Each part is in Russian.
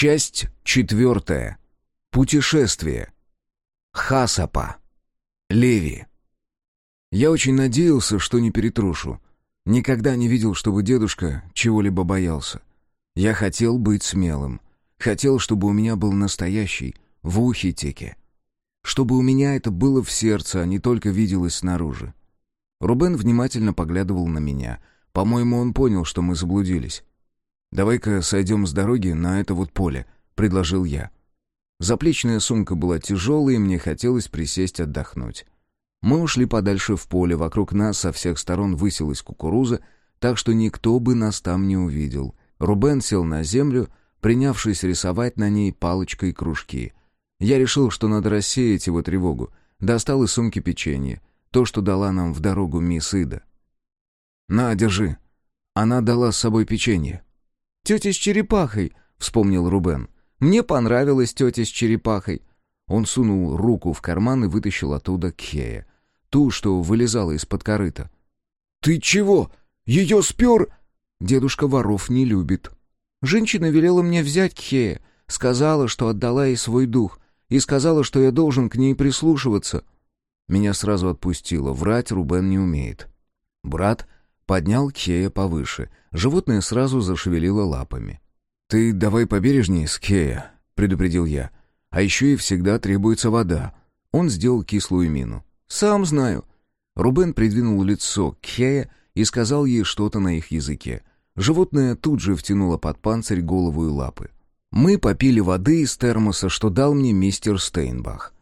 Часть четвертая. Путешествие. Хасапа. Леви. Я очень надеялся, что не перетрушу. Никогда не видел, чтобы дедушка чего-либо боялся. Я хотел быть смелым. Хотел, чтобы у меня был настоящий, в ухе теке. Чтобы у меня это было в сердце, а не только виделось снаружи. Рубен внимательно поглядывал на меня. По-моему, он понял, что мы заблудились. «Давай-ка сойдем с дороги на это вот поле», — предложил я. Заплечная сумка была тяжелой, и мне хотелось присесть отдохнуть. Мы ушли подальше в поле, вокруг нас со всех сторон высилась кукуруза, так что никто бы нас там не увидел. Рубен сел на землю, принявшись рисовать на ней палочкой кружки. Я решил, что надо рассеять его тревогу. Достал из сумки печенье, то, что дала нам в дорогу мисс Ида. «На, держи». Она дала с собой печенье. «Тетя с черепахой», — вспомнил Рубен. «Мне понравилась тетя с черепахой». Он сунул руку в карман и вытащил оттуда Кхея. Ту, что вылезала из-под корыта. «Ты чего? Ее спер?» Дедушка воров не любит. Женщина велела мне взять Кхея. Сказала, что отдала ей свой дух. И сказала, что я должен к ней прислушиваться. Меня сразу отпустило. Врать Рубен не умеет. Брат поднял Кхея повыше. Животное сразу зашевелило лапами. «Ты давай побережнее с Кхея», — предупредил я. «А еще и всегда требуется вода». Он сделал кислую мину. «Сам знаю». Рубен придвинул лицо к Хея и сказал ей что-то на их языке. Животное тут же втянуло под панцирь голову и лапы. Мы попили воды из термоса, что дал мне мистер Стейнбах.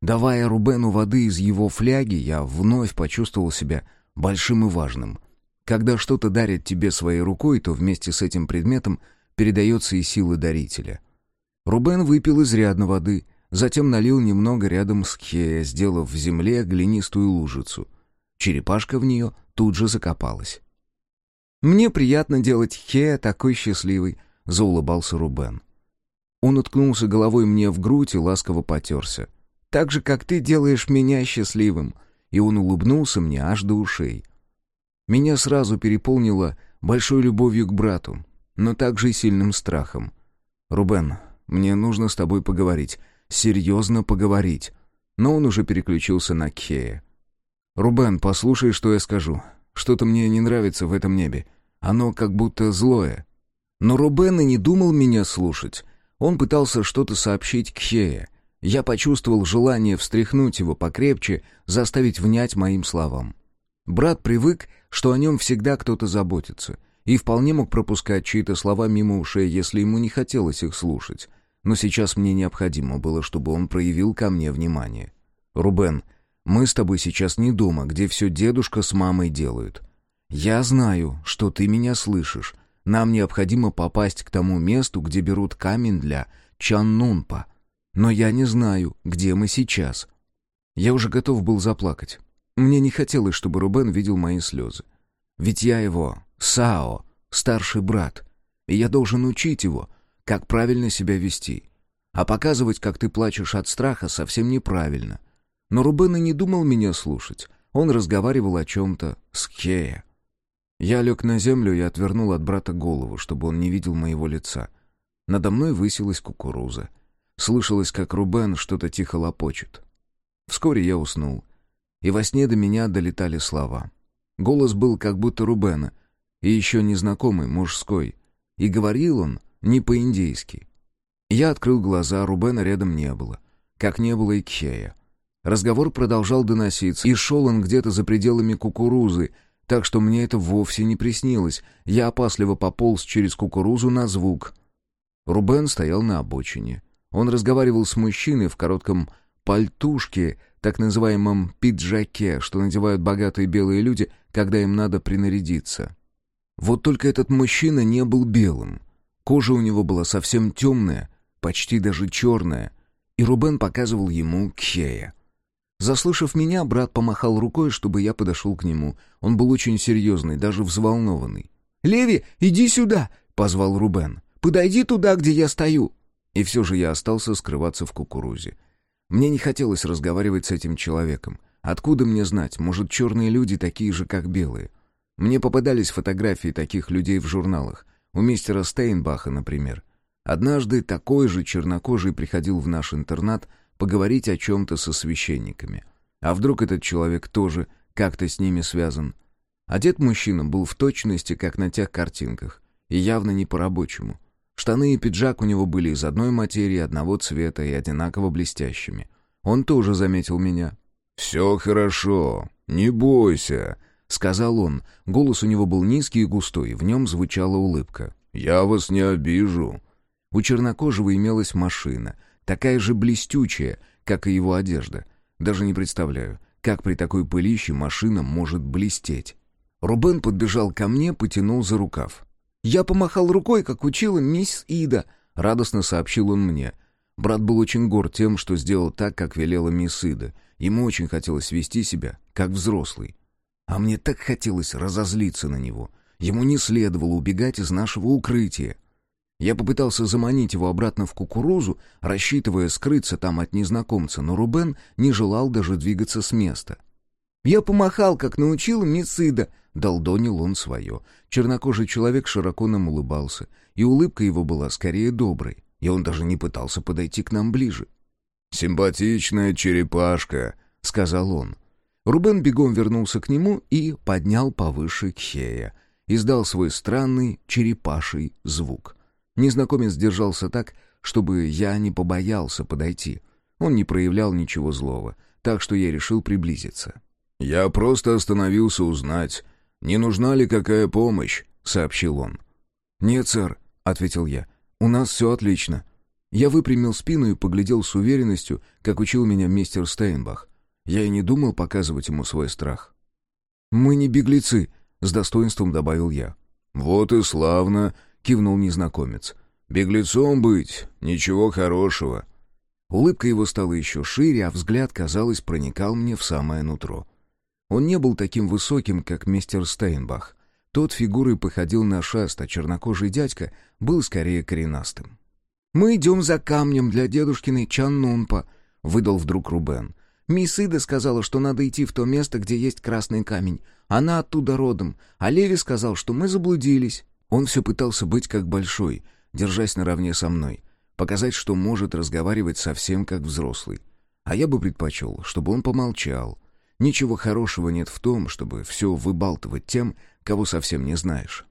Давая Рубену воды из его фляги, я вновь почувствовал себя большим и важным. Когда что-то дарят тебе своей рукой, то вместе с этим предметом передается и сила дарителя. Рубен выпил изрядно воды, Затем налил немного рядом с Хея, сделав в земле глинистую лужицу. Черепашка в нее тут же закопалась. «Мне приятно делать Хея такой счастливый», — заулыбался Рубен. Он уткнулся головой мне в грудь и ласково потерся. «Так же, как ты делаешь меня счастливым». И он улыбнулся мне аж до ушей. Меня сразу переполнило большой любовью к брату, но также и сильным страхом. «Рубен, мне нужно с тобой поговорить серьезно поговорить. Но он уже переключился на Кхея. «Рубен, послушай, что я скажу. Что-то мне не нравится в этом небе. Оно как будто злое». Но Рубен и не думал меня слушать. Он пытался что-то сообщить Кхея. Я почувствовал желание встряхнуть его покрепче, заставить внять моим словам. Брат привык, что о нем всегда кто-то заботится, и вполне мог пропускать чьи-то слова мимо ушей, если ему не хотелось их слушать но сейчас мне необходимо было, чтобы он проявил ко мне внимание. «Рубен, мы с тобой сейчас не дома, где все дедушка с мамой делают. Я знаю, что ты меня слышишь. Нам необходимо попасть к тому месту, где берут камень для Чаннунпа. Но я не знаю, где мы сейчас». Я уже готов был заплакать. Мне не хотелось, чтобы Рубен видел мои слезы. Ведь я его, Сао, старший брат, и я должен учить его — как правильно себя вести. А показывать, как ты плачешь от страха, совсем неправильно. Но Рубен и не думал меня слушать. Он разговаривал о чем-то с Хея. Я лег на землю и отвернул от брата голову, чтобы он не видел моего лица. Надо мной высилась кукуруза. Слышалось, как Рубен что-то тихо лопочет. Вскоре я уснул. И во сне до меня долетали слова. Голос был как будто Рубена, и еще незнакомый, мужской. И говорил он не по-индейски. Я открыл глаза, Рубена рядом не было. Как не было и Кхея. Разговор продолжал доноситься, и шел он где-то за пределами кукурузы, так что мне это вовсе не приснилось. Я опасливо пополз через кукурузу на звук. Рубен стоял на обочине. Он разговаривал с мужчиной в коротком пальтушке, так называемом пиджаке, что надевают богатые белые люди, когда им надо принарядиться. Вот только этот мужчина не был белым. Кожа у него была совсем темная, почти даже черная, и Рубен показывал ему Кхея. Заслышав меня, брат помахал рукой, чтобы я подошел к нему. Он был очень серьезный, даже взволнованный. «Леви, иди сюда!» — позвал Рубен. «Подойди туда, где я стою!» И все же я остался скрываться в кукурузе. Мне не хотелось разговаривать с этим человеком. Откуда мне знать, может, черные люди такие же, как белые? Мне попадались фотографии таких людей в журналах. У мистера Стейнбаха, например. Однажды такой же чернокожий приходил в наш интернат поговорить о чем-то со священниками. А вдруг этот человек тоже как-то с ними связан? Одет мужчина был в точности, как на тех картинках, и явно не по-рабочему. Штаны и пиджак у него были из одной материи, одного цвета и одинаково блестящими. Он тоже заметил меня. «Все хорошо, не бойся», — сказал он. Голос у него был низкий и густой, в нем звучала улыбка. «Я вас не обижу». У чернокожего имелась машина, такая же блестючая, как и его одежда. Даже не представляю, как при такой пылище машина может блестеть. Рубен подбежал ко мне, потянул за рукав. «Я помахал рукой, как учила мисс Ида», — радостно сообщил он мне. Брат был очень горд тем, что сделал так, как велела мисс Ида. Ему очень хотелось вести себя, как взрослый. А мне так хотелось разозлиться на него. Ему не следовало убегать из нашего укрытия. Я попытался заманить его обратно в кукурузу, рассчитывая скрыться там от незнакомца, но Рубен не желал даже двигаться с места. «Я помахал, как научил Мицида», — долдонил он свое. Чернокожий человек широко нам улыбался, и улыбка его была скорее доброй, и он даже не пытался подойти к нам ближе. «Симпатичная черепашка», — сказал он. Рубен бегом вернулся к нему и поднял повыше Кхея. Издал свой странный черепаший звук — Незнакомец держался так, чтобы я не побоялся подойти. Он не проявлял ничего злого, так что я решил приблизиться. «Я просто остановился узнать, не нужна ли какая помощь», — сообщил он. «Нет, сэр», — ответил я, — «у нас все отлично». Я выпрямил спину и поглядел с уверенностью, как учил меня мистер Стейнбах. Я и не думал показывать ему свой страх. «Мы не беглецы», — с достоинством добавил я. «Вот и славно», — кивнул незнакомец. «Беглецом быть? Ничего хорошего». Улыбка его стала еще шире, а взгляд, казалось, проникал мне в самое нутро. Он не был таким высоким, как мистер Стейнбах. Тот фигурой походил на шаст, а чернокожий дядька был скорее коренастым. «Мы идем за камнем для дедушкиной Чаннунпа», — выдал вдруг Рубен. «Мисс Ида сказала, что надо идти в то место, где есть красный камень. Она оттуда родом, а Леви сказал, что мы заблудились». Он все пытался быть как большой, держась наравне со мной, показать, что может разговаривать совсем как взрослый. А я бы предпочел, чтобы он помолчал. Ничего хорошего нет в том, чтобы все выбалтывать тем, кого совсем не знаешь.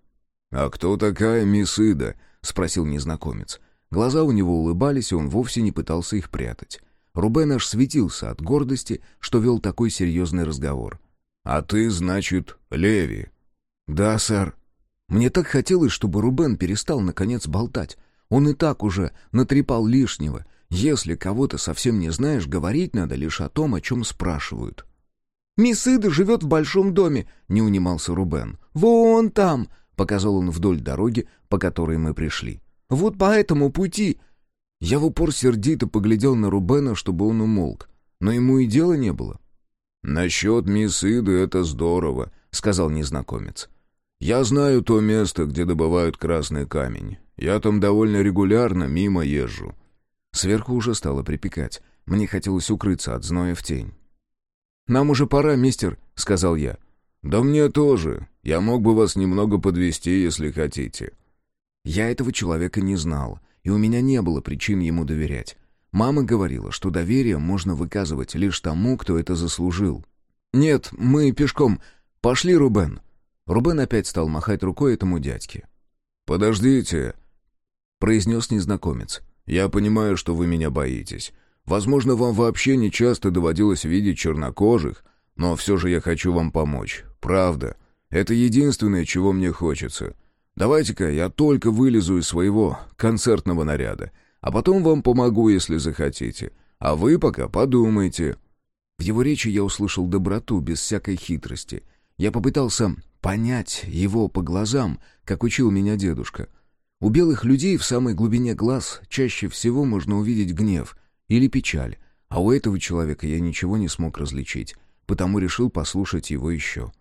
«А кто такая мисс Ида?» — спросил незнакомец. Глаза у него улыбались, и он вовсе не пытался их прятать. Рубен аж светился от гордости, что вел такой серьезный разговор. «А ты, значит, Леви?» «Да, сэр», мне так хотелось, чтобы Рубен перестал, наконец, болтать. Он и так уже натрепал лишнего. Если кого-то совсем не знаешь, говорить надо лишь о том, о чем спрашивают. «Мисс Ида живет в большом доме», — не унимался Рубен. «Вон там», — показал он вдоль дороги, по которой мы пришли. «Вот по этому пути». Я в упор сердито поглядел на Рубена, чтобы он умолк, но ему и дела не было. «Насчет мисс Иды это здорово», — сказал незнакомец. «Я знаю то место, где добывают красный камень. Я там довольно регулярно мимо езжу». Сверху уже стало припекать. Мне хотелось укрыться от зноя в тень. «Нам уже пора, мистер», — сказал я. «Да мне тоже. Я мог бы вас немного подвести, если хотите». Я этого человека не знал, и у меня не было причин ему доверять. Мама говорила, что доверие можно выказывать лишь тому, кто это заслужил. «Нет, мы пешком. Пошли, Рубен». Рубен опять стал махать рукой этому дядьке. «Подождите», — произнес незнакомец. «Я понимаю, что вы меня боитесь. Возможно, вам вообще не часто доводилось видеть чернокожих, но все же я хочу вам помочь. Правда. Это единственное, чего мне хочется. Давайте-ка я только вылезу из своего концертного наряда, а потом вам помогу, если захотите. А вы пока подумайте». В его речи я услышал доброту, без всякой хитрости. Я попытался понять его по глазам, как учил меня дедушка. У белых людей в самой глубине глаз чаще всего можно увидеть гнев или печаль, а у этого человека я ничего не смог различить, потому решил послушать его еще.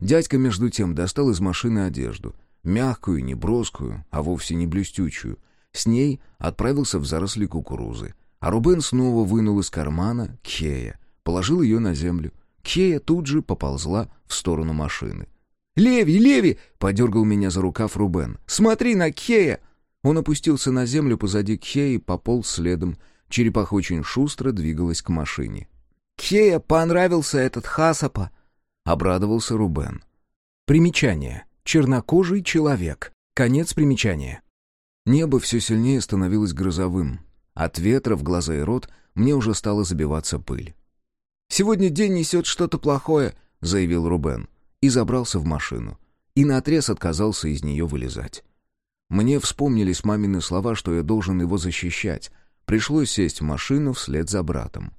Дядька, между тем, достал из машины одежду, мягкую, не броскую, а вовсе не блестючую. С ней отправился в заросли кукурузы, а Рубен снова вынул из кармана Кея, положил ее на землю. Кея тут же поползла в сторону машины. «Леви, Леви!» — подергал меня за рукав Рубен. «Смотри на Кея! Он опустился на землю позади Кхе и пополз следом. Черепаха очень шустро двигалась к машине. «Кхея понравился этот Хасапа!» — обрадовался Рубен. Примечание. Чернокожий человек. Конец примечания. Небо все сильнее становилось грозовым. От ветра в глаза и рот мне уже стала забиваться пыль. «Сегодня день несет что-то плохое», — заявил Рубен. И забрался в машину. И наотрез отказался из нее вылезать. Мне вспомнились мамины слова, что я должен его защищать. Пришлось сесть в машину вслед за братом.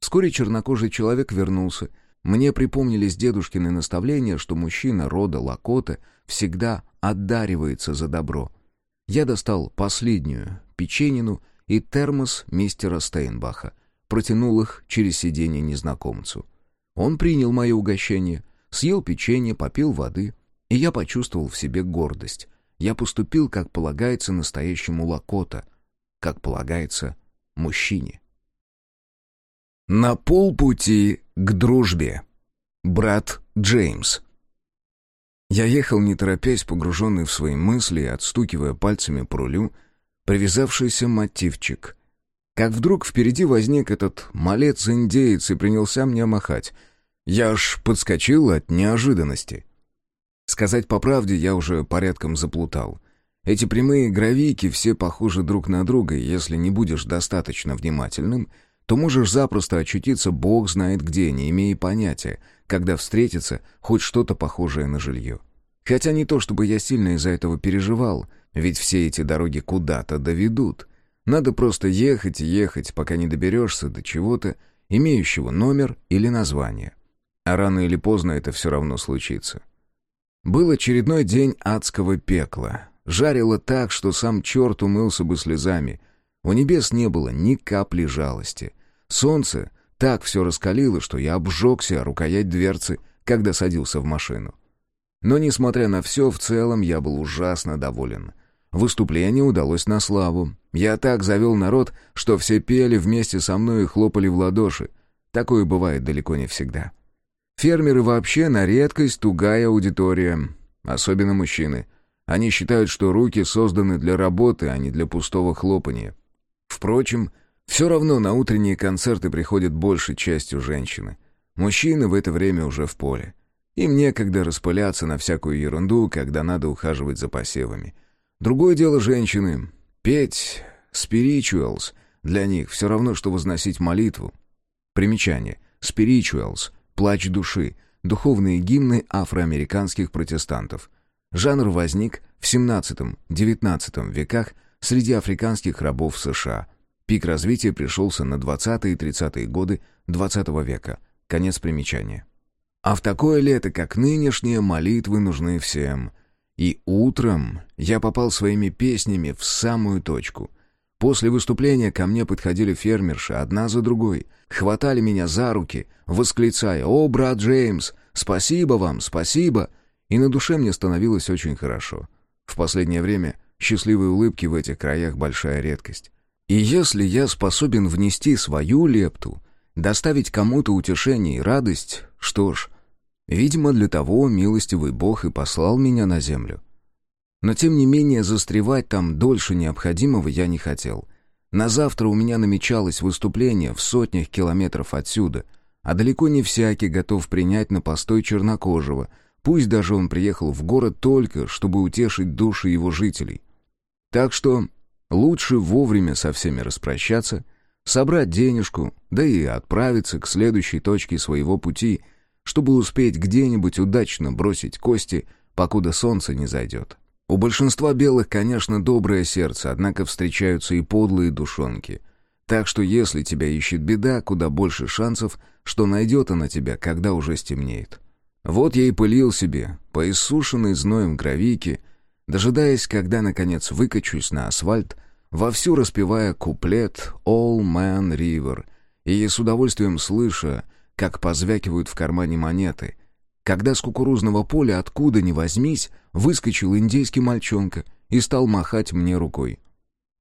Вскоре чернокожий человек вернулся. Мне припомнились дедушкины наставления, что мужчина рода Лакота всегда отдаривается за добро. Я достал последнюю печенину и термос мистера Стейнбаха, протянул их через сиденье незнакомцу. Он принял мое угощение, съел печенье, попил воды, и я почувствовал в себе гордость. Я поступил, как полагается настоящему Лакота, как полагается мужчине. На полпути к дружбе. Брат Джеймс. Я ехал, не торопясь, погруженный в свои мысли, отстукивая пальцами по рулю, привязавшийся мотивчик. Как вдруг впереди возник этот малец-индеец и принялся мне махать. Я аж подскочил от неожиданности. Сказать по правде, я уже порядком заплутал. Эти прямые гравийки все похожи друг на друга, и если не будешь достаточно внимательным — то можешь запросто очутиться бог знает где, не имея понятия, когда встретится хоть что-то похожее на жилье. Хотя не то, чтобы я сильно из-за этого переживал, ведь все эти дороги куда-то доведут. Надо просто ехать и ехать, пока не доберешься до чего-то, имеющего номер или название. А рано или поздно это все равно случится. Был очередной день адского пекла. Жарило так, что сам черт умылся бы слезами. У небес не было ни капли жалости. Солнце так все раскалило, что я обжегся рукоять дверцы, когда садился в машину. Но, несмотря на все, в целом я был ужасно доволен. Выступление удалось на славу. Я так завел народ, что все пели вместе со мной и хлопали в ладоши. Такое бывает далеко не всегда. Фермеры вообще на редкость тугая аудитория, особенно мужчины. Они считают, что руки созданы для работы, а не для пустого хлопания. Впрочем, все равно на утренние концерты приходят большей частью женщины. Мужчины в это время уже в поле. Им некогда распыляться на всякую ерунду, когда надо ухаживать за посевами. Другое дело женщины. Петь «spirituals» для них все равно, что возносить молитву. Примечание. «Spirituals» — плач души, духовные гимны афроамериканских протестантов. Жанр возник в XVII-XIX веках среди африканских рабов США — Пик развития пришелся на 20-е и 30-е годы XX -го века. Конец примечания. А в такое лето, как нынешнее, молитвы нужны всем. И утром я попал своими песнями в самую точку. После выступления ко мне подходили фермерши, одна за другой, хватали меня за руки, восклицая «О, брат Джеймс, спасибо вам, спасибо!» И на душе мне становилось очень хорошо. В последнее время счастливые улыбки в этих краях большая редкость. И если я способен внести свою лепту, доставить кому-то утешение и радость, что ж, видимо, для того милостивый Бог и послал меня на землю. Но тем не менее застревать там дольше необходимого я не хотел. На завтра у меня намечалось выступление в сотнях километров отсюда, а далеко не всякий готов принять на постой чернокожего, пусть даже он приехал в город только, чтобы утешить души его жителей. Так что Лучше вовремя со всеми распрощаться, собрать денежку, да и отправиться к следующей точке своего пути, чтобы успеть где-нибудь удачно бросить кости, покуда солнце не зайдет. У большинства белых, конечно, доброе сердце, однако встречаются и подлые душонки. Так что если тебя ищет беда, куда больше шансов, что найдет она тебя, когда уже стемнеет. Вот я и пылил себе по иссушенной зноем гравийке, дожидаясь, когда, наконец, выкачусь на асфальт, вовсю распевая куплет «All Man River» и с удовольствием слыша, как позвякивают в кармане монеты, когда с кукурузного поля откуда ни возьмись выскочил индейский мальчонка и стал махать мне рукой.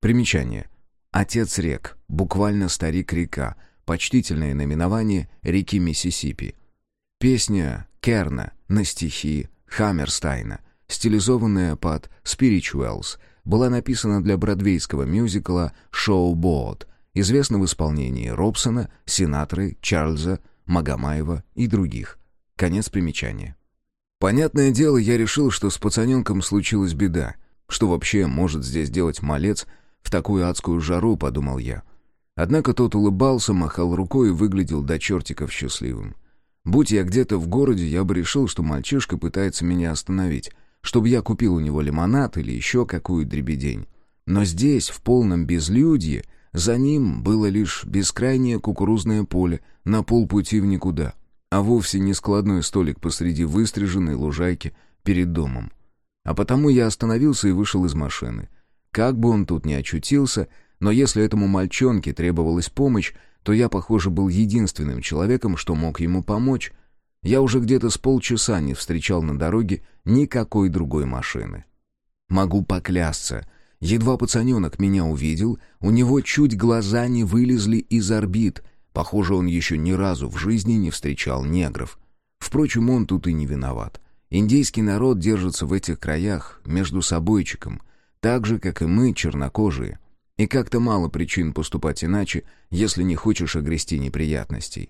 Примечание. Отец рек, буквально старик-река, почтительное наименование реки Миссисипи. Песня Керна на стихи Хаммерстайна — стилизованная под «Spirituals», была написана для бродвейского мюзикла «Шоу-бот», известного в исполнении Робсона, Синатры, Чарльза, Магомаева и других. Конец примечания. Понятное дело, я решил, что с пацаненком случилась беда. Что вообще может здесь делать малец в такую адскую жару, подумал я. Однако тот улыбался, махал рукой и выглядел до чертиков счастливым. Будь я где-то в городе, я бы решил, что мальчишка пытается меня остановить, чтобы я купил у него лимонад или еще какую дребедень. Но здесь, в полном безлюдье, за ним было лишь бескрайнее кукурузное поле на полпути в никуда, а вовсе не складной столик посреди выстриженной лужайки перед домом. А потому я остановился и вышел из машины. Как бы он тут ни очутился, но если этому мальчонке требовалась помощь, то я, похоже, был единственным человеком, что мог ему помочь. Я уже где-то с полчаса не встречал на дороге никакой другой машины. Могу поклясться, едва пацаненок меня увидел, у него чуть глаза не вылезли из орбит. Похоже, он еще ни разу в жизни не встречал негров. Впрочем, он тут и не виноват. Индейский народ держится в этих краях между собойчиком, так же, как и мы, чернокожие. И как-то мало причин поступать иначе, если не хочешь огрести неприятностей.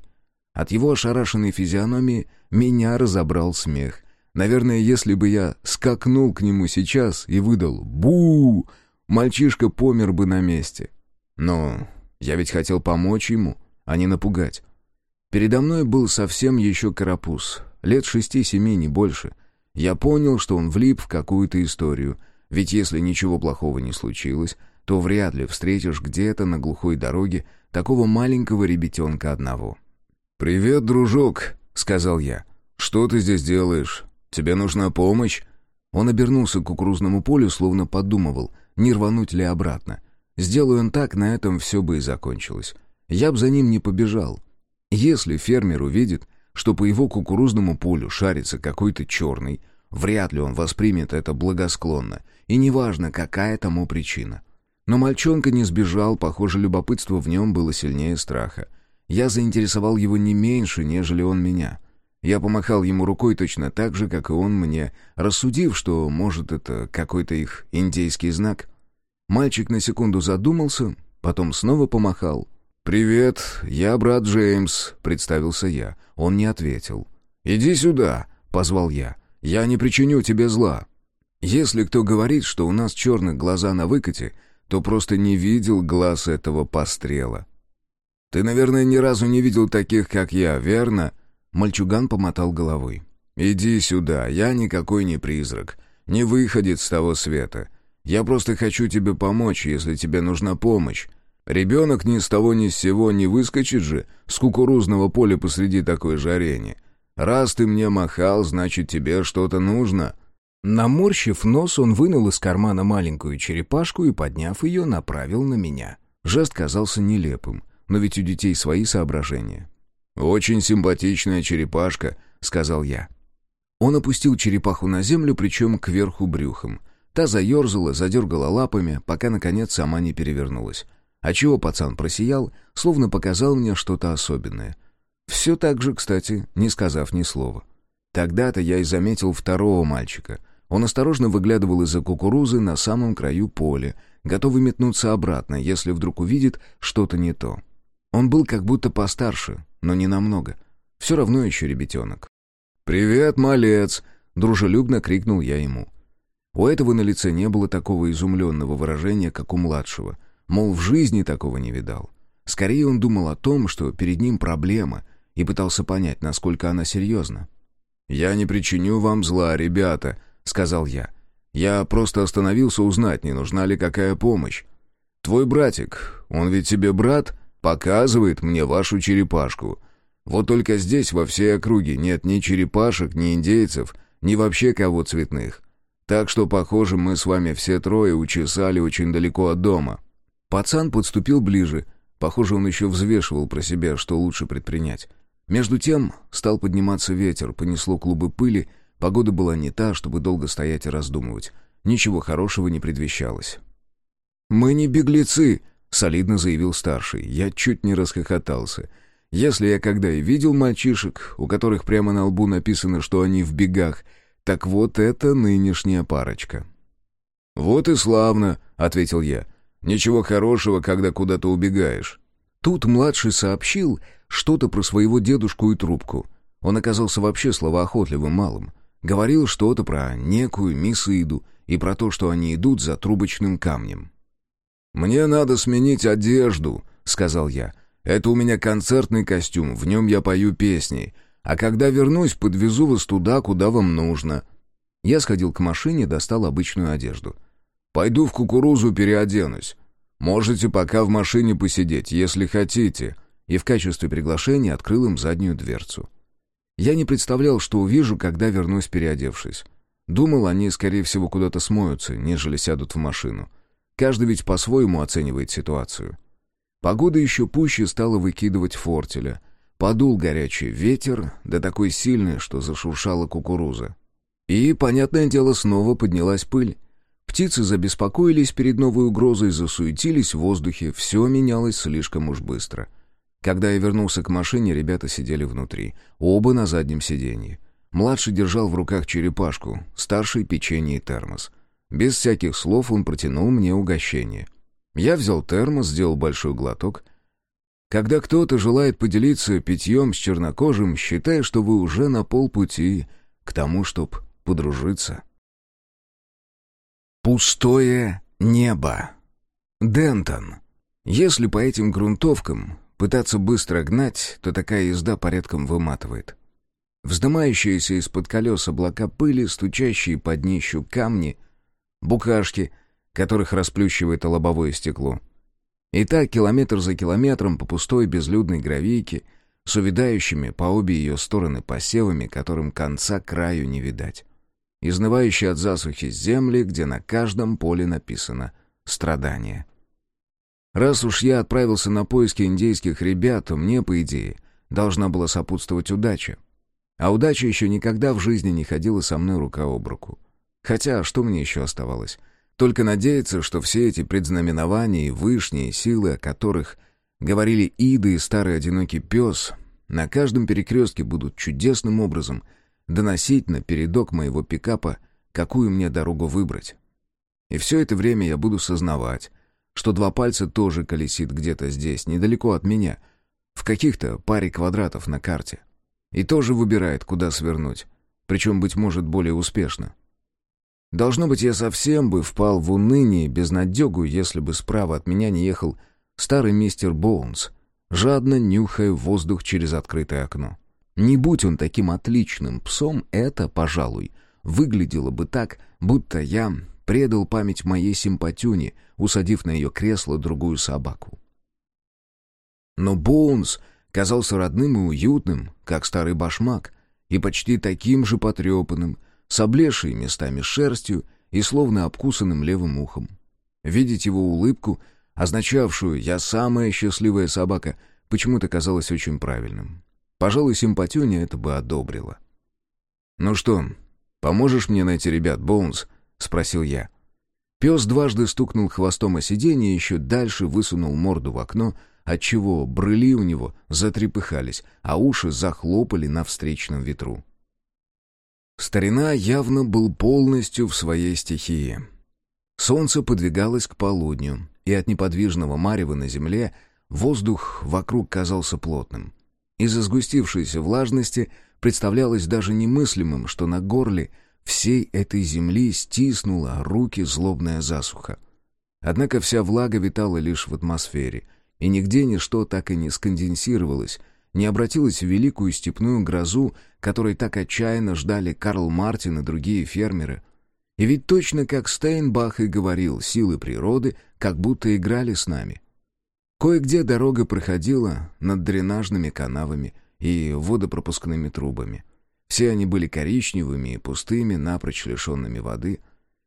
От его ошарашенной физиономии меня разобрал смех. Наверное, если бы я скакнул к нему сейчас и выдал бу, мальчишка помер бы на месте. Но я ведь хотел помочь ему, а не напугать. Передо мной был совсем еще карапуз, лет шести-семи, не больше. Я понял, что он влип в какую-то историю, ведь если ничего плохого не случилось, то вряд ли встретишь где-то на глухой дороге такого маленького ребятенка одного. «Привет, дружок», — сказал я. «Что ты здесь делаешь? Тебе нужна помощь?» Он обернулся к кукурузному полю, словно подумывал, не рвануть ли обратно. Сделаю он так, на этом все бы и закончилось. Я б за ним не побежал. Если фермер увидит, что по его кукурузному полю шарится какой-то черный, вряд ли он воспримет это благосклонно, и неважно, какая тому причина. Но мальчонка не сбежал, похоже, любопытство в нем было сильнее страха. Я заинтересовал его не меньше, нежели он меня. Я помахал ему рукой точно так же, как и он мне, рассудив, что, может, это какой-то их индейский знак. Мальчик на секунду задумался, потом снова помахал. «Привет, я брат Джеймс», — представился я. Он не ответил. «Иди сюда», — позвал я. «Я не причиню тебе зла». Если кто говорит, что у нас черных глаза на выкате, то просто не видел глаз этого пострела. «Ты, наверное, ни разу не видел таких, как я, верно?» Мальчуган помотал головой. «Иди сюда, я никакой не призрак, не выходит с того света. Я просто хочу тебе помочь, если тебе нужна помощь. Ребенок ни с того ни с сего не выскочит же с кукурузного поля посреди такой жарени. Раз ты мне махал, значит, тебе что-то нужно». Наморщив нос, он вынул из кармана маленькую черепашку и, подняв ее, направил на меня. Жест казался нелепым, но ведь у детей свои соображения. «Очень симпатичная черепашка», — сказал я. Он опустил черепаху на землю, причем кверху брюхом. Та заерзала, задергала лапами, пока, наконец, сама не перевернулась. А чего пацан просиял, словно показал мне что-то особенное. Все так же, кстати, не сказав ни слова. Тогда-то я и заметил второго мальчика. Он осторожно выглядывал из-за кукурузы на самом краю поля, готовый метнуться обратно, если вдруг увидит что-то не то. Он был как будто постарше, но не намного. Все равно еще ребятенок. «Привет, малец!» — дружелюбно крикнул я ему. У этого на лице не было такого изумленного выражения, как у младшего. Мол, в жизни такого не видал. Скорее он думал о том, что перед ним проблема, и пытался понять, насколько она серьезна. «Я не причиню вам зла, ребята», — сказал я. «Я просто остановился узнать, не нужна ли какая помощь. Твой братик, он ведь тебе брат, показывает мне вашу черепашку. Вот только здесь, во всей округе, нет ни черепашек, ни индейцев, ни вообще кого цветных. Так что, похоже, мы с вами все трое учесали очень далеко от дома». Пацан подступил ближе. Похоже, он еще взвешивал про себя, что лучше предпринять. Между тем стал подниматься ветер, понесло клубы пыли, Погода была не та, чтобы долго стоять и раздумывать. Ничего хорошего не предвещалось. «Мы не беглецы», — солидно заявил старший. Я чуть не расхохотался. Если я когда и видел мальчишек, у которых прямо на лбу написано, что они в бегах, так вот это нынешняя парочка. «Вот и славно», — ответил я. «Ничего хорошего, когда куда-то убегаешь». Тут младший сообщил что-то про своего дедушку и трубку. Он оказался вообще словоохотливым малым. Говорил что-то про некую мисс Иду и про то, что они идут за трубочным камнем. «Мне надо сменить одежду», — сказал я. «Это у меня концертный костюм, в нем я пою песни. А когда вернусь, подвезу вас туда, куда вам нужно». Я сходил к машине, достал обычную одежду. «Пойду в кукурузу переоденусь. Можете пока в машине посидеть, если хотите». И в качестве приглашения открыл им заднюю дверцу. Я не представлял, что увижу, когда вернусь переодевшись. Думал, они, скорее всего, куда-то смоются, нежели сядут в машину. Каждый ведь по-своему оценивает ситуацию. Погода еще пуще стала выкидывать фортеля. Подул горячий ветер, да такой сильный, что зашуршала кукуруза. И, понятное дело, снова поднялась пыль. Птицы забеспокоились перед новой угрозой, засуетились в воздухе, все менялось слишком уж быстро. Когда я вернулся к машине, ребята сидели внутри, оба на заднем сиденье. Младший держал в руках черепашку, старший — печенье и термос. Без всяких слов он протянул мне угощение. Я взял термос, сделал большой глоток. Когда кто-то желает поделиться питьем с чернокожим, считай, что вы уже на полпути к тому, чтоб подружиться. Пустое небо. Дентон. Если по этим грунтовкам пытаться быстро гнать, то такая езда порядком выматывает. Вздымающиеся из-под колес облака пыли, стучащие под днищу камни, букашки, которых расплющивает лобовое стекло. И так километр за километром по пустой безлюдной гравийке с увядающими по обе ее стороны посевами, которым конца краю не видать изнывающие от засухи земли, где на каждом поле написано «страдание». Раз уж я отправился на поиски индейских ребят, то мне, по идее, должна была сопутствовать удача. А удача еще никогда в жизни не ходила со мной рука об руку. Хотя, что мне еще оставалось? Только надеяться, что все эти предзнаменования и вышние силы, о которых говорили Ида и старый одинокий пес, на каждом перекрестке будут чудесным образом — доносить на передок моего пикапа, какую мне дорогу выбрать. И все это время я буду сознавать, что два пальца тоже колесит где-то здесь, недалеко от меня, в каких-то паре квадратов на карте. И тоже выбирает, куда свернуть, причем, быть может, более успешно. Должно быть, я совсем бы впал в уныние и безнадегу, если бы справа от меня не ехал старый мистер Боунс, жадно нюхая воздух через открытое окно. Не будь он таким отличным псом, это, пожалуй, выглядело бы так, будто я предал память моей симпатюне, усадив на ее кресло другую собаку. Но Боунс казался родным и уютным, как старый башмак, и почти таким же потрепанным, с облезшей местами шерстью и словно обкусанным левым ухом. Видеть его улыбку, означавшую «я самая счастливая собака», почему-то казалось очень правильным. Пожалуй, симпатюня это бы одобрила. «Ну что, поможешь мне найти ребят, Боунс?» — спросил я. Пес дважды стукнул хвостом о сиденье и еще дальше высунул морду в окно, отчего брыли у него затрепыхались, а уши захлопали на встречном ветру. Старина явно был полностью в своей стихии. Солнце подвигалось к полудню, и от неподвижного марева на земле воздух вокруг казался плотным. Из-за сгустившейся влажности представлялось даже немыслимым, что на горле всей этой земли стиснула руки злобная засуха. Однако вся влага витала лишь в атмосфере, и нигде ничто так и не сконденсировалось, не обратилось в великую степную грозу, которой так отчаянно ждали Карл Мартин и другие фермеры. И ведь точно как Стейнбах и говорил, силы природы как будто играли с нами — Кое-где дорога проходила над дренажными канавами и водопропускными трубами. Все они были коричневыми и пустыми, напрочь лишенными воды.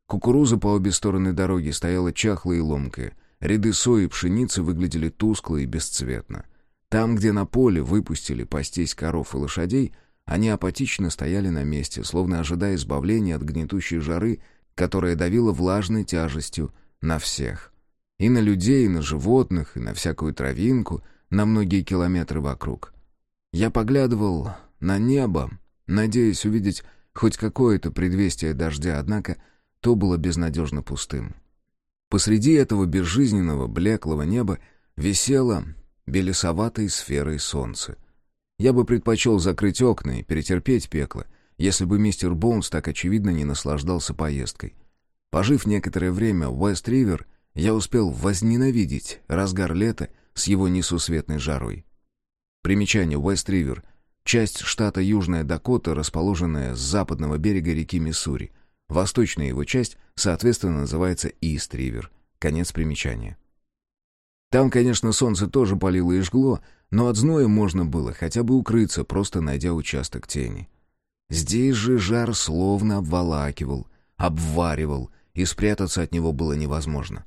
Кукуруза по обе стороны дороги стояла чахлая и ломкая. Ряды сои и пшеницы выглядели тускло и бесцветно. Там, где на поле выпустили пастись коров и лошадей, они апатично стояли на месте, словно ожидая избавления от гнетущей жары, которая давила влажной тяжестью на всех. И на людей, и на животных, и на всякую травинку, на многие километры вокруг. Я поглядывал на небо, надеясь увидеть хоть какое-то предвестие дождя, однако то было безнадежно пустым. Посреди этого безжизненного, блеклого неба висело белесоватой сферой солнце. Я бы предпочел закрыть окна и перетерпеть пекло, если бы мистер Боунс так очевидно не наслаждался поездкой. Пожив некоторое время в Уэст-Ривер, я успел возненавидеть разгар лета с его несусветной жарой. Примечание Уэст-Ривер — часть штата Южная Дакота, расположенная с западного берега реки Миссури. Восточная его часть, соответственно, называется Ист-Ривер. Конец примечания. Там, конечно, солнце тоже палило и жгло, но от зноя можно было хотя бы укрыться, просто найдя участок тени. Здесь же жар словно обволакивал, обваривал, и спрятаться от него было невозможно.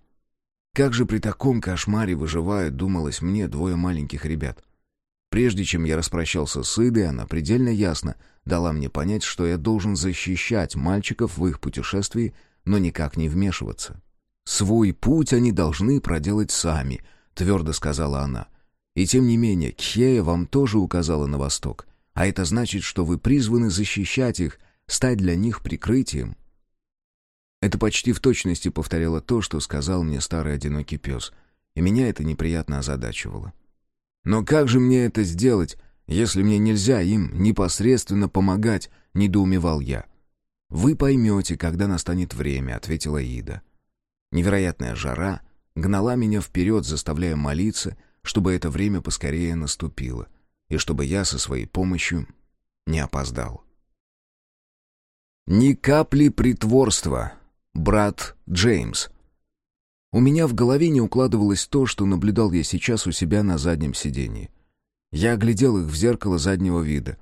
Как же при таком кошмаре выживают, думалось мне, двое маленьких ребят. Прежде чем я распрощался с Идой, она предельно ясно дала мне понять, что я должен защищать мальчиков в их путешествии, но никак не вмешиваться. «Свой путь они должны проделать сами», — твердо сказала она. «И тем не менее, Кхея вам тоже указала на восток, а это значит, что вы призваны защищать их, стать для них прикрытием». Это почти в точности повторяло то, что сказал мне старый одинокий пес, и меня это неприятно озадачивало. «Но как же мне это сделать, если мне нельзя им непосредственно помогать?» — недоумевал я. «Вы поймете, когда настанет время», — ответила Ида. Невероятная жара гнала меня вперед, заставляя молиться, чтобы это время поскорее наступило, и чтобы я со своей помощью не опоздал. Ни капли притворства, брат Джеймс. У меня в голове не укладывалось то, что наблюдал я сейчас у себя на заднем сиденье. Я оглядел их в зеркало заднего вида.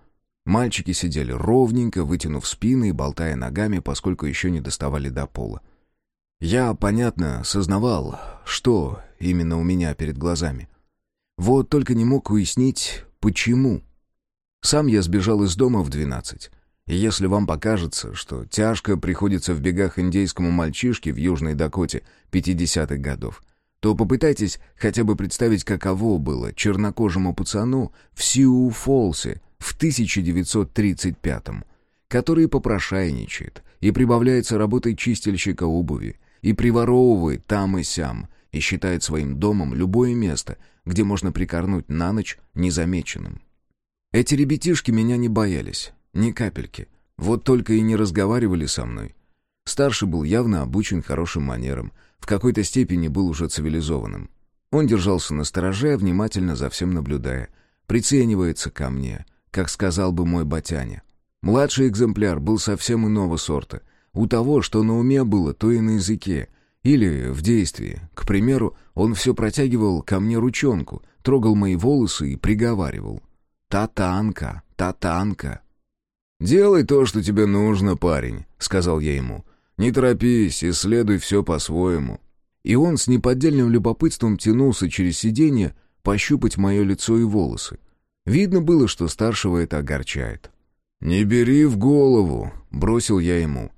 Мальчики сидели ровненько, вытянув спины и болтая ногами, поскольку еще не доставали до пола. Я, понятно, сознавал, что именно у меня перед глазами. Вот только не мог уяснить, почему. Сам я сбежал из дома в двенадцать. И если вам покажется, что тяжко приходится в бегах индейскому мальчишке в Южной Дакоте 50-х годов, то попытайтесь хотя бы представить, каково было чернокожему пацану в Сиу-Фолсе в 1935-м, который попрошайничает и прибавляется работой чистильщика обуви, и приворовывает там и сям, и считает своим домом любое место, где можно прикорнуть на ночь незамеченным. Эти ребятишки меня не боялись, ни капельки. Вот только и не разговаривали со мной. Старший был явно обучен хорошим манерам, в какой-то степени был уже цивилизованным. Он держался на стороже, внимательно за всем наблюдая. Приценивается ко мне, как сказал бы мой батяня. Младший экземпляр был совсем иного сорта — у того, что на уме было, то и на языке. Или в действии. К примеру, он все протягивал ко мне ручонку, трогал мои волосы и приговаривал. «Татанка, татанка». «Делай то, что тебе нужно, парень», — сказал я ему. «Не торопись, исследуй все по-своему». И он с неподдельным любопытством тянулся через сиденье пощупать мое лицо и волосы. Видно было, что старшего это огорчает. «Не бери в голову», — бросил я ему.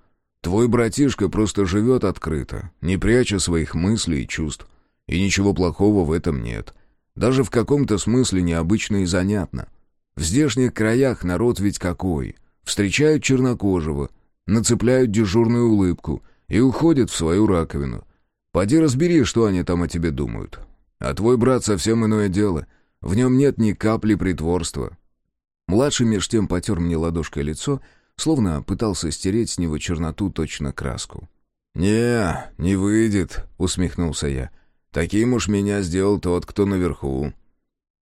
Твой братишка просто живет открыто, не пряча своих мыслей и чувств. И ничего плохого в этом нет. Даже в каком-то смысле необычно и занятно. В здешних краях народ ведь какой. Встречают чернокожего, нацепляют дежурную улыбку и уходят в свою раковину. Поди разбери, что они там о тебе думают. А твой брат совсем иное дело. В нем нет ни капли притворства. Младший меж тем потер мне ладошкой лицо — словно пытался стереть с него черноту точно краску. «Не, не выйдет», — усмехнулся я. «Таким уж меня сделал тот, кто наверху».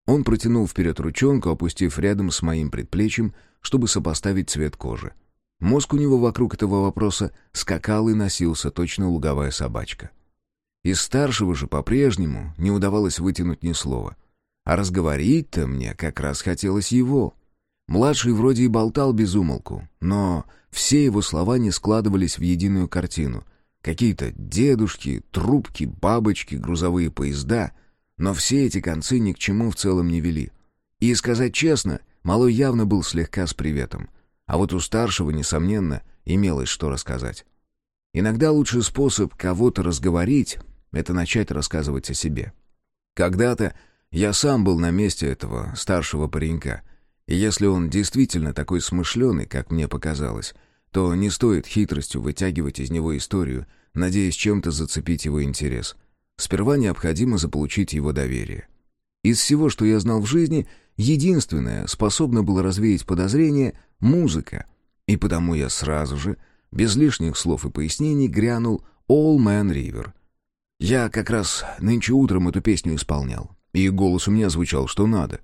Он протянул вперед ручонку, опустив рядом с моим предплечьем, чтобы сопоставить цвет кожи. Мозг у него вокруг этого вопроса скакал и носился, точно луговая собачка. Из старшего же по-прежнему не удавалось вытянуть ни слова. А разговорить-то мне как раз хотелось его. Младший вроде и болтал без умолку, но все его слова не складывались в единую картину. Какие-то дедушки, трубки, бабочки, грузовые поезда, но все эти концы ни к чему в целом не вели. И, сказать честно, малой явно был слегка с приветом. А вот у старшего, несомненно, имелось что рассказать. Иногда лучший способ кого-то разговорить — это начать рассказывать о себе. Когда-то я сам был на месте этого старшего паренька — и если он действительно такой смышленый, как мне показалось, то не стоит хитростью вытягивать из него историю, надеясь чем-то зацепить его интерес. Сперва необходимо заполучить его доверие. Из всего, что я знал в жизни, единственное, способно было развеять подозрение — музыка. И потому я сразу же, без лишних слов и пояснений, грянул «All Man River». Я как раз нынче утром эту песню исполнял, и голос у меня звучал что надо.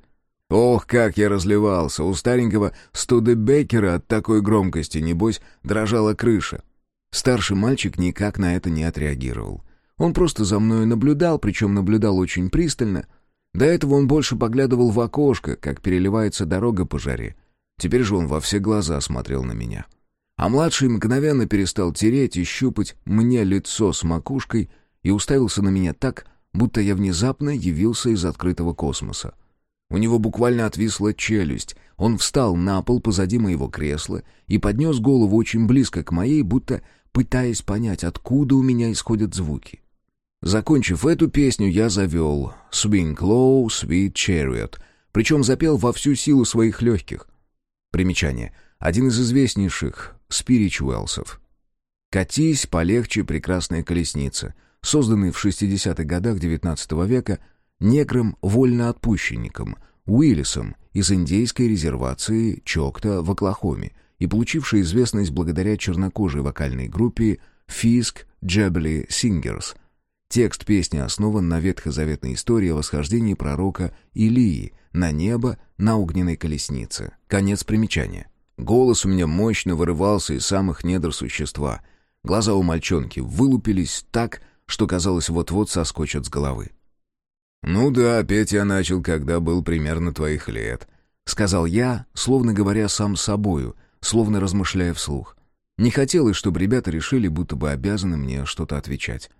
Ох, как я разливался! У старенького Студебекера от такой громкости, небось, дрожала крыша. Старший мальчик никак на это не отреагировал. Он просто за мною наблюдал, причем наблюдал очень пристально — до этого он больше поглядывал в окошко, как переливается дорога по жаре. Теперь же он во все глаза смотрел на меня. А младший мгновенно перестал тереть и щупать мне лицо с макушкой и уставился на меня так, будто я внезапно явился из открытого космоса. У него буквально отвисла челюсть. Он встал на пол позади моего кресла и поднес голову очень близко к моей, будто пытаясь понять, откуда у меня исходят звуки. Закончив эту песню, я завел «Swing Low, Sweet Chariot», причем запел во всю силу своих легких. Примечание. Один из известнейших спиричуэлсов. «Катись, полегче, прекрасная колесница», созданный в 60-х годах XIX века негром-вольноотпущенником Уиллисом из индейской резервации Чокта в Оклахоме и получивший известность благодаря чернокожей вокальной группе Fisk Jubilee Singers – Текст песни основан на ветхозаветной истории о восхождении пророка Илии на небо на огненной колеснице. Конец примечания. Голос у меня мощно вырывался из самых недр существа. Глаза у мальчонки вылупились так, что казалось вот-вот соскочат с головы. «Ну да, петь я начал, когда был примерно твоих лет», — сказал я, словно говоря сам собою, словно размышляя вслух. Не хотелось, чтобы ребята решили, будто бы обязаны мне что-то отвечать.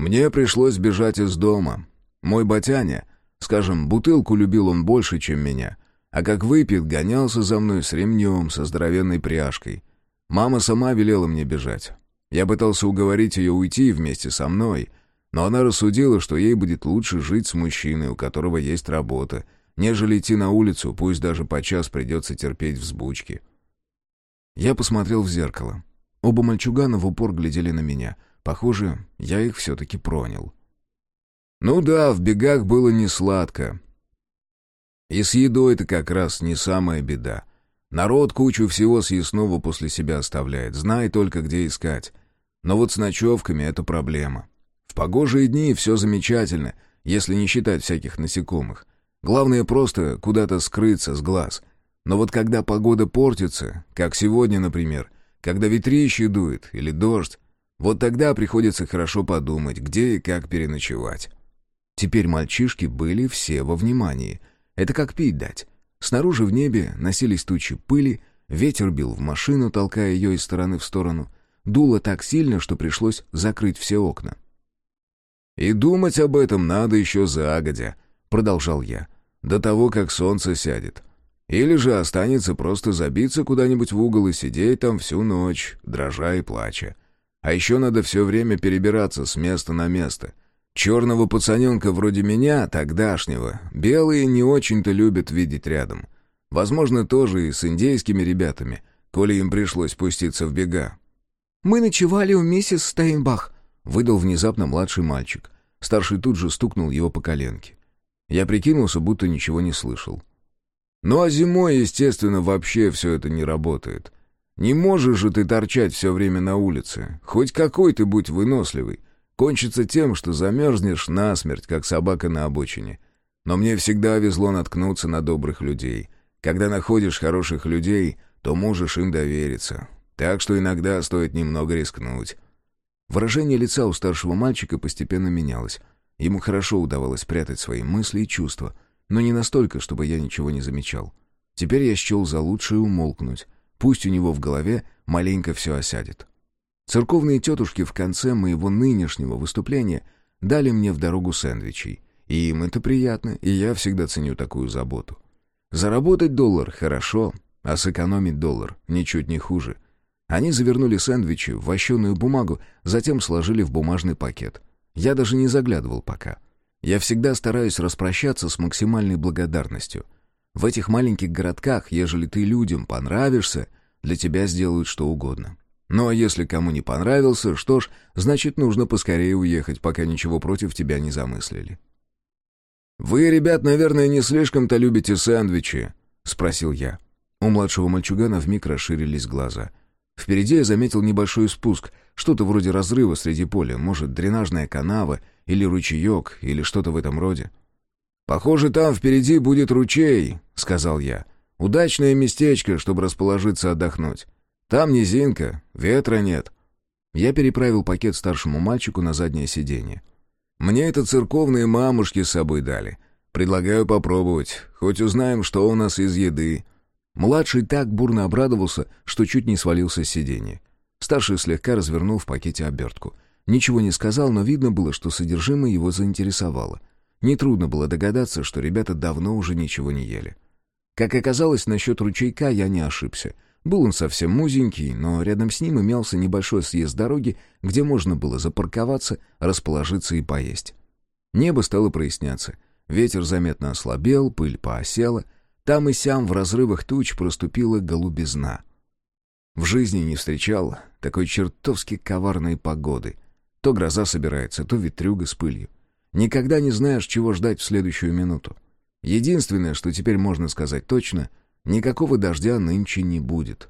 Мне пришлось бежать из дома. Мой батяня, скажем, бутылку любил он больше, чем меня, а как выпит, гонялся за мной с ремнем, со здоровенной пряжкой. Мама сама велела мне бежать. Я пытался уговорить ее уйти вместе со мной, но она рассудила, что ей будет лучше жить с мужчиной, у которого есть работа, нежели идти на улицу, пусть даже по час придется терпеть взбучки. Я посмотрел в зеркало. Оба мальчугана в упор глядели на меня — Похоже, я их все-таки пронял. Ну да, в бегах было не сладко. И с едой это как раз не самая беда. Народ кучу всего съестного после себя оставляет, знай только где искать. Но вот с ночевками это проблема. В погожие дни все замечательно, если не считать всяких насекомых. Главное просто куда-то скрыться с глаз. Но вот когда погода портится, как сегодня, например, когда ветрище дует или дождь, вот тогда приходится хорошо подумать, где и как переночевать. Теперь мальчишки были все во внимании. Это как пить дать. Снаружи в небе носились тучи пыли, ветер бил в машину, толкая ее из стороны в сторону. Дуло так сильно, что пришлось закрыть все окна. «И думать об этом надо еще загодя», — продолжал я, — «до того, как солнце сядет. Или же останется просто забиться куда-нибудь в угол и сидеть там всю ночь, дрожа и плача. А еще надо все время перебираться с места на место. Черного пацаненка вроде меня, тогдашнего, белые не очень-то любят видеть рядом. Возможно, тоже и с индейскими ребятами, коли им пришлось пуститься в бега. «Мы ночевали у миссис Стейнбах», — выдал внезапно младший мальчик. Старший тут же стукнул его по коленке. Я прикинулся, будто ничего не слышал. Ну а зимой, естественно, вообще все это не работает. Не можешь же ты торчать все время на улице. Хоть какой ты будь выносливый. Кончится тем, что замерзнешь насмерть, как собака на обочине. Но мне всегда везло наткнуться на добрых людей. Когда находишь хороших людей, то можешь им довериться. Так что иногда стоит немного рискнуть. Выражение лица у старшего мальчика постепенно менялось. Ему хорошо удавалось прятать свои мысли и чувства, но не настолько, чтобы я ничего не замечал. Теперь я счел за лучшее умолкнуть, Пусть у него в голове маленько все осядет. Церковные тетушки в конце моего нынешнего выступления дали мне в дорогу сэндвичей. И им это приятно, и я всегда ценю такую заботу. Заработать доллар — хорошо, а сэкономить доллар — ничуть не хуже. Они завернули сэндвичи в вощеную бумагу, затем сложили в бумажный пакет. Я даже не заглядывал пока. Я всегда стараюсь распрощаться с максимальной благодарностью — в этих маленьких городках, ежели ты людям понравишься, для тебя сделают что угодно. Ну а если кому не понравился, что ж, значит нужно поскорее уехать, пока ничего против тебя не замыслили. «Вы, ребят, наверное, не слишком-то любите сэндвичи?» — спросил я. У младшего мальчугана вмиг расширились глаза. Впереди я заметил небольшой спуск, что-то вроде разрыва среди поля, может, дренажная канава, или ручеек, или что-то в этом роде. «Похоже, там впереди будет ручей», — сказал я. «Удачное местечко, чтобы расположиться отдохнуть. Там низинка, ветра нет». Я переправил пакет старшему мальчику на заднее сиденье. «Мне это церковные мамушки с собой дали. Предлагаю попробовать, хоть узнаем, что у нас из еды». Младший так бурно обрадовался, что чуть не свалился с сиденья. Старший слегка развернул в пакете обертку. Ничего не сказал, но видно было, что содержимое его заинтересовало. Нетрудно было догадаться, что ребята давно уже ничего не ели. Как оказалось, насчет ручейка я не ошибся. Был он совсем узенький, но рядом с ним имелся небольшой съезд дороги, где можно было запарковаться, расположиться и поесть. Небо стало проясняться. Ветер заметно ослабел, пыль поосела. Там и сям в разрывах туч проступила голубизна. В жизни не встречал такой чертовски коварной погоды. То гроза собирается, то ветрюга с пылью. Никогда не знаешь, чего ждать в следующую минуту. Единственное, что теперь можно сказать точно, никакого дождя нынче не будет.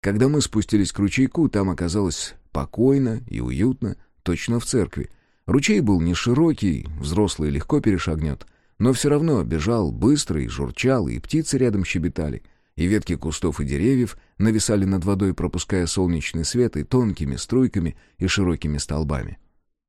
Когда мы спустились к ручейку, там оказалось покойно и уютно, точно в церкви. Ручей был не широкий, взрослый легко перешагнет, но все равно бежал быстро и журчал, и птицы рядом щебетали, и ветки кустов и деревьев нависали над водой, пропуская солнечный свет и тонкими струйками и широкими столбами.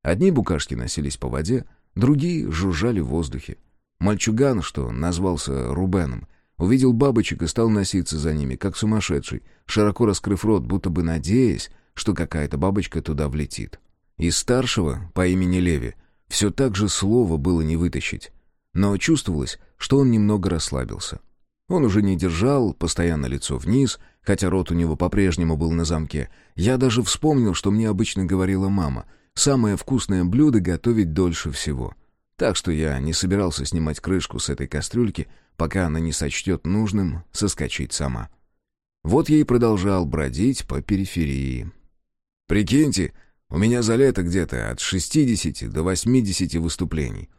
Одни букашки носились по воде, другие жужжали в воздухе. Мальчуган, что назвался Рубеном, увидел бабочек и стал носиться за ними, как сумасшедший, широко раскрыв рот, будто бы надеясь, что какая-то бабочка туда влетит. Из старшего, по имени Леви, все так же слова было не вытащить. Но чувствовалось, что он немного расслабился. Он уже не держал, постоянно лицо вниз, хотя рот у него по-прежнему был на замке. Я даже вспомнил, что мне обычно говорила мама — Самое вкусное блюдо готовить дольше всего. Так что я не собирался снимать крышку с этой кастрюльки, пока она не сочтет нужным соскочить сама. Вот я и продолжал бродить по периферии. «Прикиньте, у меня за лето где-то от 60 до 80 выступлений.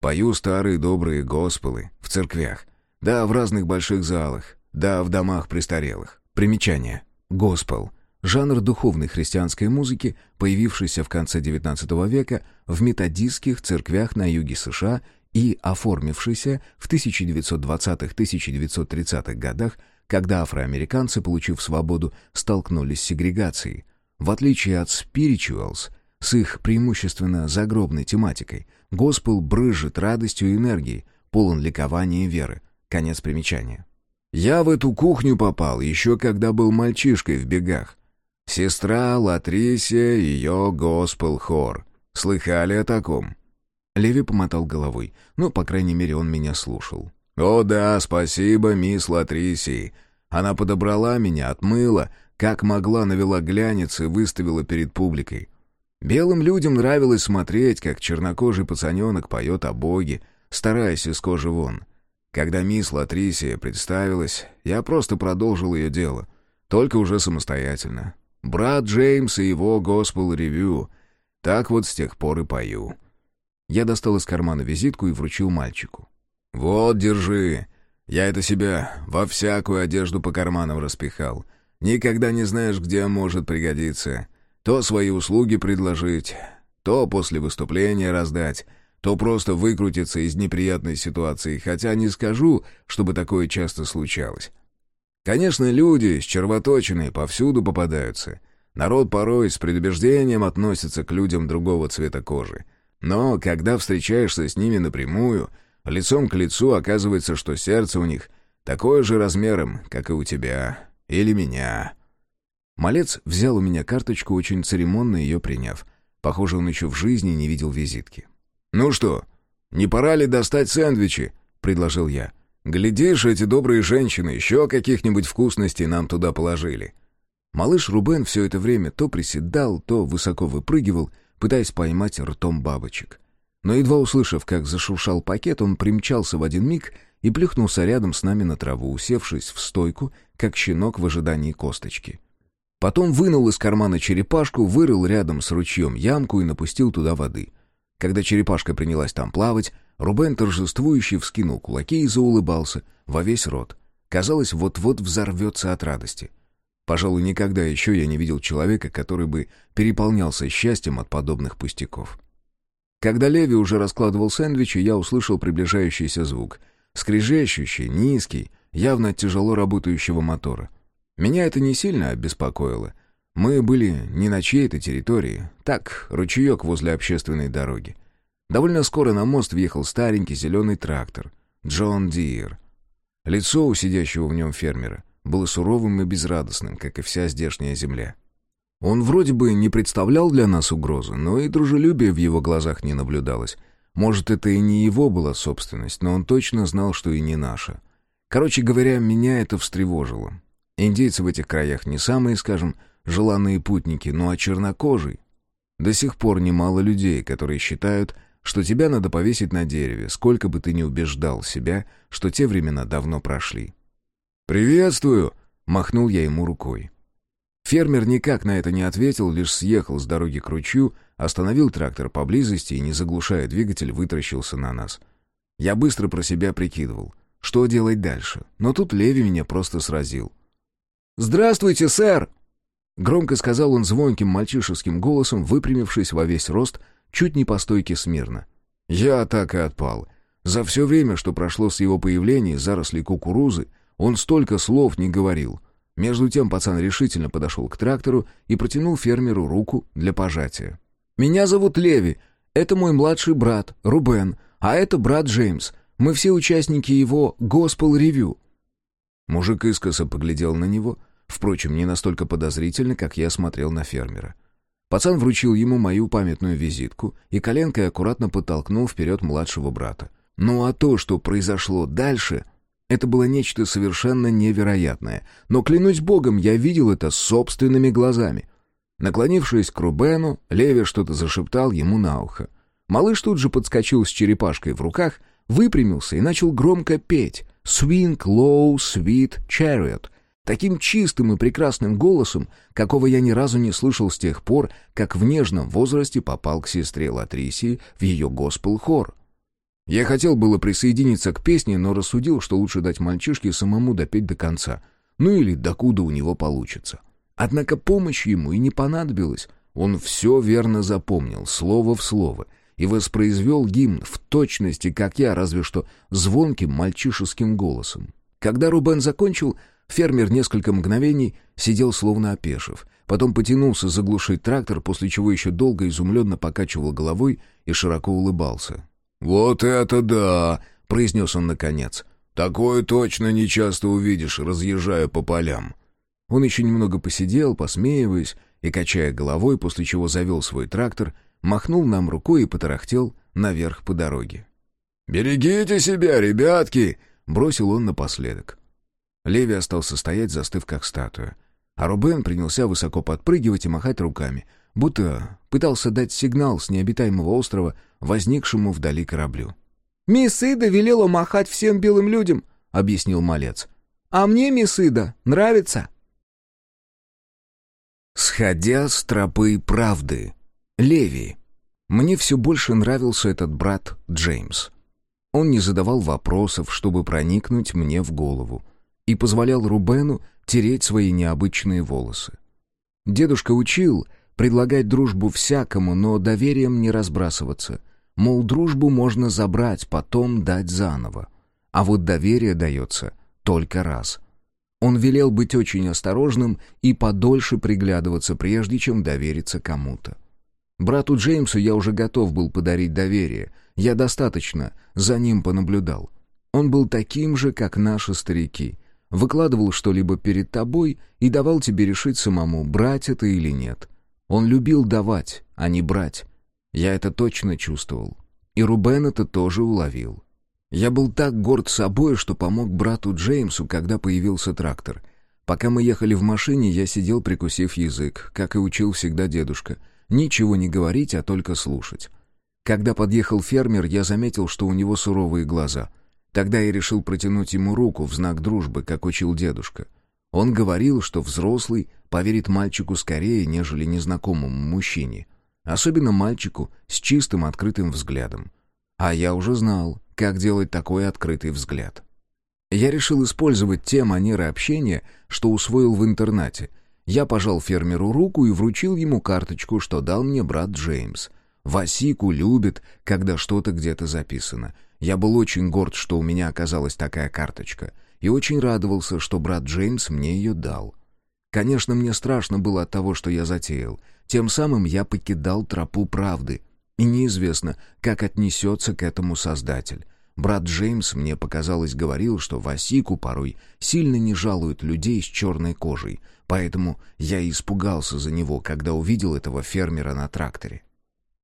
Пою старые добрые госпелы в церквях, да в разных больших залах, да в домах престарелых. Примечание. Госпел жанр духовной христианской музыки, появившийся в конце XIX века в методистских церквях на юге США и оформившийся в 1920-1930-х годах, когда афроамериканцы, получив свободу, столкнулись с сегрегацией. В отличие от spirituals, с их преимущественно загробной тематикой, госпел брызжет радостью и энергией, полон ликования и веры. Конец примечания. Я в эту кухню попал еще когда был мальчишкой в бегах. Сестра Латрисия, ее госпел-хор. Слыхали о таком?» Леви помотал головой. Ну, по крайней мере, он меня слушал. «О да, спасибо, мисс Латрисии. Она подобрала меня, отмыла, как могла навела глянец и выставила перед публикой. Белым людям нравилось смотреть, как чернокожий пацаненок поет о Боге, стараясь из кожи вон. Когда мисс Латрисия представилась, я просто продолжил ее дело, только уже самостоятельно. Брат Джеймс и его Review. Так вот с тех пор и пою. Я достал из кармана визитку и вручил мальчику. «Вот, держи. Я это себя во всякую одежду по карманам распихал. Никогда не знаешь, где может пригодиться. То свои услуги предложить, то после выступления раздать, то просто выкрутиться из неприятной ситуации, хотя не скажу, чтобы такое часто случалось. Конечно, люди с червоточиной повсюду попадаются. Народ порой с предубеждением относится к людям другого цвета кожи. Но когда встречаешься с ними напрямую, лицом к лицу оказывается, что сердце у них такое же размером, как и у тебя или меня. Малец взял у меня карточку, очень церемонно ее приняв. Похоже, он еще в жизни не видел визитки. «Ну что, не пора ли достать сэндвичи?» — предложил я. Глядишь, эти добрые женщины еще каких-нибудь вкусностей нам туда положили». Малыш Рубен все это время то приседал, то высоко выпрыгивал, пытаясь поймать ртом бабочек. Но едва услышав, как зашуршал пакет, он примчался в один миг и плюхнулся рядом с нами на траву, усевшись в стойку, как щенок в ожидании косточки. Потом вынул из кармана черепашку, вырыл рядом с ручьем ямку и напустил туда воды. Когда черепашка принялась там плавать, Рубен торжествующе вскинул кулаки и заулыбался во весь рот. Казалось, вот-вот взорвется от радости. Пожалуй, никогда еще я не видел человека, который бы переполнялся счастьем от подобных пустяков. Когда Леви уже раскладывал сэндвичи, я услышал приближающийся звук. Скрежещущий, низкий, явно тяжело работающего мотора. Меня это не сильно обеспокоило. Мы были не на чьей-то территории. Так, ручеек возле общественной дороги. Довольно скоро на мост въехал старенький зеленый трактор. Джон Дир. Лицо у сидящего в нем фермера было суровым и безрадостным, как и вся здешняя земля. Он вроде бы не представлял для нас угрозы, но и дружелюбия в его глазах не наблюдалось. Может, это и не его была собственность, но он точно знал, что и не наша. Короче говоря, меня это встревожило. Индейцы в этих краях не самые, скажем, желанные путники, ну а чернокожий... До сих пор немало людей, которые считают, что тебя надо повесить на дереве, сколько бы ты ни убеждал себя, что те времена давно прошли. «Приветствую!» — махнул я ему рукой. Фермер никак на это не ответил, лишь съехал с дороги к ручью, остановил трактор поблизости и, не заглушая двигатель, вытаращился на нас. Я быстро про себя прикидывал, что делать дальше, но тут Леви меня просто сразил. «Здравствуйте, сэр!» Громко сказал он звонким мальчишеским голосом, выпрямившись во весь рост, чуть не по стойке смирно. Я так и отпал. За все время, что прошло с его появления из зарослей кукурузы, он столько слов не говорил — между тем пацан решительно подошел к трактору и протянул фермеру руку для пожатия. «Меня зовут Леви. Это мой младший брат, Рубен, а это брат Джеймс. Мы все участники его «Госпел-ревью». Мужик искоса поглядел на него, впрочем, не настолько подозрительно, как я смотрел на фермера. Пацан вручил ему мою памятную визитку и коленкой аккуратно подтолкнул вперед младшего брата. Ну а то, что произошло дальше, это было нечто совершенно невероятное, но, клянусь богом, я видел это собственными глазами. Наклонившись к Рубену, Леви что-то зашептал ему на ухо. Малыш тут же подскочил с черепашкой в руках, выпрямился и начал громко петь «Swing Low Sweet Chariot», таким чистым и прекрасным голосом, какого я ни разу не слышал с тех пор, как в нежном возрасте попал к сестре Латрисии в ее госпел-хор. Я хотел было присоединиться к песне, но рассудил, что лучше дать мальчишке самому допеть до конца. Ну или докуда у него получится. Однако помощь ему и не понадобилась. Он все верно запомнил, слово в слово, и воспроизвел гимн в точности, как я, разве что звонким мальчишеским голосом. Когда Рубен закончил, фермер несколько мгновений сидел словно опешив, потом потянулся заглушить трактор, после чего еще долго изумленно покачивал головой и широко улыбался. «Вот это да!» — произнес он наконец. «Такое точно не часто увидишь, разъезжая по полям». Он еще немного посидел, посмеиваясь и качая головой, после чего завел свой трактор, махнул нам рукой и потарахтел наверх по дороге. «Берегите себя, ребятки!» — бросил он напоследок. Леви остался стоять, застыв как статуя. А Рубен принялся высоко подпрыгивать и махать руками, будто пытался дать сигнал с необитаемого острова возникшему вдали кораблю. «Мисс Ида велела махать всем белым людям», — объяснил малец. «А мне, мисс Ида, нравится». Сходя с тропы правды. Леви. Мне все больше нравился этот брат Джеймс. Он не задавал вопросов, чтобы проникнуть мне в голову, и позволял Рубену тереть свои необычные волосы. Дедушка учил, предлагать дружбу всякому, но доверием не разбрасываться. Мол, дружбу можно забрать, потом дать заново. А вот доверие дается только раз. Он велел быть очень осторожным и подольше приглядываться, прежде чем довериться кому-то. Брату Джеймсу я уже готов был подарить доверие. Я достаточно за ним понаблюдал. Он был таким же, как наши старики. Выкладывал что-либо перед тобой и давал тебе решить самому, брать это или нет. Он любил давать, а не брать. Я это точно чувствовал. И Рубен это тоже уловил. Я был так горд собой, что помог брату Джеймсу, когда появился трактор. Пока мы ехали в машине, я сидел, прикусив язык, как и учил всегда дедушка. Ничего не говорить, а только слушать. Когда подъехал фермер, я заметил, что у него суровые глаза. Тогда я решил протянуть ему руку в знак дружбы, как учил дедушка. Он говорил, что взрослый поверит мальчику скорее, нежели незнакомому мужчине. Особенно мальчику с чистым открытым взглядом. А я уже знал, как делать такой открытый взгляд. Я решил использовать те манеры общения, что усвоил в интернате. Я пожал фермеру руку и вручил ему карточку, что дал мне брат Джеймс. Васику любит, когда что-то где-то записано. Я был очень горд, что у меня оказалась такая карточка, и очень радовался, что брат Джеймс мне ее дал. Конечно, мне страшно было от того, что я затеял. Тем самым я покидал тропу правды, и неизвестно, как отнесется к этому Создатель. Брат Джеймс, мне показалось, говорил, что Васику порой сильно не жалуют людей с черной кожей, поэтому я испугался за него, когда увидел этого фермера на тракторе.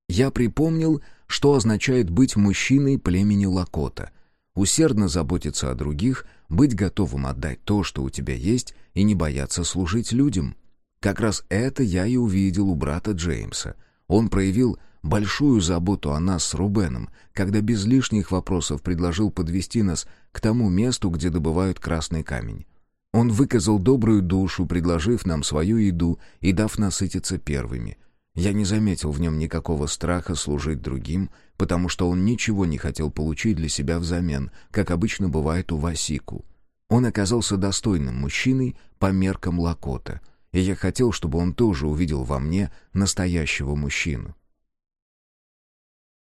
Я припомнил, что означает быть мужчиной племени Лакота. Усердно заботиться о других, быть готовым отдать то, что у тебя есть, и не бояться служить людям. Как раз это я и увидел у брата Джеймса. Он проявил большую заботу о нас с Рубеном, когда без лишних вопросов предложил подвести нас к тому месту, где добывают красный камень. Он выказал добрую душу, предложив нам свою еду и дав насытиться первыми. Я не заметил в нем никакого страха служить другим, потому что он ничего не хотел получить для себя взамен, как обычно бывает у Васику. Он оказался достойным мужчиной по меркам Лакота, и я хотел, чтобы он тоже увидел во мне настоящего мужчину.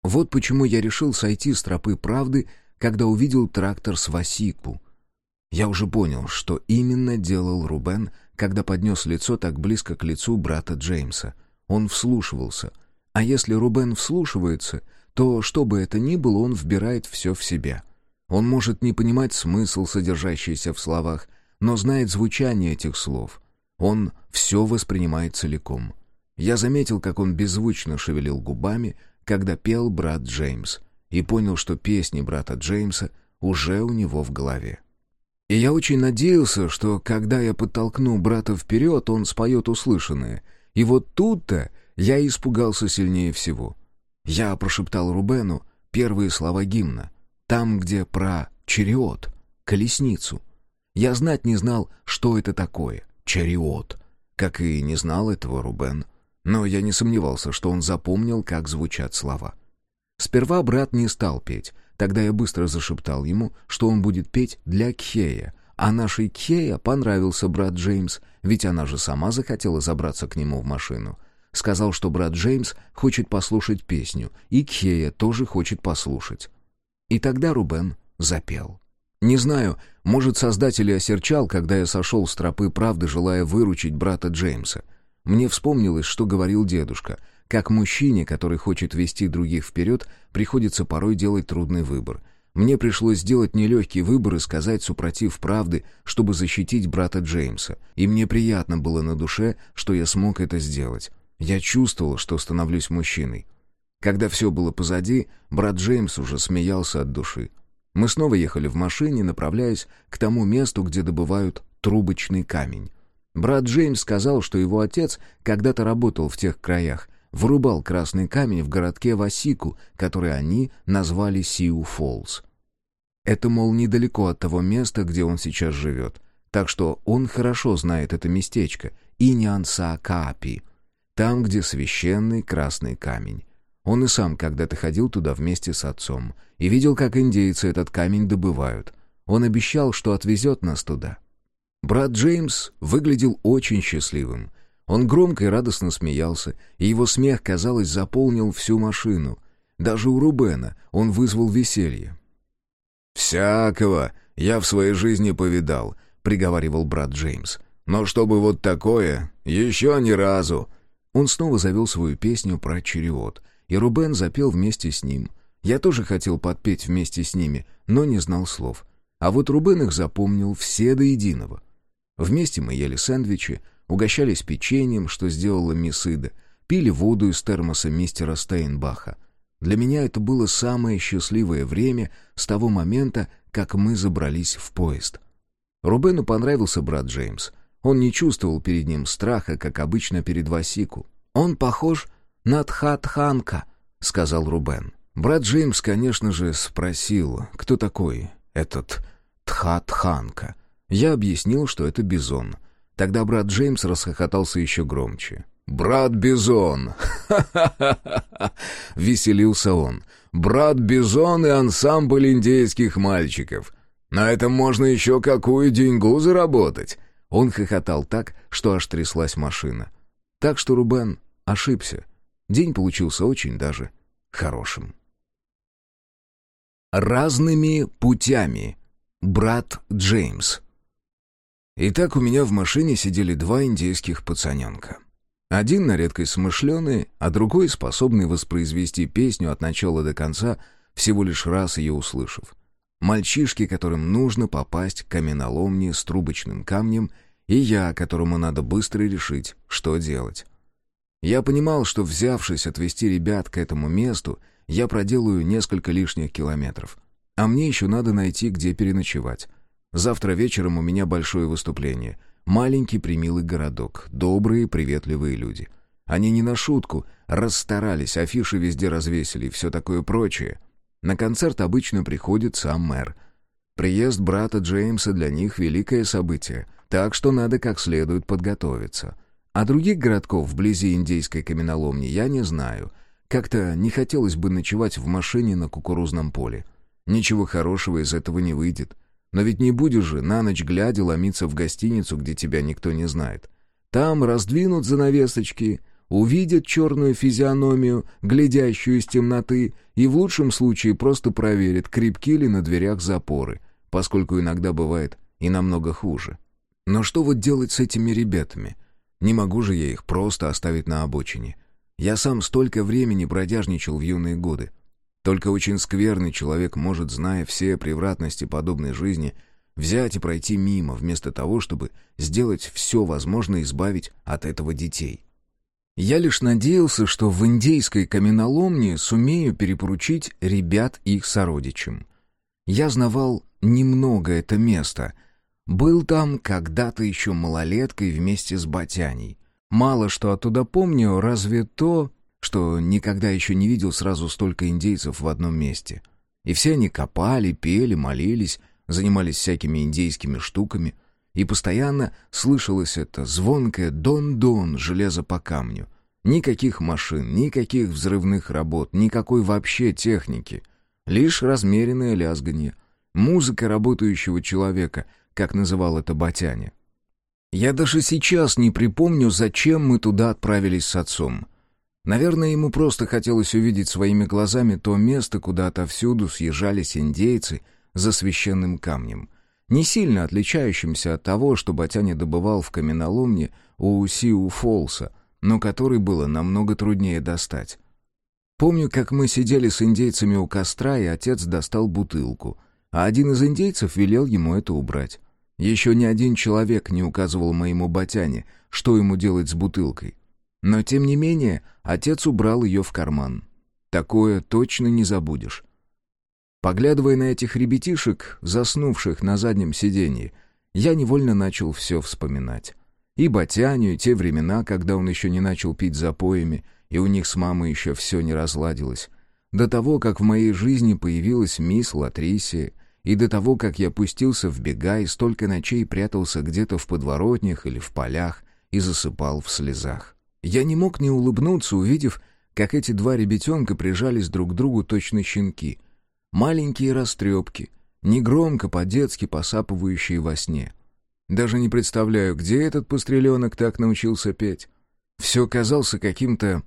Вот почему я решил сойти с тропы правды, когда увидел трактор с Васику. Я уже понял, что именно делал Рубен, когда поднес лицо так близко к лицу брата Джеймса. Он вслушивался. А если Рубен вслушивается, то, что бы это ни было, он вбирает все в себя. Он может не понимать смысл, содержащийся в словах, но знает звучание этих слов. Он все воспринимает целиком. Я заметил, как он беззвучно шевелил губами, когда пел брат Джеймс, и понял, что песни брата Джеймса уже у него в голове. И я очень надеялся, что когда я подтолкну брата вперед, он споет услышанное. И вот тут-то я испугался сильнее всего. Я прошептал Рубену первые слова гимна, там, где про чариот, колесницу. Я знать не знал, что это такое, чариот, как и не знал этого Рубен. Но я не сомневался, что он запомнил, как звучат слова. Сперва брат не стал петь, тогда я быстро зашептал ему, что он будет петь для Кхея, а нашей Кхея понравился брат Джеймс, ведь она же сама захотела забраться к нему в машину. Сказал, что брат Джеймс хочет послушать песню, и Кхея тоже хочет послушать. И тогда Рубен запел. Не знаю, может, создатель осерчал, когда я сошел с тропы правды, желая выручить брата Джеймса. Мне вспомнилось, что говорил дедушка. Как мужчине, который хочет вести других вперед, приходится порой делать трудный выбор. Мне пришлось сделать нелегкий выбор и сказать, супротив правды, чтобы защитить брата Джеймса. И мне приятно было на душе, что я смог это сделать. Я чувствовал, что становлюсь мужчиной. Когда все было позади, брат Джеймс уже смеялся от души. Мы снова ехали в машине, направляясь к тому месту, где добывают трубочный камень. Брат Джеймс сказал, что его отец когда-то работал в тех краях, вырубал красный камень в городке Васику, который они назвали Сиу Фоллс. Это, мол, недалеко от того места, где он сейчас живет. Так что он хорошо знает это местечко, Иньянса-Каапи, там, где священный красный камень. Он и сам когда-то ходил туда вместе с отцом и видел, как индейцы этот камень добывают. Он обещал, что отвезет нас туда. Брат Джеймс выглядел очень счастливым. Он громко и радостно смеялся, и его смех, казалось, заполнил всю машину. Даже у Рубена он вызвал веселье. «Всякого я в своей жизни повидал», — приговаривал брат Джеймс. «Но чтобы вот такое, еще ни разу». Он снова завел свою песню про чериот, и Рубен запел вместе с ним. Я тоже хотел подпеть вместе с ними, но не знал слов. А вот Рубен их запомнил все до единого — Вместе мы ели сэндвичи, угощались печеньем, что сделала мисс Ида, пили воду из термоса мистера Стейнбаха. Для меня это было самое счастливое время с того момента, как мы забрались в поезд. Рубену понравился брат Джеймс. Он не чувствовал перед ним страха, как обычно перед Васику. «Он похож на Тхатханка», — сказал Рубен. Брат Джеймс, конечно же, спросил, кто такой этот Тхатханка. Я объяснил, что это бизон. Тогда брат Джеймс расхохотался еще громче. «Брат Бизон!» — веселился он. «Брат Бизон и ансамбль индейских мальчиков. На этом можно еще какую деньгу заработать!» Он хохотал так, что аж тряслась машина. Так что Рубен ошибся. День получился очень даже хорошим. Разными путями. Брат Джеймс. Итак, у меня в машине сидели два индейских пацаненка. Один на редкость смышленый, а другой способный воспроизвести песню от начала до конца, всего лишь раз ее услышав. Мальчишки, которым нужно попасть к каменоломне с трубочным камнем, и я, которому надо быстро решить, что делать. Я понимал, что, взявшись отвезти ребят к этому месту, я проделаю несколько лишних километров. А мне еще надо найти, где переночевать. Завтра вечером у меня большое выступление. Маленький примилый городок, добрые, приветливые люди. Они не на шутку, расстарались, афиши везде развесили и все такое прочее. На концерт обычно приходит сам мэр. Приезд брата Джеймса для них — великое событие, так что надо как следует подготовиться. А других городков вблизи индейской каменоломни я не знаю. Как-то не хотелось бы ночевать в машине на кукурузном поле. Ничего хорошего из этого не выйдет. Но ведь не будешь же на ночь глядя ломиться в гостиницу, где тебя никто не знает. Там раздвинут занавесочки, увидят черную физиономию, глядящую из темноты, и в лучшем случае просто проверят, крепки ли на дверях запоры, поскольку иногда бывает и намного хуже. Но что вот делать с этими ребятами? Не могу же я их просто оставить на обочине. Я сам столько времени бродяжничал в юные годы. Только очень скверный человек может, зная все превратности подобной жизни, взять и пройти мимо, вместо того, чтобы сделать все возможное избавить от этого детей. Я лишь надеялся, что в индейской каменоломне сумею перепоручить ребят их сородичам. Я знавал немного это место. Был там когда-то еще малолеткой вместе с Батяней. Мало что оттуда помню, разве то, что никогда еще не видел сразу столько индейцев в одном месте. И все они копали, пели, молились, занимались всякими индейскими штуками, и постоянно слышалось это звонкое «дон-дон» железо по камню. Никаких машин, никаких взрывных работ, никакой вообще техники. Лишь размеренное лязганье. Музыка работающего человека, как называл это Батяня. Я даже сейчас не припомню, зачем мы туда отправились с отцом. Наверное, ему просто хотелось увидеть своими глазами то место, куда отовсюду съезжались индейцы за священным камнем. Не сильно отличающимся от того, что Батяня добывал в каменоломне у Сиу-Фолса, но который было намного труднее достать. Помню, как мы сидели с индейцами у костра, и отец достал бутылку, а один из индейцев велел ему это убрать. Еще ни один человек не указывал моему Батяне, что ему делать с бутылкой. Но, тем не менее, отец убрал ее в карман. Такое точно не забудешь. Поглядывая на этих ребятишек, заснувших на заднем сиденье, я невольно начал все вспоминать. И Батяню, и те времена, когда он еще не начал пить запоями, и у них с мамой еще все не разладилось. До того, как в моей жизни появилась мисс Латрисия, и до того, как я пустился в бега и столько ночей прятался где-то в подворотнях или в полях и засыпал в слезах. Я не мог не улыбнуться, увидев, как эти два ребятенка прижались друг к другу точно щенки. Маленькие растрепки, негромко, по-детски посапывающие во сне. Даже не представляю, где этот постреленок так научился петь. Все казался каким-то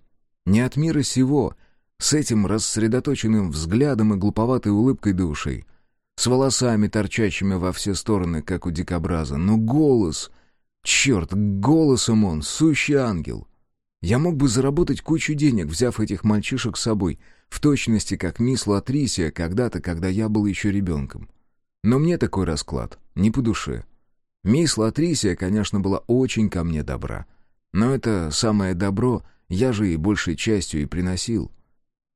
не от мира сего, с этим рассредоточенным взглядом и глуповатой улыбкой души, с волосами, торчащими во все стороны, как у дикобраза, но голос... Черт, голосом он, сущий ангел. Я мог бы заработать кучу денег, взяв этих мальчишек с собой, в точности как мисс Латрисия когда-то, когда я был еще ребенком. Но мне такой расклад не по душе. Мисс Латрисия, конечно, была очень ко мне добра. Но это самое добро я же и большей частью и приносил.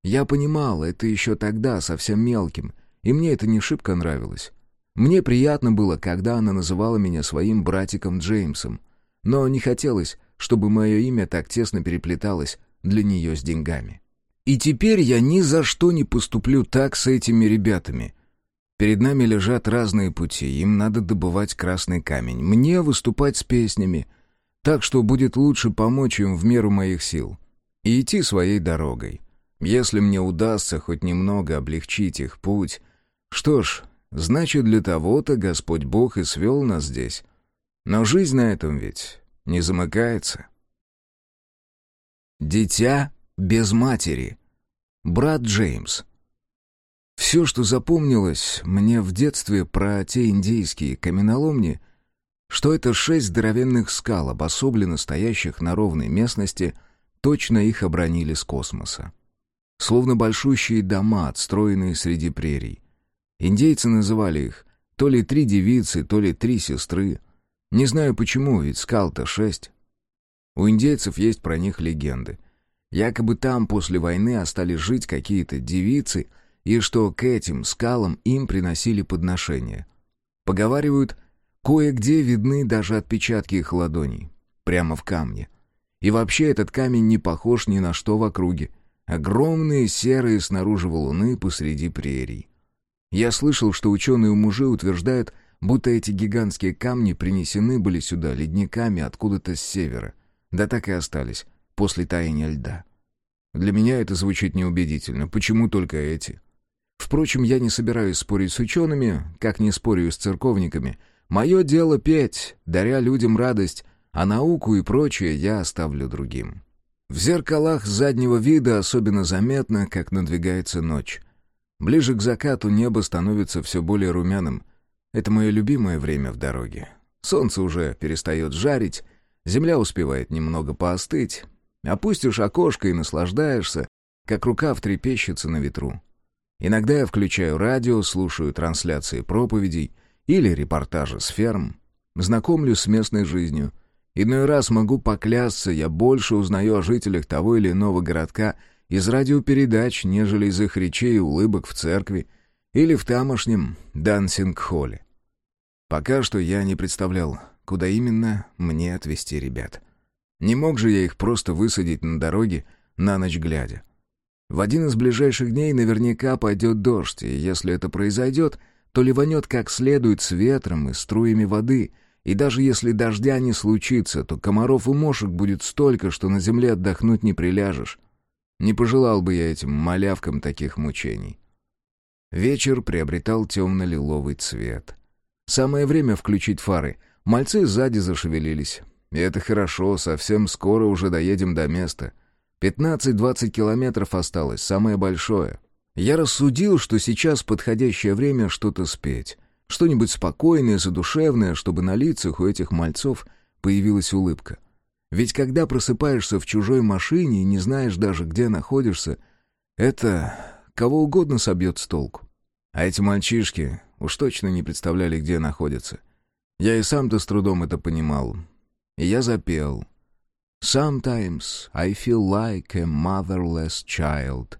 Я понимал, это еще тогда, совсем мелким, и мне это не шибко нравилось. Мне приятно было, когда она называла меня своим братиком Джеймсом, но не хотелось, чтобы мое имя так тесно переплеталось для нее с деньгами. И теперь я ни за что не поступлю так с этими ребятами. Перед нами лежат разные пути, им надо добывать красный камень, мне выступать с песнями, так что будет лучше помочь им в меру моих сил и идти своей дорогой. Если мне удастся хоть немного облегчить их путь, что ж, значит, для того-то Господь Бог и свел нас здесь. Но жизнь на этом ведь не замыкается. Дитя без матери. Брат Джеймс. Все, что запомнилось мне в детстве про те индейские каменоломни, что это шесть здоровенных скал, обособленно стоящих на ровной местности, точно их обронили с космоса. Словно большущие дома, отстроенные среди прерий. Индейцы называли их то ли три девицы, то ли три сестры. Не знаю почему, ведь скал-то шесть. У индейцев есть про них легенды. Якобы там после войны остались жить какие-то девицы, и что к этим скалам им приносили подношения. Поговаривают, кое-где видны даже отпечатки их ладоней, прямо в камне. И вообще этот камень не похож ни на что в округе. Огромные серые снаружи валуны посреди прерий. Я слышал, что ученые-мужи утверждают, будто эти гигантские камни принесены были сюда ледниками откуда-то с севера. Да так и остались, после таяния льда. Для меня это звучит неубедительно. Почему только эти? Впрочем, я не собираюсь спорить с учеными, как не спорю с церковниками. Мое дело петь, даря людям радость, а науку и прочее я оставлю другим. В зеркалах заднего вида особенно заметно, как надвигается ночь. Ближе к закату небо становится все более румяным. Это мое любимое время в дороге. Солнце уже перестает жарить, земля успевает немного поостыть. Опустишь окошко и наслаждаешься, как рукав трепещется на ветру. Иногда я включаю радио, слушаю трансляции проповедей или репортажи с ферм, знакомлюсь с местной жизнью — Иной раз могу поклясться, я больше узнаю о жителях того или иного городка из радиопередач, нежели из их речей и улыбок в церкви или в тамошнем дансинг-холле. Пока что я не представлял, куда именно мне отвезти ребят. Не мог же я их просто высадить на дороге на ночь глядя. В один из ближайших дней наверняка пойдет дождь, и если это произойдет, то ливанет как следует с ветром и струями воды — и даже если дождя не случится, то комаров и мошек будет столько, что на земле отдохнуть не приляжешь. Не пожелал бы я этим малявкам таких мучений. Вечер приобретал темно-лиловый цвет. Самое время включить фары. Мальцы сзади зашевелились. И это хорошо, совсем скоро уже доедем до места. Пятнадцать-двадцать километров осталось, самое большое. Я рассудил, что сейчас подходящее время что-то спеть. Что-нибудь спокойное, задушевное, чтобы на лицах у этих мальцов появилась улыбка. Ведь когда просыпаешься в чужой машине и не знаешь даже, где находишься, это кого угодно собьет с толку. А эти мальчишки уж точно не представляли, где находятся. Я и сам-то с трудом это понимал. И я запел. «Sometimes I feel like a motherless child.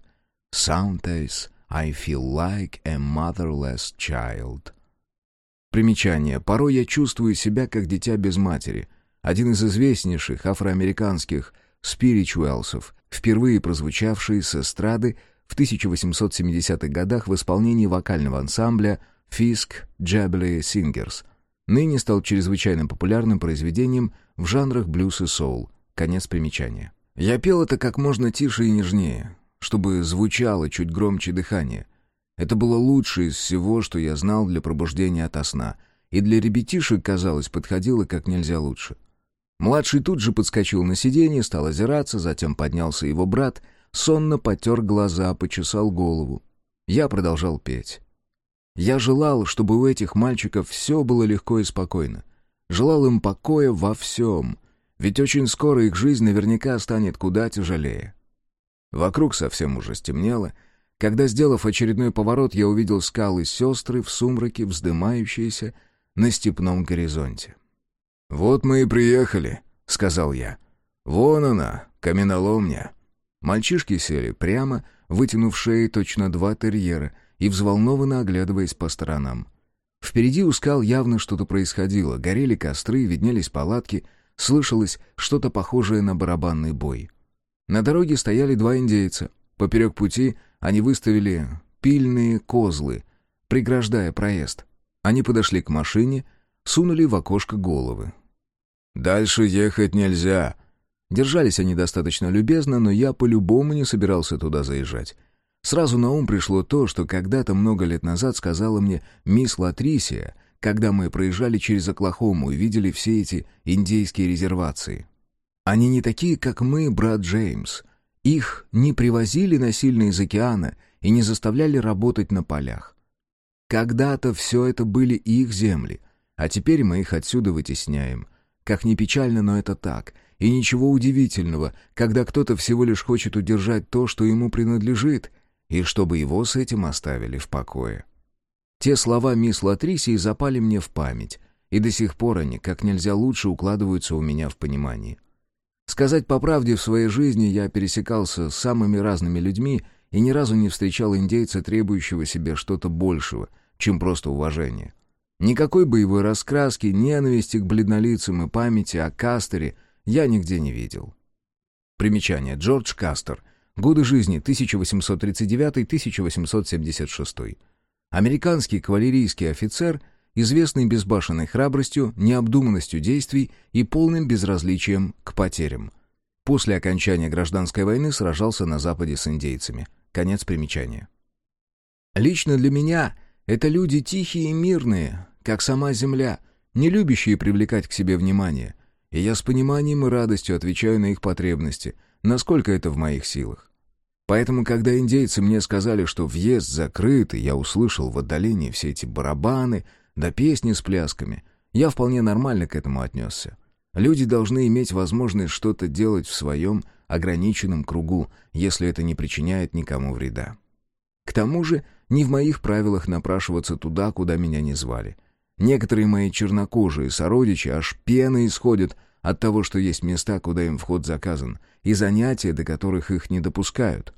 Sometimes I feel like a motherless child». Примечание. Порой я чувствую себя как дитя без матери. Один из известнейших афроамериканских спиричуэлсов, впервые прозвучавший с эстрады в 1870-х годах в исполнении вокального ансамбля «Fisk Jubilee Singers», ныне стал чрезвычайно популярным произведением в жанрах блюз и соул. Конец примечания. Я пел это как можно тише и нежнее, чтобы звучало чуть громче дыхание — это было лучшее из всего, что я знал для пробуждения ото сна, и для ребятишек, казалось, подходило как нельзя лучше. Младший тут же подскочил на сиденье, стал озираться, затем поднялся его брат, сонно потер глаза, почесал голову. Я продолжал петь. Я желал, чтобы у этих мальчиков все было легко и спокойно. Желал им покоя во всем, ведь очень скоро их жизнь наверняка станет куда тяжелее. Вокруг совсем уже стемнело — когда, сделав очередной поворот, я увидел скалы сестры в сумраке, вздымающиеся на степном горизонте. «Вот мы и приехали», — сказал я. «Вон она, каменоломня». Мальчишки сели прямо, вытянув шеи точно два терьера и взволнованно оглядываясь по сторонам. Впереди у скал явно что-то происходило, горели костры, виднелись палатки, слышалось что-то похожее на барабанный бой. На дороге стояли два индейца. Поперек пути они выставили пильные козлы, преграждая проезд. Они подошли к машине, сунули в окошко головы. «Дальше ехать нельзя». Держались они достаточно любезно, но я по-любому не собирался туда заезжать. Сразу на ум пришло то, что когда-то много лет назад сказала мне мисс Латрисия, когда мы проезжали через Оклахому и видели все эти индейские резервации. Они не такие, как мы, брат Джеймс. Их не привозили насильно из океана и не заставляли работать на полях. Когда-то все это были их земли, а теперь мы их отсюда вытесняем. Как ни печально, но это так. И ничего удивительного, когда кто-то всего лишь хочет удержать то, что ему принадлежит, и чтобы его с этим оставили в покое. Те слова мисс Латрисии запали мне в память, и до сих пор они как нельзя лучше укладываются у меня в понимании. Сказать по правде, в своей жизни я пересекался с самыми разными людьми и ни разу не встречал индейца, требующего себе что-то большего, чем просто уважение. Никакой боевой раскраски, ненависти к бледнолицам и памяти о Кастере я нигде не видел. Примечание. Джордж Кастер. Годы жизни 1839-1876. Американский кавалерийский офицер, известный безбашенной храбростью, необдуманностью действий и полным безразличием к потерям. После окончания гражданской войны сражался на Западе с индейцами. Конец примечания. Лично для меня это люди тихие и мирные, как сама земля, не любящие привлекать к себе внимание. И я с пониманием и радостью отвечаю на их потребности, насколько это в моих силах. Поэтому, когда индейцы мне сказали, что въезд закрыт, и я услышал в отдалении все эти барабаны да песни с плясками, я вполне нормально к этому отнесся. Люди должны иметь возможность что-то делать в своем ограниченном кругу, если это не причиняет никому вреда. К тому же, не в моих правилах напрашиваться туда, куда меня не звали. Некоторые мои чернокожие сородичи аж пены исходят от того, что есть места, куда им вход заказан, и занятия, до которых их не допускают.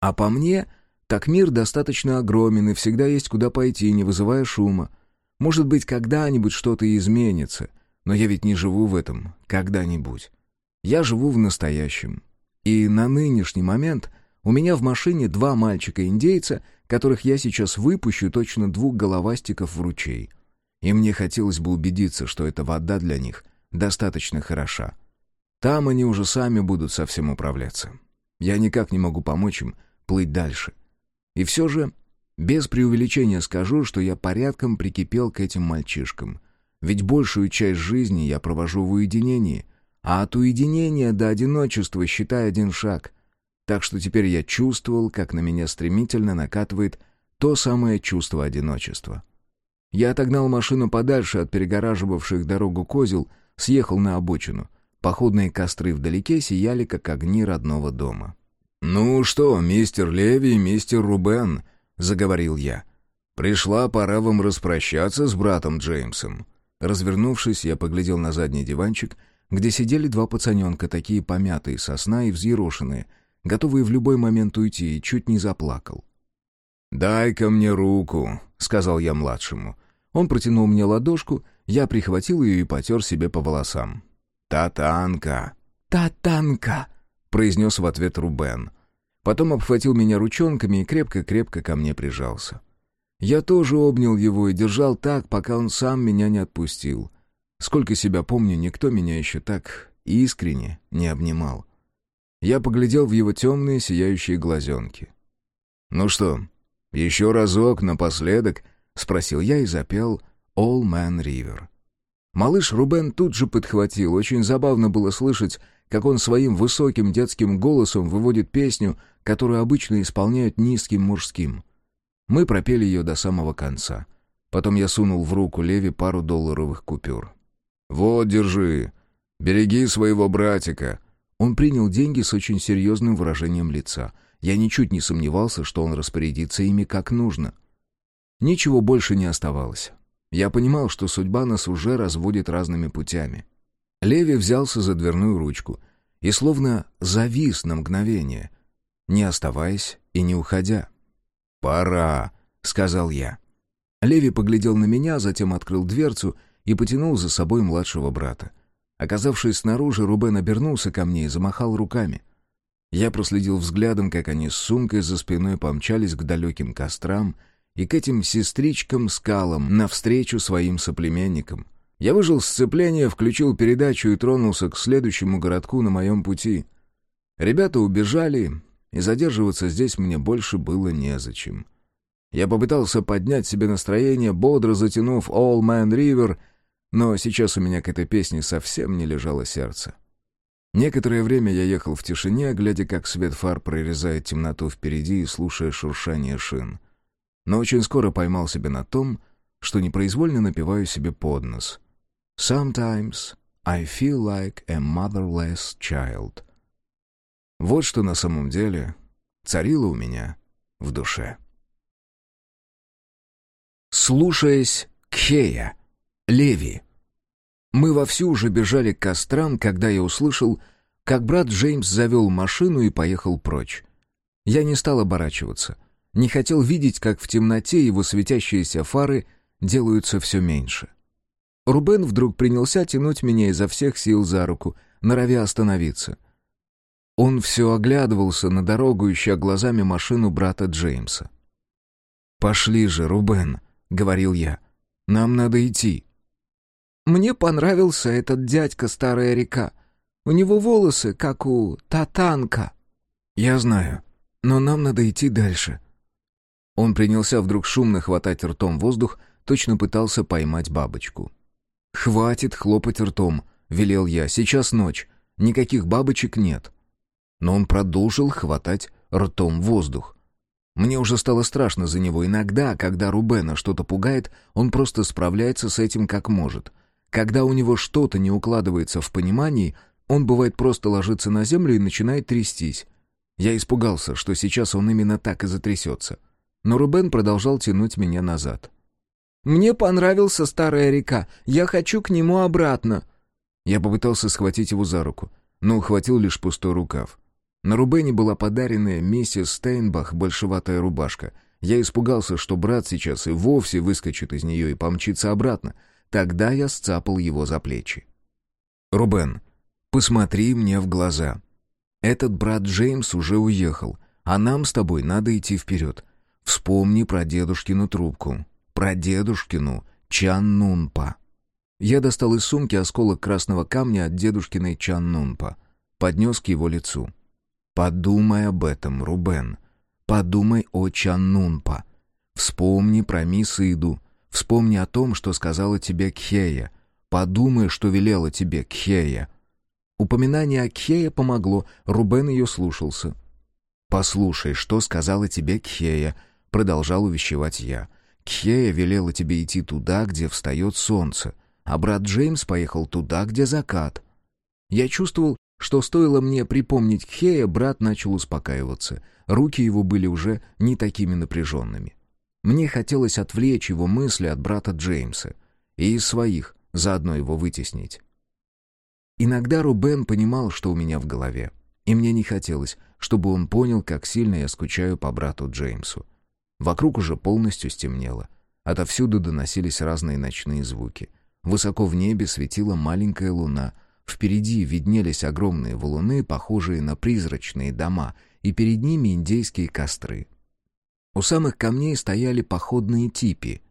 А по мне, так мир достаточно огромен, и всегда есть куда пойти, не вызывая шума. Может быть, когда-нибудь что-то изменится, но я ведь не живу в этом когда-нибудь. Я живу в настоящем. И на нынешний момент у меня в машине два мальчика-индейца, которых я сейчас выпущу точно двух головастиков в ручей. И мне хотелось бы убедиться, что эта вода для них достаточно хороша. Там они уже сами будут совсем управляться. Я никак не могу помочь им плыть дальше. И все же, без преувеличения скажу, что я порядком прикипел к этим мальчишкам. Ведь большую часть жизни я провожу в уединении, а от уединения до одиночества считай один шаг. Так что теперь я чувствовал, как на меня стремительно накатывает то самое чувство одиночества. Я отогнал машину подальше от перегораживавших дорогу козел, съехал на обочину. Походные костры вдалеке сияли, как огни родного дома. «Ну что, мистер Леви и мистер Рубен», — заговорил я. «Пришла пора вам распрощаться с братом Джеймсом. Развернувшись, я поглядел на задний диванчик, где сидели два пацаненка, такие помятые со сна и взъерошенные, готовые в любой момент уйти, и чуть не заплакал. «Дай-ка мне руку», — сказал я младшему. Он протянул мне ладошку, я прихватил ее и потер себе по волосам. «Татанка!» «Татанка!» — произнес в ответ Рубен. Потом обхватил меня ручонками и крепко-крепко ко мне прижался. Я тоже обнял его и держал так, пока он сам меня не отпустил. Сколько себя помню, никто меня еще так искренне не обнимал. Я поглядел в его темные сияющие глазенки. «Ну что, еще разок напоследок?» — спросил я и запел «All Man River». Малыш Рубен тут же подхватил. Очень забавно было слышать, как он своим высоким детским голосом выводит песню, которую обычно исполняют низким мужским. Мы пропели ее до самого конца. Потом я сунул в руку Леви пару долларовых купюр. «Вот, держи. Береги своего братика». Он принял деньги с очень серьезным выражением лица. Я ничуть не сомневался, что он распорядится ими как нужно. Ничего больше не оставалось. Я понимал, что судьба нас уже разводит разными путями. Леви взялся за дверную ручку и словно завис на мгновение, не оставаясь и не уходя. «Пора», — сказал я. Леви поглядел на меня, затем открыл дверцу и потянул за собой младшего брата. Оказавшись снаружи, Рубен обернулся ко мне и замахал руками. Я проследил взглядом, как они с сумкой за спиной помчались к далеким кострам и к этим сестричкам-скалам навстречу своим соплеменникам. Я выжил сцепление, включил передачу и тронулся к следующему городку на моем пути. Ребята убежали, и задерживаться здесь мне больше было незачем. Я попытался поднять себе настроение, бодро затянув «All Man River», но сейчас у меня к этой песне совсем не лежало сердце. Некоторое время я ехал в тишине, глядя, как свет фар прорезает темноту впереди и слушая шуршание шин. Но очень скоро поймал себя на том, что непроизвольно напеваю себе под нос. «Sometimes I feel like a motherless child». Вот что на самом деле царило у меня в душе. Слушаясь Кхея, Леви. Мы вовсю уже бежали к кострам, когда я услышал, как брат Джеймс завел машину и поехал прочь. Я не стал оборачиваться. Не хотел видеть, как в темноте его светящиеся фары делаются все меньше. Рубен вдруг принялся тянуть меня изо всех сил за руку, норовя остановиться. Он все оглядывался на дорогу, ища глазами машину брата Джеймса. «Пошли же, Рубен», — говорил я. «Нам надо идти». «Мне понравился этот дядька Старая река. У него волосы, как у Татанка». «Я знаю, но нам надо идти дальше». Он принялся вдруг шумно хватать ртом воздух, точно пытался поймать бабочку. «Хватит хлопать ртом», — велел я, — «сейчас ночь, никаких бабочек нет». Но он продолжил хватать ртом воздух. Мне уже стало страшно за него. Иногда, когда Рубена что-то пугает, он просто справляется с этим как может. Когда у него что-то не укладывается в понимании, он бывает просто ложится на землю и начинает трястись. Я испугался, что сейчас он именно так и затрясется. Но Рубен продолжал тянуть меня назад. «Мне понравился старая река. Я хочу к нему обратно». Я попытался схватить его за руку, но ухватил лишь пустой рукав. На Рубене была подаренная миссис Стейнбах большеватая рубашка. Я испугался, что брат сейчас и вовсе выскочит из нее и помчится обратно. Тогда я сцапал его за плечи. «Рубен, посмотри мне в глаза. Этот брат Джеймс уже уехал, а нам с тобой надо идти вперед. Вспомни про дедушкину трубку. Про дедушкину Чан-Нунпа». Я достал из сумки осколок красного камня от дедушкиной Чан-Нунпа. Поднес к его лицу. Подумай об этом, Рубен. Подумай о Чаннунпа. Вспомни про мисс Иду. Вспомни о том, что сказала тебе Кхея. Подумай, что велела тебе Кхея. Упоминание о Кхее помогло, Рубен ее слушался. «Послушай, что сказала тебе Кхея», — продолжал увещевать я. «Кхея велела тебе идти туда, где встает солнце, а брат Джеймс поехал туда, где закат». Я чувствовал, что стоило мне припомнить Кхея, брат начал успокаиваться. Руки его были уже не такими напряженными. Мне хотелось отвлечь его мысли от брата Джеймса и из своих заодно его вытеснить. Иногда Рубен понимал, что у меня в голове, и мне не хотелось, чтобы он понял, как сильно я скучаю по брату Джеймсу. Вокруг уже полностью стемнело. Отовсюду доносились разные ночные звуки. Высоко в небе светила маленькая луна — Впереди виднелись огромные валуны, похожие на призрачные дома, и перед ними индейские костры. У самых камней стояли походные типи.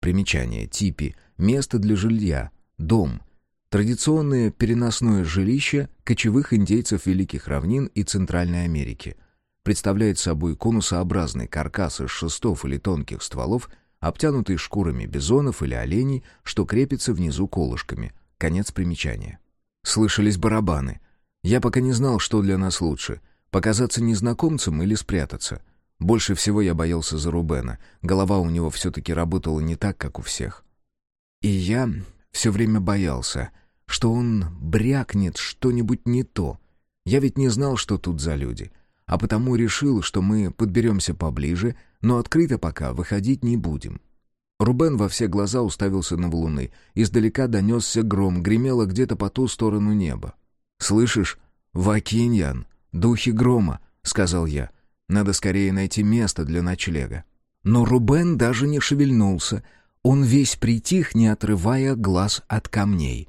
Примечание. Типи — место для жилья, дом. Традиционное переносное жилище кочевых индейцев Великих Равнин и Центральной Америки. Представляет собой конусообразный каркас из шестов или тонких стволов, обтянутый шкурами бизонов или оленей, что крепится внизу колышками. Конец примечания. Слышались барабаны. Я пока не знал, что для нас лучше — показаться незнакомцем или спрятаться. Больше всего я боялся за Рубена. Голова у него все-таки работала не так, как у всех. И я все время боялся, что он брякнет что-нибудь не то. Я ведь не знал, что тут за люди. А потому решил, что мы подберемся поближе, но открыто пока выходить не будем. Рубен во все глаза уставился на валуны. Издалека донесся гром, гремело где-то по ту сторону неба. «Слышишь? Вакиньян, духи грома», — сказал я. «Надо скорее найти место для ночлега». Но Рубен даже не шевельнулся. Он весь притих, не отрывая глаз от камней.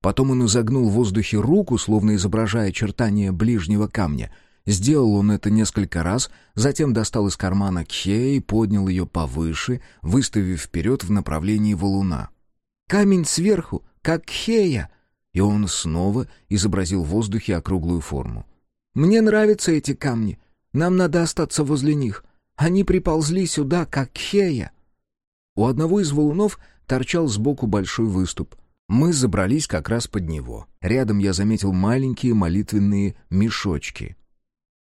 Потом он изогнул в воздухе руку, словно изображая очертания ближнего камня. Сделал он это несколько раз, затем достал из кармана кхея и поднял ее повыше, выставив вперед в направлении валуна. «Камень сверху, как кхея!» И он снова изобразил в воздухе округлую форму. «Мне нравятся эти камни. Нам надо остаться возле них. Они приползли сюда, как кхея». У одного из валунов торчал сбоку большой выступ. Мы забрались как раз под него. Рядом я заметил маленькие молитвенные мешочки.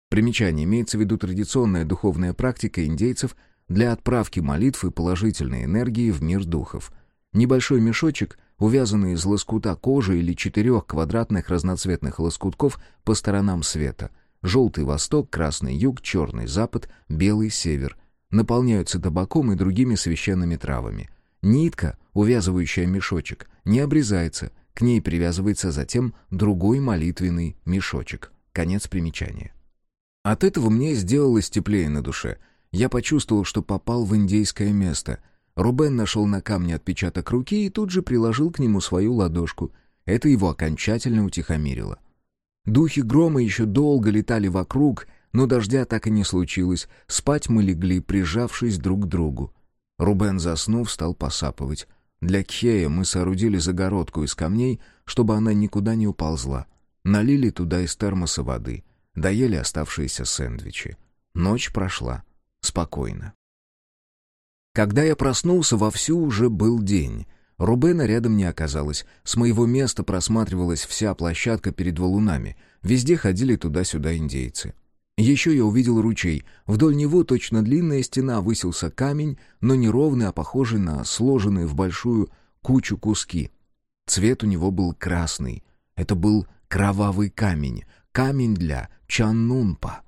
Примечание. Имеется в виду традиционная духовная практика индейцев для отправки молитв и положительной энергии в мир духов. Небольшой мешочек, увязанный из лоскута кожи или четырех квадратных разноцветных лоскутков по сторонам света. Желтый восток, красный юг, черный запад, белый север. Наполняются табаком и другими священными травами. Нитка, увязывающая мешочек, не обрезается, к ней привязывается затем другой молитвенный мешочек. Конец примечания. От этого мне сделалось теплее на душе. Я почувствовал, что попал в индейское место. Рубен нашел на камне отпечаток руки и тут же приложил к нему свою ладошку. Это его окончательно утихомирило. Духи грома еще долго летали вокруг, но дождя так и не случилось. Спать мы легли, прижавшись друг к другу. Рубен, заснув, стал посапывать. Для Кхея мы соорудили загородку из камней, чтобы она никуда не уползла. Налили туда из термоса воды. Доели оставшиеся сэндвичи. Ночь прошла. Спокойно. Когда я проснулся, вовсю уже был день. Рубена рядом не оказалось. С моего места просматривалась вся площадка перед валунами. Везде ходили туда-сюда индейцы. Еще я увидел ручей. Вдоль него точно длинная стена высился камень, но не ровный, а похожий на сложенные в большую кучу куски. Цвет у него был красный. Это был кровавый камень, камень для Чаннунпа.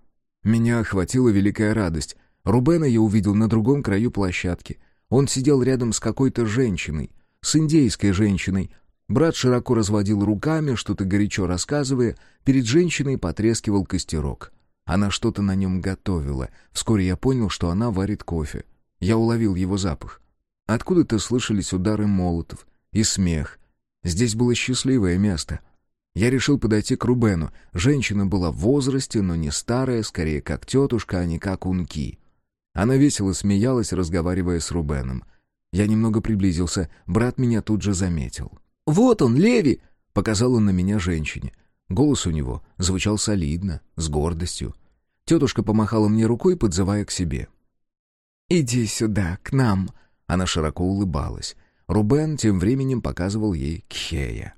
Меня охватила великая радость. Рубена я увидел на другом краю площадки. Он сидел рядом с какой-то женщиной, с индейской женщиной. Брат широко разводил руками, что-то горячо рассказывая. Перед женщиной потрескивал костерок. Она что-то на нем готовила. Вскоре я понял, что она варит кофе. Я уловил его запах. Откуда-то слышались удары молотов и смех. Здесь было счастливое место — я решил подойти к Рубену. Женщина была в возрасте, но не старая, скорее как тетушка, а не как унки. Она весело смеялась, разговаривая с Рубеном. Я немного приблизился, брат меня тут же заметил. «Вот он, Леви!» — показал он на меня женщине. Голос у него звучал солидно, с гордостью. Тетушка помахала мне рукой, подзывая к себе. «Иди сюда, к нам!» Она широко улыбалась. Рубен тем временем показывал ей Кхея.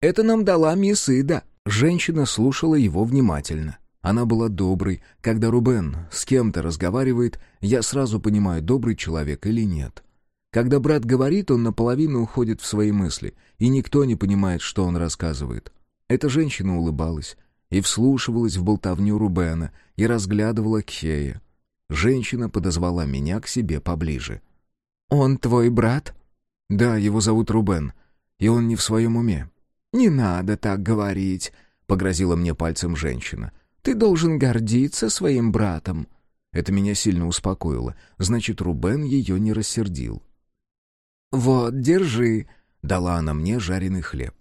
Это нам дала мисс Ида». Женщина слушала его внимательно. Она была доброй. Когда Рубен с кем-то разговаривает, я сразу понимаю, добрый человек или нет. Когда брат говорит, он наполовину уходит в свои мысли, и никто не понимает, что он рассказывает. Эта женщина улыбалась и вслушивалась в болтовню Рубена и разглядывала Кхея. Женщина подозвала меня к себе поближе. «Он твой брат?» «Да, его зовут Рубен, и он не в своем уме. «Не надо так говорить», — погрозила мне пальцем женщина. «Ты должен гордиться своим братом». Это меня сильно успокоило. Значит, Рубен ее не рассердил. «Вот, держи», — дала она мне жареный хлеб.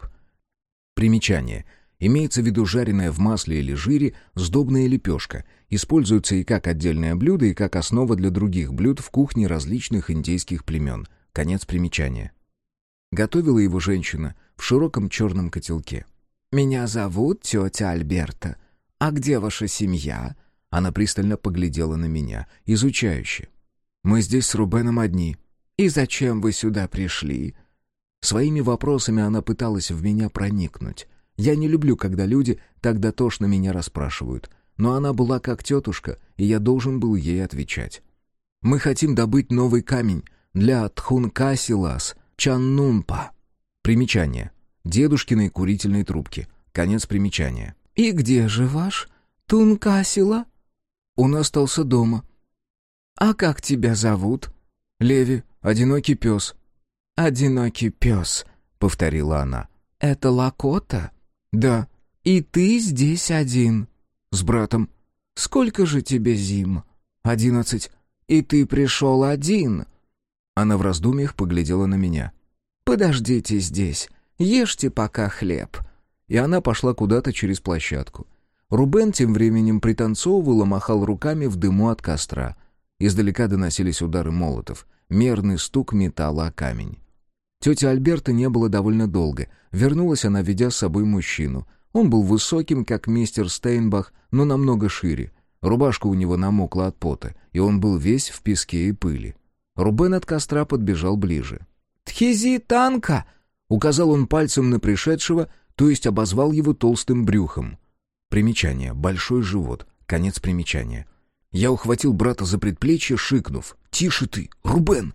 Примечание. Имеется в виду жареная в масле или жире сдобная лепешка. Используется и как отдельное блюдо, и как основа для других блюд в кухне различных индейских племен. Конец примечания. Готовила его женщина в широком черном котелке. «Меня зовут тетя Альберта. А где ваша семья?» Она пристально поглядела на меня, изучающе. «Мы здесь с Рубеном одни». «И зачем вы сюда пришли?» Своими вопросами она пыталась в меня проникнуть. Я не люблю, когда люди так дотошно меня расспрашивают. Но она была как тетушка, и я должен был ей отвечать. «Мы хотим добыть новый камень для Тхункасилас», Чаннунпа. Примечание. Дедушкиной курительной трубки. Конец примечания. «И где же ваш Тункасила?» «Он остался дома». «А как тебя зовут?» «Леви, одинокий пес». «Одинокий пес», — повторила она. «Это Лакота?» «Да». «И ты здесь один?» «С братом». «Сколько же тебе зим?» «Одиннадцать». «И ты пришел один?» Она в раздумьях поглядела на меня. «Подождите здесь, ешьте пока хлеб». И она пошла куда-то через площадку. Рубен тем временем пританцовывал и махал руками в дыму от костра. Издалека доносились удары молотов, мерный стук металла о камень. Тетя Альберта не было довольно долго. Вернулась она, ведя с собой мужчину. Он был высоким, как мистер Стейнбах, но намного шире. Рубашка у него намокла от пота, и он был весь в песке и пыли. Рубен от костра подбежал ближе. «Тхизи танка!» — указал он пальцем на пришедшего, то есть обозвал его толстым брюхом. Примечание. Большой живот. Конец примечания. Я ухватил брата за предплечье, шикнув. «Тише ты! Рубен!»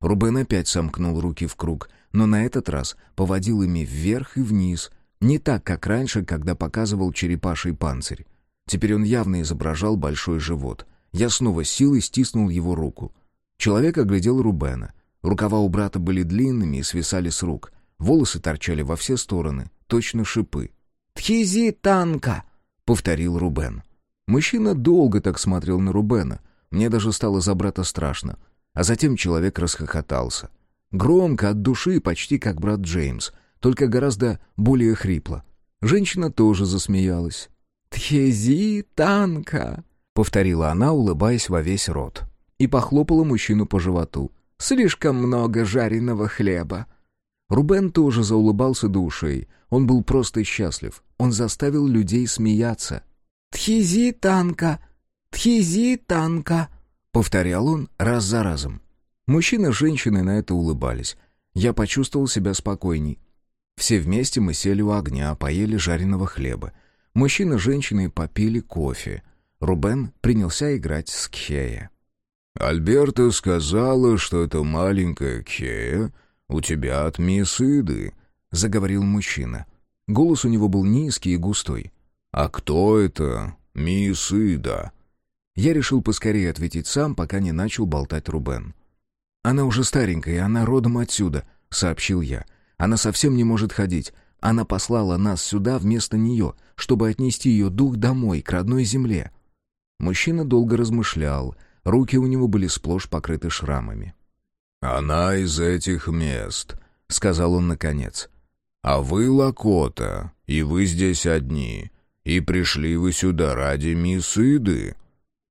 Рубен опять сомкнул руки в круг, но на этот раз поводил ими вверх и вниз, не так, как раньше, когда показывал черепаший панцирь. Теперь он явно изображал большой живот. Я снова силой стиснул его руку. Человек оглядел Рубена. Рукава у брата были длинными и свисали с рук. Волосы торчали во все стороны, точно шипы. «Тхизи танка!» — повторил Рубен. Мужчина долго так смотрел на Рубена. Мне даже стало за брата страшно. А затем человек расхохотался. Громко, от души, почти как брат Джеймс, только гораздо более хрипло. Женщина тоже засмеялась. «Тхези танка!» — повторила она, улыбаясь во весь рот. И похлопала мужчину по животу. «Слишком много жареного хлеба!» Рубен тоже заулыбался до. Он был просто счастлив. Он заставил людей смеяться. «Тхизи танка! Тхизи танка!» — повторял он раз за разом. Мужчина с женщиной на это улыбались. Я почувствовал себя спокойней. Все вместе мы сели у огня, поели жареного хлеба. Мужчина с женщиной попили кофе. Рубен принялся играть с Кхея. «Альберта сказала, что это маленькая Кхея у тебя от мисс Иды», — заговорил мужчина. Голос у него был низкий и густой. «А кто это, мисс Ида?» Я решил поскорее ответить сам, пока не начал болтать Рубен. «Она уже старенькая, она родом отсюда», — сообщил я. «Она совсем не может ходить. Она послала нас сюда вместо нее, чтобы отнести ее дух домой, к родной земле». Мужчина долго размышлял. Руки у него были сплошь покрыты шрамами. «Она из этих мест», — сказал он наконец. «А вы Лакота, и вы здесь одни, и пришли вы сюда ради мисс Иды».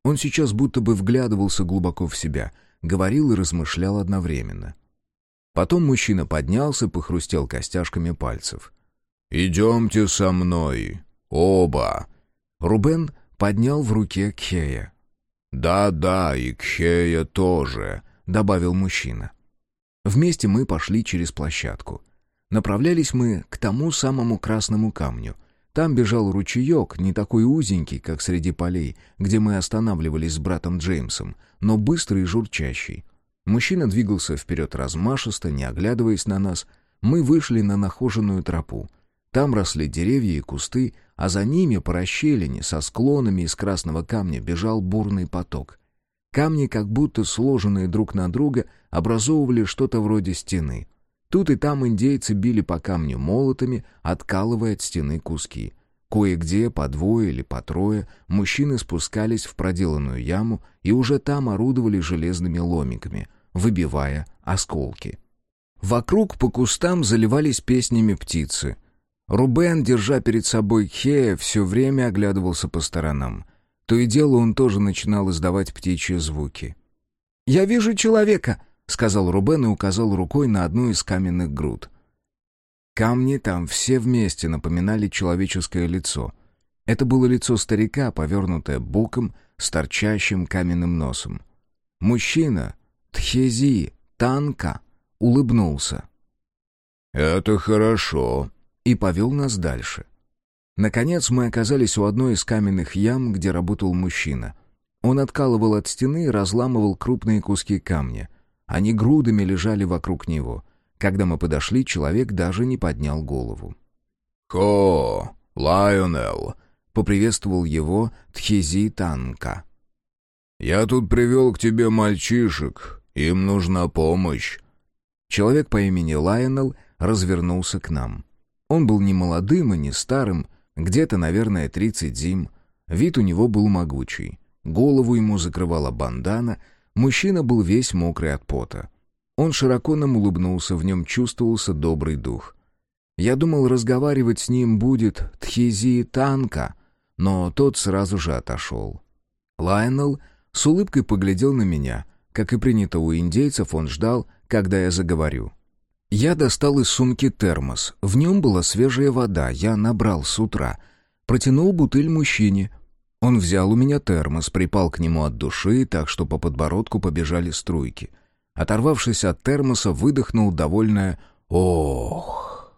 Он сейчас будто бы вглядывался глубоко в себя, говорил и размышлял одновременно. Потом мужчина поднялся, похрустел костяшками пальцев. «Идемте со мной, оба!» Рубен поднял в руке Кхея. «Да-да, и Кхея тоже», — добавил мужчина. Вместе мы пошли через площадку. Направлялись мы к тому самому красному камню — там бежал ручеек, не такой узенький, как среди полей, где мы останавливались с братом Джеймсом, но быстрый и журчащий. Мужчина двигался вперед размашисто, не оглядываясь на нас. Мы вышли на нахоженную тропу. Там росли деревья и кусты, а за ними по расщелине со склонами из красного камня бежал бурный поток. Камни, как будто сложенные друг на друга, образовывали что-то вроде стены — Тут и там индейцы били по камню молотами, откалывая от стены куски. Кое-где, по двое или по трое, мужчины спускались в проделанную яму и уже там орудовали железными ломиками, выбивая осколки. Вокруг по кустам заливались песнями птицы. Рубен, держа перед собой Хея, все время оглядывался по сторонам. То и дело он тоже начинал издавать птичьи звуки. «Я вижу человека!» — сказал Рубен и указал рукой на одну из каменных груд. Камни там все вместе напоминали человеческое лицо. Это было лицо старика, повернутое боком с торчащим каменным носом. Мужчина, Тхези, Танка, улыбнулся. «Это хорошо», и повел нас дальше. Наконец мы оказались у одной из каменных ям, где работал мужчина. Он откалывал от стены и разламывал крупные куски камня — они грудами лежали вокруг него. Когда мы подошли, человек даже не поднял голову. «Хо, Лайонел!» — поприветствовал его Тхизи Танка. «Я тут привел к тебе мальчишек. Им нужна помощь». Человек по имени Лайонел развернулся к нам. Он был не молодым и не старым, где-то, наверное, тридцать зим. Вид у него был могучий. Голову ему закрывала бандана — Мужчина был весь мокрый от пота. Он широко нам улыбнулся, в нем чувствовался добрый дух. Я думал, разговаривать с ним будет Тхизи Танка, но тот сразу же отошел. Лайонел с улыбкой поглядел на меня. Как и принято у индейцев, он ждал, когда я заговорю. Я достал из сумки термос. В нем была свежая вода, я набрал с утра. Протянул бутыль мужчине. Он взял у меня термос, припал к нему от души, так что по подбородку побежали струйки. Оторвавшись от термоса, выдохнул довольное «Ох!»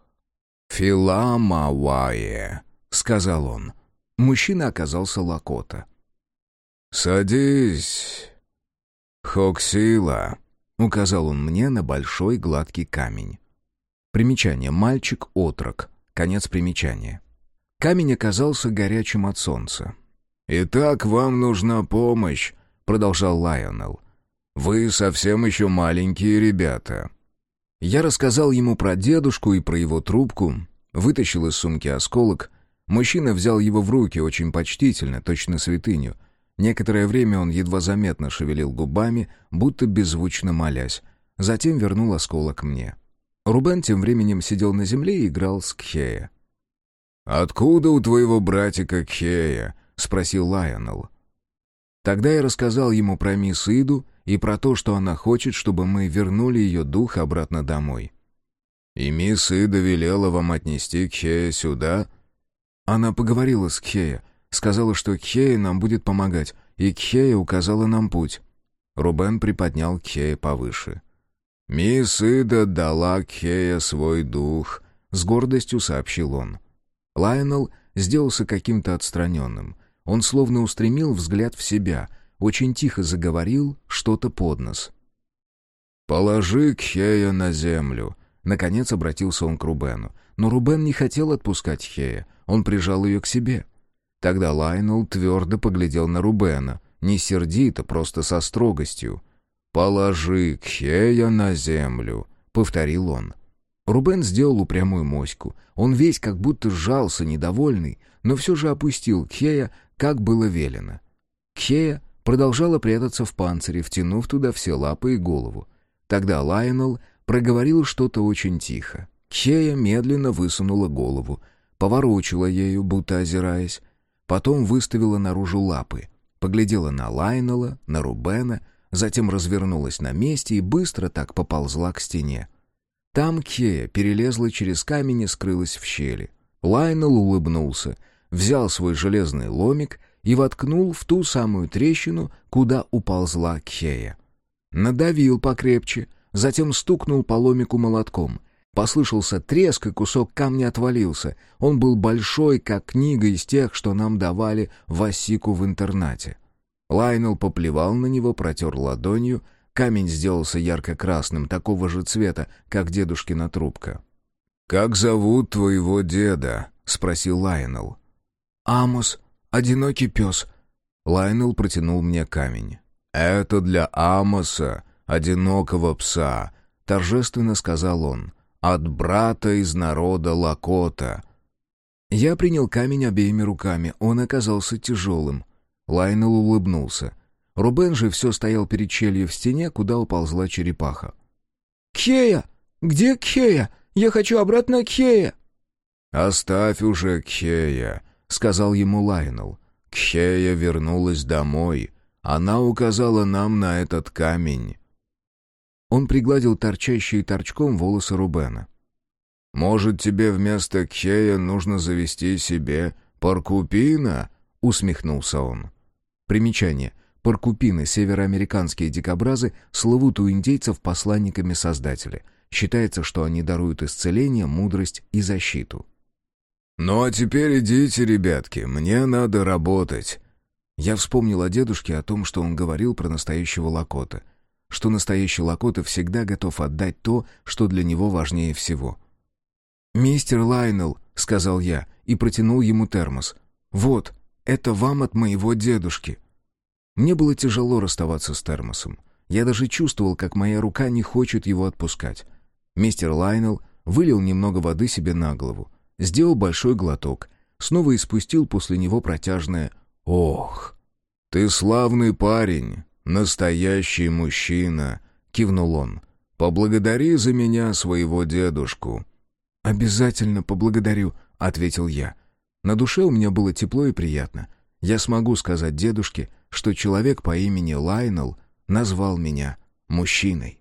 «Филамауае», — сказал он. Мужчина оказался Лакота. «Садись, Хоксила», — указал он мне на большой гладкий камень. Примечание. Мальчик-отрок. Конец примечания. Камень оказался горячим от солнца. «Итак, вам нужна помощь», — продолжал Лайонел. «Вы совсем еще маленькие ребята». Я рассказал ему про дедушку и про его трубку, вытащил из сумки осколок. Мужчина взял его в руки очень почтительно, точно святыню — Некоторое время он едва заметно шевелил губами, будто беззвучно молясь. Затем вернул осколок мне. Рубен тем временем сидел на земле и играл с Кхея. «Откуда у твоего братика Кхея?» — спросил Лайонел. Тогда я рассказал ему про мисс Иду и про то, что она хочет, чтобы мы вернули ее дух обратно домой. «И мисс Ида велела вам отнести Кхея сюда?» Она поговорила с Кхея, Сказала, что Кхея нам будет помогать, и Кхея указала нам путь. Рубен приподнял Кхея повыше. «Мисс Ида дала Кхея свой дух», — с гордостью сообщил он. Лайонел сделался каким-то отстраненным. Он словно устремил взгляд в себя, очень тихо заговорил что-то под нос. «Положи Кхея на землю», — наконец обратился он к Рубену. Но Рубен не хотел отпускать Хея, он прижал ее к себе. Тогда Лайнел твердо поглядел на Рубена, не сердито, просто со строгостью. «Положи Кхея на землю», — повторил он. Рубен сделал упрямую моську. Он весь как будто сжался, недовольный, но все же опустил Кхея, как было велено. Кхея продолжала прятаться в панцире, втянув туда все лапы и голову. Тогда Лайонел проговорил что-то очень тихо. Кхея медленно высунула голову, поворочила ею, будто озираясь, Потом выставила наружу лапы, поглядела на Лайнела, на Рубена, затем развернулась на месте и быстро так поползла к стене. Там Кея перелезла через камень и скрылась в щели. Лайнел улыбнулся, взял свой железный ломик и воткнул в ту самую трещину, куда уползла Кея. Надавил покрепче, затем стукнул по ломику молотком. Послышался треск, и кусок камня отвалился. Он был большой, как книга из тех, что нам давали в Осику в интернате. Лайнел поплевал на него, протер ладонью. Камень сделался ярко-красным, такого же цвета, как дедушкина трубка. «Как зовут твоего деда?» — спросил Лайнел. «Амос, одинокий пес». Лайнел протянул мне камень. «Это для Амоса, одинокого пса», — торжественно сказал он от брата из народа Лакота. Я принял камень обеими руками, он оказался тяжелым. Лайнел улыбнулся. Рубен же все стоял перед челью в стене, куда уползла черепаха. «Кхея! Где Кхея? Я хочу обратно Кхея!» «Оставь уже Кхея», — сказал ему Лайнел. «Кхея вернулась домой. Она указала нам на этот камень. Он пригладил торчащие торчком волосы Рубена. «Может, тебе вместо Кхея нужно завести себе Паркупина?» — усмехнулся он. Примечание. Паркупины, североамериканские дикобразы, слывут у индейцев посланниками Создателя. Считается, что они даруют исцеление, мудрость и защиту. «Ну а теперь идите, ребятки, мне надо работать». Я вспомнил о дедушке, о том, что он говорил про настоящего Лакота — что настоящий Лакота всегда готов отдать то, что для него важнее всего. «Мистер Лайнел», — сказал я и протянул ему термос. «Вот, это вам от моего дедушки». Мне было тяжело расставаться с термосом. Я даже чувствовал, как моя рука не хочет его отпускать. Мистер Лайнел вылил немного воды себе на голову, сделал большой глоток, снова испустил после него протяжное «Ох!» «Ты славный парень!» «Настоящий мужчина», — кивнул он. «Поблагодари за меня своего дедушку». «Обязательно поблагодарю», — ответил я. На душе у меня было тепло и приятно. Я смогу сказать дедушке, что человек по имени Лайнел назвал меня мужчиной.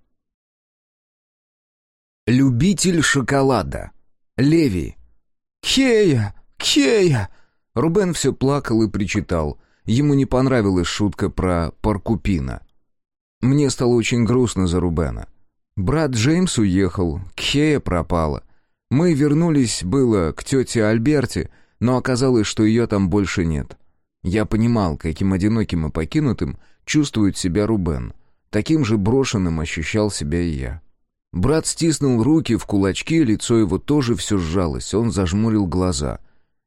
Любитель шоколада. Леви. «Кея! Кея!» Рубен все плакал и причитал. Ему не понравилась шутка про Паркупина. Мне стало очень грустно за Рубена. Брат Джеймс уехал, Кхея пропала. Мы вернулись, было, к тете Альберте, но оказалось, что ее там больше нет. Я понимал, каким одиноким и покинутым чувствует себя Рубен. Таким же брошенным ощущал себя и я. Брат стиснул руки в кулачки, лицо его тоже все сжалось, он зажмурил глаза.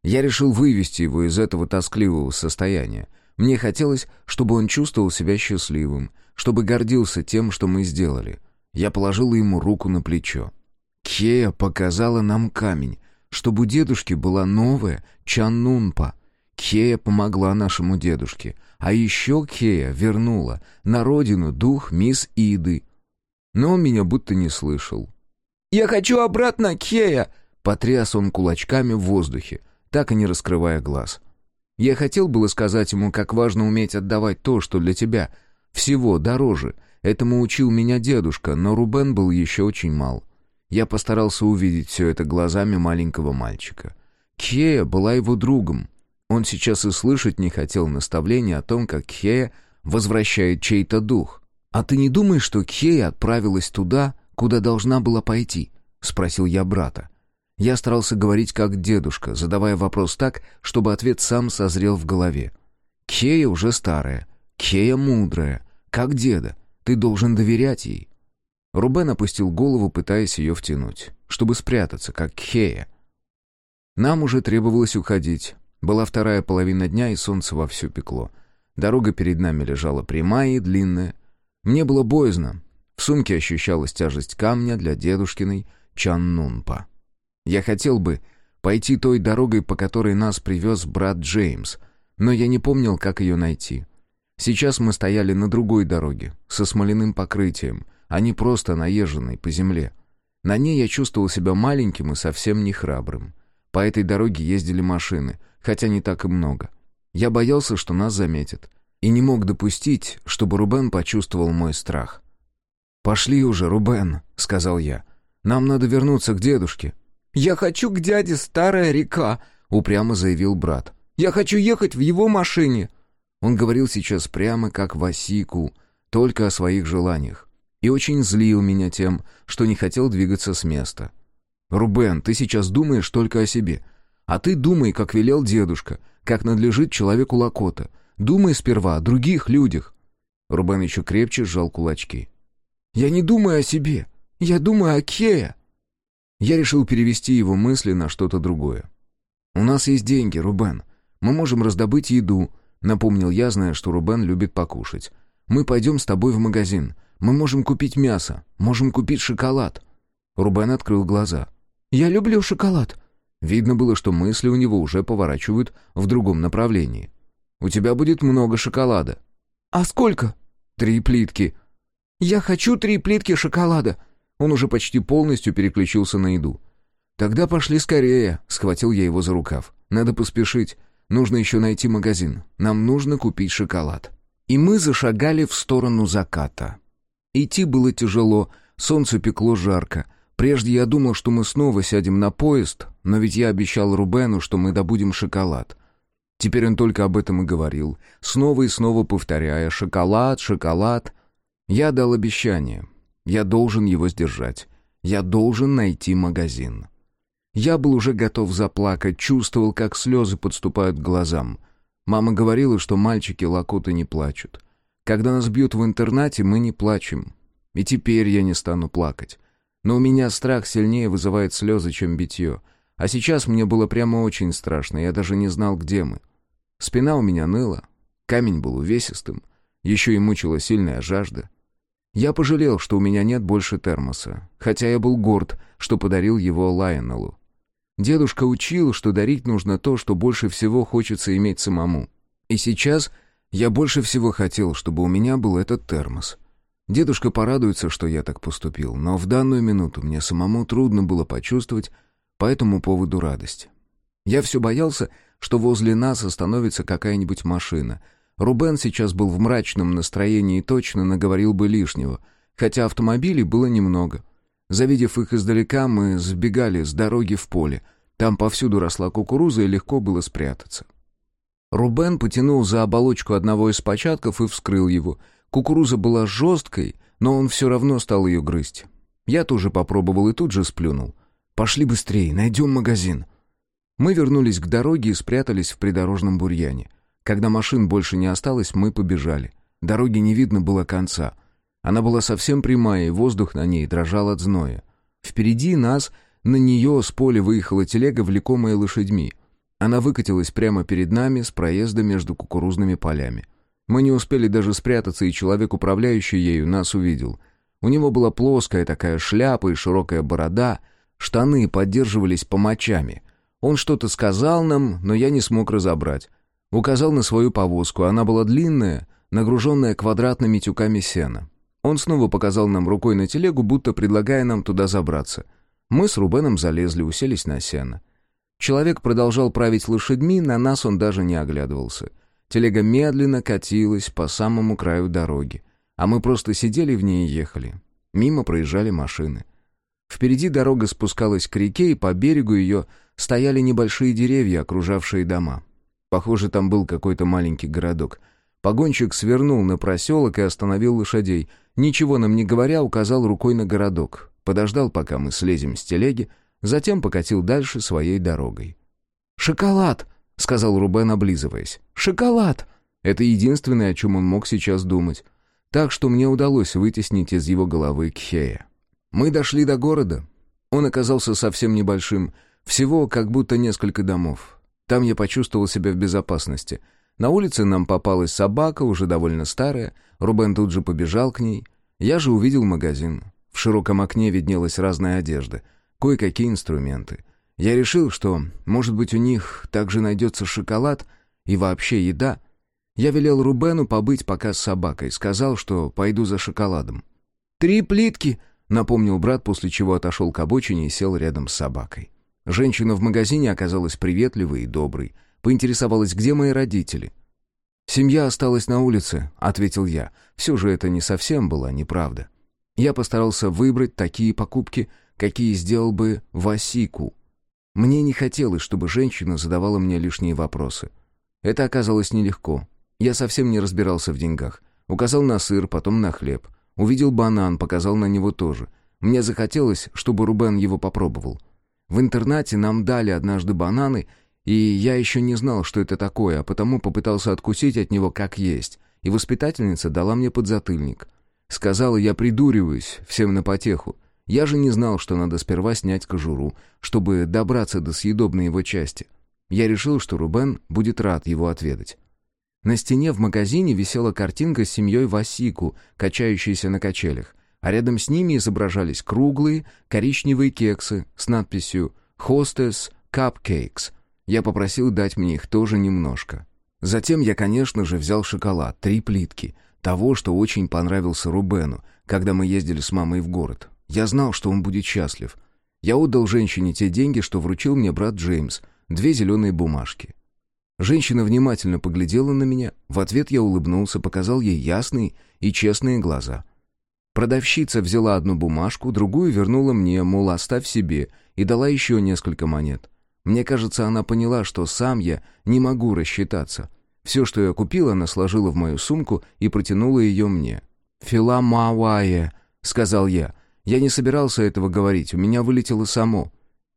Я решил вывести его из этого тоскливого состояния. Мне хотелось, чтобы он чувствовал себя счастливым, чтобы гордился тем, что мы сделали. Я положил ему руку на плечо. Кея показала нам камень, чтобы у дедушки была новая Чаннунпа. Кея помогла нашему дедушке, а еще Кея вернула на родину дух мисс Иды. Но он меня будто не слышал. «Я хочу обратно, Кея!» Потряс он кулачками в воздухе так и не раскрывая глаз. Я хотел было сказать ему, как важно уметь отдавать то, что для тебя всего дороже. Этому учил меня дедушка, но Рубен был еще очень мал. Я постарался увидеть все это глазами маленького мальчика. Кея была его другом. Он сейчас и слышать не хотел наставления о том, как Кея возвращает чей-то дух. «А ты не думаешь, что Кея отправилась туда, куда должна была пойти?» — спросил я брата. Я старался говорить как дедушка, задавая вопрос так, чтобы ответ сам созрел в голове. «Кея уже старая, Кея мудрая, как деда, ты должен доверять ей». Рубен опустил голову, пытаясь ее втянуть, чтобы спрятаться, как Кея. Нам уже требовалось уходить. Была вторая половина дня, и солнце вовсю пекло. Дорога перед нами лежала прямая и длинная. Мне было боязно. В сумке ощущалась тяжесть камня для дедушкиной Чаннунпа. Я хотел бы пойти той дорогой, по которой нас привез брат Джеймс, но я не помнил, как ее найти. Сейчас мы стояли на другой дороге, со смоляным покрытием, а не просто наезженной по земле. На ней я чувствовал себя маленьким и совсем не храбрым. По этой дороге ездили машины, хотя не так и много. Я боялся, что нас заметят, и не мог допустить, чтобы Рубен почувствовал мой страх. «Пошли уже, Рубен», — сказал я. «Нам надо вернуться к дедушке». «Я хочу к дяде Старая река», — упрямо заявил брат. «Я хочу ехать в его машине». Он говорил сейчас прямо как Васику, только о своих желаниях. И очень злил меня тем, что не хотел двигаться с места. «Рубен, ты сейчас думаешь только о себе. А ты думай, как велел дедушка, как надлежит человеку Лакота. Думай сперва о других людях». Рубен еще крепче сжал кулачки. «Я не думаю о себе. Я думаю о Кея». Я решил перевести его мысли на что-то другое. «У нас есть деньги, Рубен. Мы можем раздобыть еду», — напомнил я, зная, что Рубен любит покушать. «Мы пойдем с тобой в магазин. Мы можем купить мясо, можем купить шоколад». Рубен открыл глаза. «Я люблю шоколад». Видно было, что мысли у него уже поворачивают в другом направлении. «У тебя будет много шоколада». «А сколько?» «Три плитки». «Я хочу три плитки шоколада», он уже почти полностью переключился на еду. «Тогда пошли скорее», — схватил я его за рукав. «Надо поспешить. Нужно еще найти магазин. Нам нужно купить шоколад». И мы зашагали в сторону заката. Идти было тяжело, солнце пекло жарко. Прежде я думал, что мы снова сядем на поезд, но ведь я обещал Рубену, что мы добудем шоколад. Теперь он только об этом и говорил, снова и снова повторяя «шоколад, шоколад». Я дал обещание, я должен его сдержать. Я должен найти магазин. Я был уже готов заплакать, чувствовал, как слезы подступают к глазам. Мама говорила, что мальчики лакоты не плачут. Когда нас бьют в интернате, мы не плачем. И теперь я не стану плакать. Но у меня страх сильнее вызывает слезы, чем битье. А сейчас мне было прямо очень страшно, я даже не знал, где мы. Спина у меня ныла, камень был увесистым, еще и мучила сильная жажда. Я пожалел, что у меня нет больше термоса, хотя я был горд, что подарил его Лайонеллу. Дедушка учил, что дарить нужно то, что больше всего хочется иметь самому. И сейчас я больше всего хотел, чтобы у меня был этот термос. Дедушка порадуется, что я так поступил, но в данную минуту мне самому трудно было почувствовать по этому поводу радость. Я все боялся, что возле нас остановится какая-нибудь машина. Рубен сейчас был в мрачном настроении и точно наговорил бы лишнего, хотя автомобилей было немного. Завидев их издалека, мы сбегали с дороги в поле. Там повсюду росла кукуруза, и легко было спрятаться. Рубен потянул за оболочку одного из початков и вскрыл его. Кукуруза была жесткой, но он все равно стал ее грызть. Я тоже попробовал и тут же сплюнул. «Пошли быстрее, найдем магазин». Мы вернулись к дороге и спрятались в придорожном бурьяне. Когда машин больше не осталось, мы побежали. Дороги не видно было конца. Она была совсем прямая, и воздух на ней дрожал от зноя. Впереди нас, на нее с поля выехала телега, влекомая лошадьми. Она выкатилась прямо перед нами с проезда между кукурузными полями. Мы не успели даже спрятаться, и человек, управляющий ею, нас увидел. У него была плоская такая шляпа и широкая борода, штаны поддерживались помочами. Он что-то сказал нам, но я не смог разобрать. Указал на свою повозку, она была длинная, нагруженная квадратными тюками сена. Он снова показал нам рукой на телегу, будто предлагая нам туда забраться. Мы с Рубеном залезли, уселись на сено. Человек продолжал править лошадьми, на нас он даже не оглядывался. Телега медленно катилась по самому краю дороги, а мы просто сидели в ней и ехали. Мимо проезжали машины. Впереди дорога спускалась к реке, и по берегу ее стояли небольшие деревья, окружавшие дома. Похоже, там был какой-то маленький городок. Погонщик свернул на проселок и остановил лошадей. Ничего нам не говоря, указал рукой на городок. Подождал, пока мы слезем с телеги, Затем покатил дальше своей дорогой. «Шоколад!» — сказал Рубен, облизываясь. «Шоколад!» Это единственное, о чем он мог сейчас думать. Так что мне удалось вытеснить из его головы Кхея. Мы дошли до города. Он оказался совсем небольшим, всего как будто несколько домов. Там я почувствовал себя в безопасности. На улице нам попалась собака, уже довольно старая. Рубен тут же побежал к ней. Я же увидел магазин. В широком окне виднелась разная одежда — кое-какие инструменты. Я решил, что, может быть, у них также найдется шоколад и вообще еда. Я велел Рубену побыть пока с собакой, сказал, что пойду за шоколадом. «Три плитки!» — напомнил брат, после чего отошел к обочине и сел рядом с собакой. Женщина в магазине оказалась приветливой и доброй. Поинтересовалась, где мои родители. «Семья осталась на улице», — ответил я. Все же это не совсем была неправда. Я постарался выбрать такие покупки, какие сделал бы Васику. Мне не хотелось, чтобы женщина задавала мне лишние вопросы. Это оказалось нелегко. Я совсем не разбирался в деньгах. Указал на сыр, потом на хлеб. Увидел банан, показал на него тоже. Мне захотелось, чтобы Рубен его попробовал. В интернате нам дали однажды бананы, и я еще не знал, что это такое, а потому попытался откусить от него как есть. И воспитательница дала мне подзатыльник. Сказала, я придуриваюсь, всем на потеху. Я же не знал, что надо сперва снять кожуру, чтобы добраться до съедобной его части. Я решил, что Рубен будет рад его отведать. На стене в магазине висела картинка с семьей Васику, качающейся на качелях, а рядом с ними изображались круглые коричневые кексы с надписью «Hostess Cupcakes». Я попросил дать мне их тоже немножко. Затем я, конечно же, взял шоколад, три плитки, того, что очень понравился Рубену, когда мы ездили с мамой в город. Я знал, что он будет счастлив. Я отдал женщине те деньги, что вручил мне брат Джеймс, две зеленые бумажки. Женщина внимательно поглядела на меня, в ответ я улыбнулся, показал ей ясные и честные глаза. Продавщица взяла одну бумажку, другую вернула мне, мол, оставь себе, и дала еще несколько монет. Мне кажется, она поняла, что сам я не могу рассчитаться. Все, что я купил, она сложила в мою сумку и протянула ее мне. «Филамауае», — сказал я, я не собирался этого говорить, у меня вылетело само.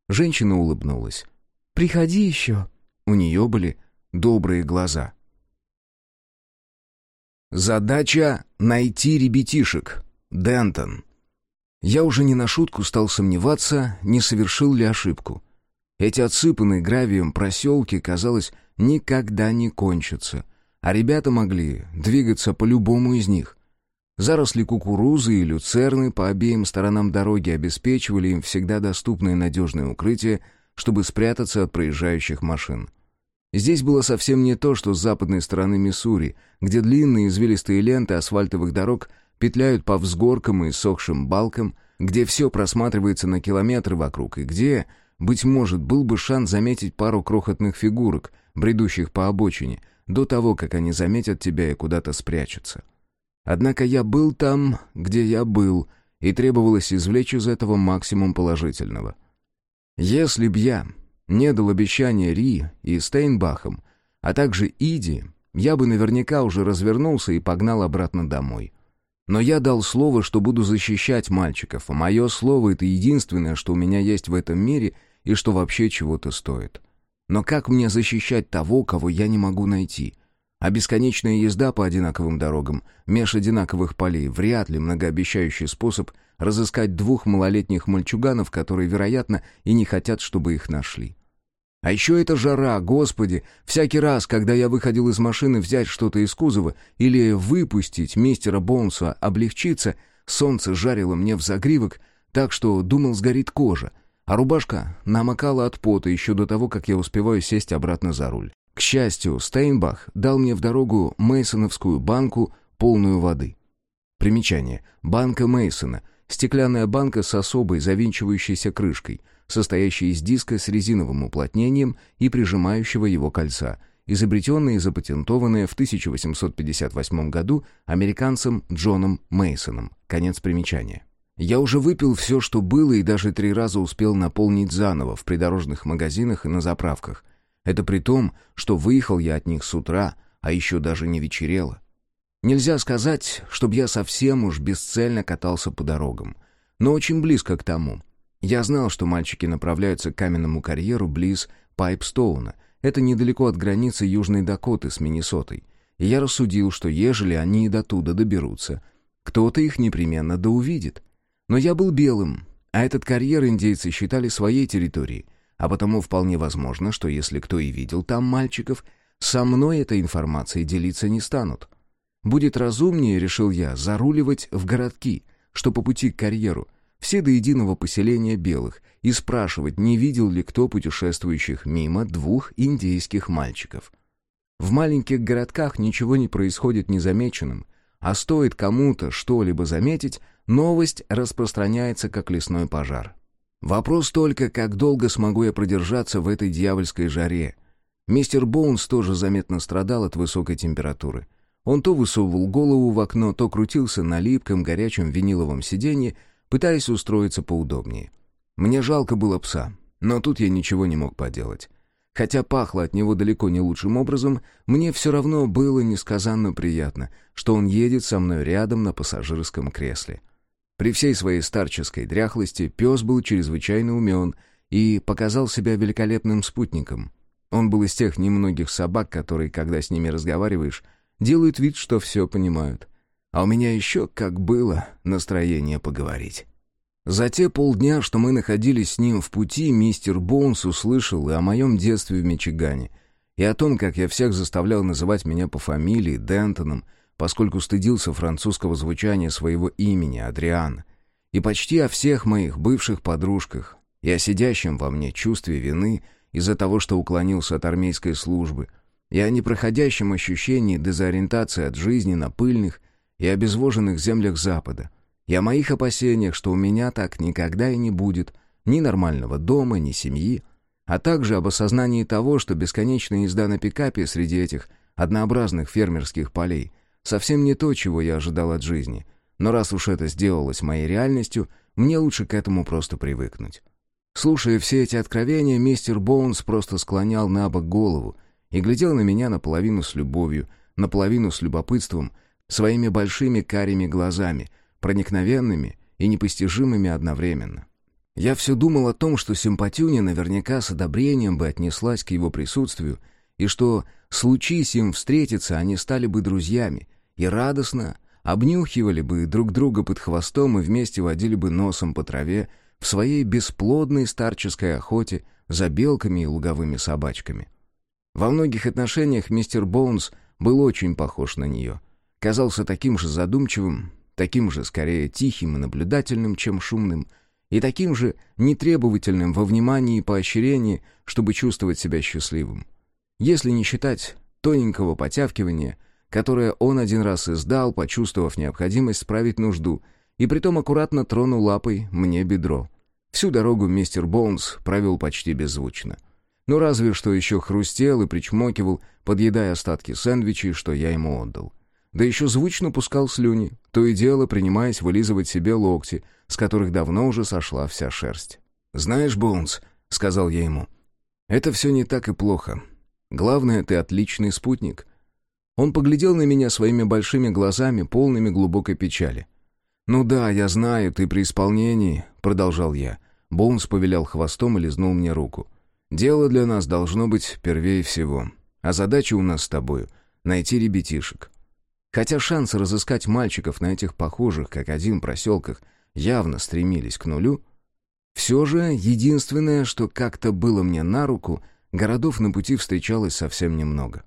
Женщина улыбнулась. «Приходи еще». У нее были добрые глаза. Задача — найти ребятишек. Дентон. Я уже не на шутку стал сомневаться, не совершил ли ошибку. Эти отсыпанные гравием проселки, казалось, никогда не кончатся, а ребята могли двигаться по любому из них. Заросли кукурузы и люцерны по обеим сторонам дороги обеспечивали им всегда доступное надежное укрытие, чтобы спрятаться от проезжающих машин. Здесь было совсем не то, что с западной стороны Миссури, где длинные извилистые ленты асфальтовых дорог петляют по взгоркам и сохшим балкам, где все просматривается на километры вокруг, и где быть может, был бы шанс заметить пару крохотных фигурок, бредущих по обочине, до того, как они заметят тебя и куда-то спрячутся. Однако я был там, где я был, и требовалось извлечь из этого максимум положительного. Если б я не дал обещания Ри и Стейнбахам, а также Иди, я бы наверняка уже развернулся и погнал обратно домой. Но я дал слово, что буду защищать мальчиков, а мое слово — это единственное, что у меня есть в этом мире и что вообще чего-то стоит. Но как мне защищать того, кого я не могу найти? А бесконечная езда по одинаковым дорогам, меж одинаковых полей, вряд ли многообещающий способ разыскать двух малолетних мальчуганов, которые, вероятно, и не хотят, чтобы их нашли. А еще эта жара, господи! Всякий раз, когда я выходил из машины взять что-то из кузова или выпустить мистера Боунса облегчиться, солнце жарило мне в загривок, так что думал сгорит кожа, а рубашка намокала от пота еще до того, как я успеваю сесть обратно за руль. К счастью, Стейнбах дал мне в дорогу мейсоновскую банку, полную воды. Примечание. Банка Мейсона — стеклянная банка с особой завинчивающейся крышкой — состоящий из диска с резиновым уплотнением и прижимающего его кольца, изобретенное и запатентованное в 1858 году американцем Джоном Мейсоном. Конец примечания. Я уже выпил все, что было, и даже три раза успел наполнить заново в придорожных магазинах и на заправках. Это при том, что выехал я от них с утра, а еще даже не вечерело. Нельзя сказать, чтобы я совсем уж бесцельно катался по дорогам, но очень близко к тому — я знал, что мальчики направляются к каменному карьеру близ Пайпстоуна. Это недалеко от границы Южной Дакоты с Миннесотой. И я рассудил, что ежели они и до туда доберутся, кто-то их непременно да увидит. Но я был белым, а этот карьер индейцы считали своей территорией, а потому вполне возможно, что если кто и видел там мальчиков, со мной этой информацией делиться не станут. Будет разумнее, решил я, заруливать в городки, что по пути к карьеру, все до единого поселения белых, и спрашивать, не видел ли кто путешествующих мимо двух индейских мальчиков. В маленьких городках ничего не происходит незамеченным, а стоит кому-то что-либо заметить, новость распространяется как лесной пожар. Вопрос только, как долго смогу я продержаться в этой дьявольской жаре. Мистер Боунс тоже заметно страдал от высокой температуры. Он то высовывал голову в окно, то крутился на липком горячем виниловом сиденье, пытаясь устроиться поудобнее. Мне жалко было пса, но тут я ничего не мог поделать. Хотя пахло от него далеко не лучшим образом, мне все равно было несказанно приятно, что он едет со мной рядом на пассажирском кресле. При всей своей старческой дряхлости пес был чрезвычайно умен и показал себя великолепным спутником. Он был из тех немногих собак, которые, когда с ними разговариваешь, делают вид, что все понимают. А у меня еще, как было, настроение поговорить. За те полдня, что мы находились с ним в пути, мистер Боунс услышал и о моем детстве в Мичигане, и о том, как я всех заставлял называть меня по фамилии Дентоном, поскольку стыдился французского звучания своего имени Адриан, и почти о всех моих бывших подружках, и о сидящем во мне чувстве вины из-за того, что уклонился от армейской службы, и о непроходящем ощущении дезориентации от жизни на пыльных, и обезвоженных землях Запада, и о моих опасениях, что у меня так никогда и не будет ни нормального дома, ни семьи, а также об осознании того, что бесконечная езда на пикапе среди этих однообразных фермерских полей совсем не то, чего я ожидал от жизни. Но раз уж это сделалось моей реальностью, мне лучше к этому просто привыкнуть. Слушая все эти откровения, мистер Боунс просто склонял на бок голову и глядел на меня наполовину с любовью, наполовину с любопытством — своими большими карими глазами, проникновенными и непостижимыми одновременно. Я все думал о том, что Симпатюня наверняка с одобрением бы отнеслась к его присутствию, и что, случись им встретиться, они стали бы друзьями, и радостно обнюхивали бы друг друга под хвостом и вместе водили бы носом по траве в своей бесплодной старческой охоте за белками и луговыми собачками. Во многих отношениях мистер Боунс был очень похож на нее — казался таким же задумчивым, таким же скорее тихим и наблюдательным, чем шумным, и таким же нетребовательным во внимании и поощрении, чтобы чувствовать себя счастливым. Если не считать тоненького потявкивания, которое он один раз издал, почувствовав необходимость справить нужду, и притом аккуратно тронул лапой мне бедро. Всю дорогу мистер Боунс провел почти беззвучно. Ну разве что еще хрустел и причмокивал, подъедая остатки сэндвичей, что я ему отдал. Да еще звучно пускал слюни, то и дело принимаясь вылизывать себе локти, с которых давно уже сошла вся шерсть. «Знаешь, Боунс», — сказал я ему, — «это все не так и плохо. Главное, ты отличный спутник». Он поглядел на меня своими большими глазами, полными глубокой печали. «Ну да, я знаю, ты при исполнении», — продолжал я. Боунс повилял хвостом и лизнул мне руку. «Дело для нас должно быть первее всего. А задача у нас с тобою — найти ребятишек. Хотя шансы разыскать мальчиков на этих похожих, как один, проселках явно стремились к нулю, все же единственное, что как-то было мне на руку, городов на пути встречалось совсем немного.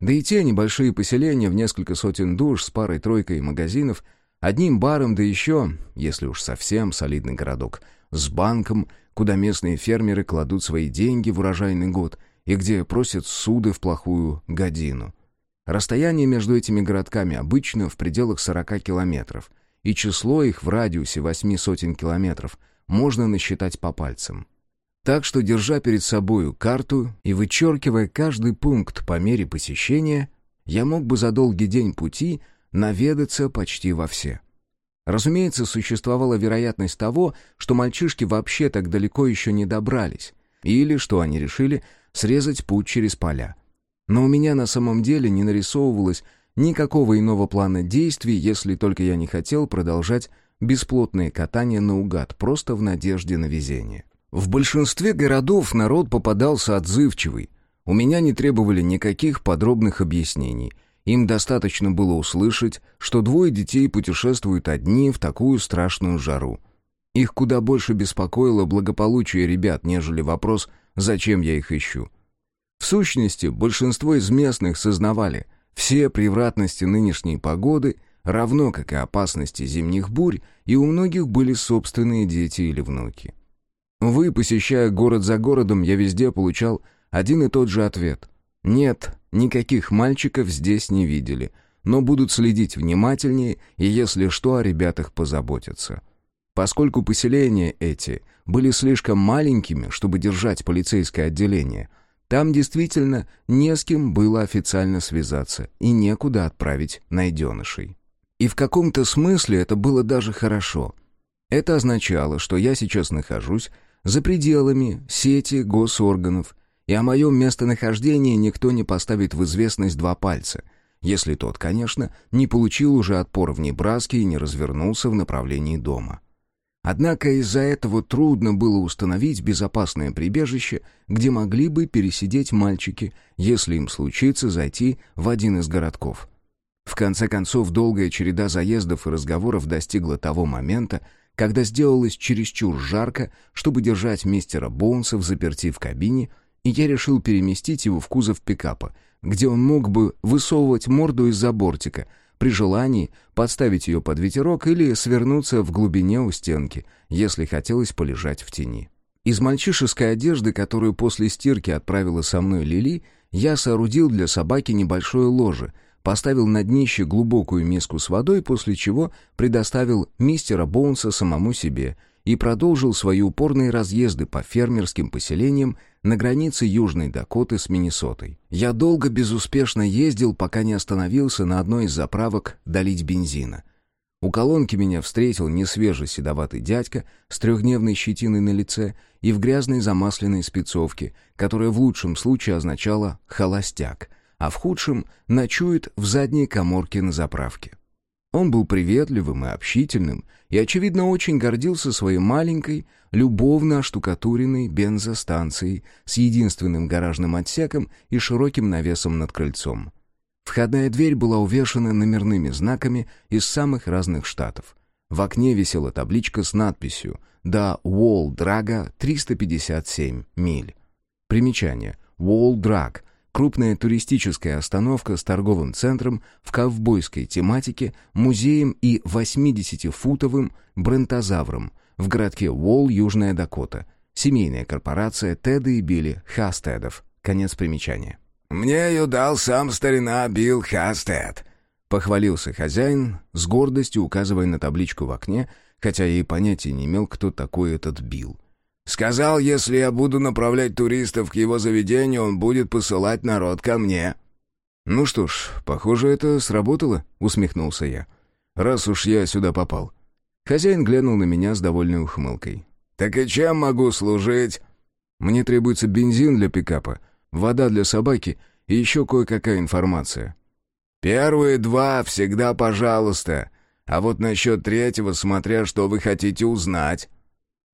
Да и те небольшие поселения в несколько сотен душ с парой-тройкой магазинов, одним баром, да еще, если уж совсем солидный городок, с банком, куда местные фермеры кладут свои деньги в урожайный год и где просят суды в плохую годину. Расстояние между этими городками обычно в пределах 40 километров, и число их в радиусе восьми сотен километров можно насчитать по пальцам. Так что, держа перед собою карту и вычеркивая каждый пункт по мере посещения, я мог бы за долгий день пути наведаться почти во все. Разумеется, существовала вероятность того, что мальчишки вообще так далеко еще не добрались, или что они решили срезать путь через поля. Но у меня на самом деле не нарисовывалось никакого иного плана действий, если только я не хотел продолжать бесплотное катание наугад, просто в надежде на везение. В большинстве городов народ попадался отзывчивый. У меня не требовали никаких подробных объяснений. Им достаточно было услышать, что двое детей путешествуют одни в такую страшную жару. Их куда больше беспокоило благополучие ребят, нежели вопрос, зачем я их ищу. В сущности, большинство из местных сознавали все превратности нынешней погоды, равно как и опасности зимних бурь, и у многих были собственные дети или внуки. Увы, посещая город за городом, я везде получал один и тот же ответ. Нет, никаких мальчиков здесь не видели, но будут следить внимательнее и, если что, о ребятах позаботятся. Поскольку поселения эти были слишком маленькими, чтобы держать полицейское отделение, там действительно не с кем было официально связаться и некуда отправить найденышей. И в каком-то смысле это было даже хорошо. Это означало, что я сейчас нахожусь за пределами сети госорганов, и о моем местонахождении никто не поставит в известность два пальца, если тот, конечно, не получил уже отпор в Небраске и не развернулся в направлении дома. Однако из-за этого трудно было установить безопасное прибежище, где могли бы пересидеть мальчики, если им случится зайти в один из городков. В конце концов, долгая череда заездов и разговоров достигла того момента, когда сделалось чересчур жарко, чтобы держать мистера Боунса в заперти в кабине, и я решил переместить его в кузов пикапа, где он мог бы высовывать морду из-за бортика — при желании подставить ее под ветерок или свернуться в глубине у стенки, если хотелось полежать в тени. Из мальчишеской одежды, которую после стирки отправила со мной Лили, я соорудил для собаки небольшое ложе, поставил на днище глубокую миску с водой, после чего предоставил мистера Боунса самому себе и продолжил свои упорные разъезды по фермерским поселениям на границе Южной Дакоты с Миннесотой. Я долго безуспешно ездил, пока не остановился на одной из заправок долить бензина. У колонки меня встретил несвежий седоватый дядька с трехдневной щетиной на лице и в грязной замасленной спецовке, которая в лучшем случае означала «холостяк», а в худшем «ночует в задней коморке на заправке». Он был приветливым и общительным, и, очевидно, очень гордился своей маленькой, любовно оштукатуренной бензостанцией с единственным гаражным отсеком и широким навесом над крыльцом. Входная дверь была увешана номерными знаками из самых разных штатов. В окне висела табличка с надписью «До Уолл-Драга 357 миль». Примечание. Уолл-Драг крупная туристическая остановка с торговым центром в ковбойской тематике, музеем и 80-футовым брентозавром в городке Уолл, Южная Дакота. Семейная корпорация Теда и Билли Хастедов. Конец примечания. «Мне ее дал сам старина Билл Хастед», — похвалился хозяин, с гордостью указывая на табличку в окне, хотя я и понятия не имел, кто такой этот Билл. Сказал, если я буду направлять туристов к его заведению, он будет посылать народ ко мне». «Ну что ж, похоже, это сработало», — усмехнулся я. «Раз уж я сюда попал». Хозяин глянул на меня с довольной ухмылкой. «Так и чем могу служить?» «Мне требуется бензин для пикапа, вода для собаки и еще кое-какая информация». «Первые два всегда пожалуйста, а вот насчет третьего, смотря что вы хотите узнать».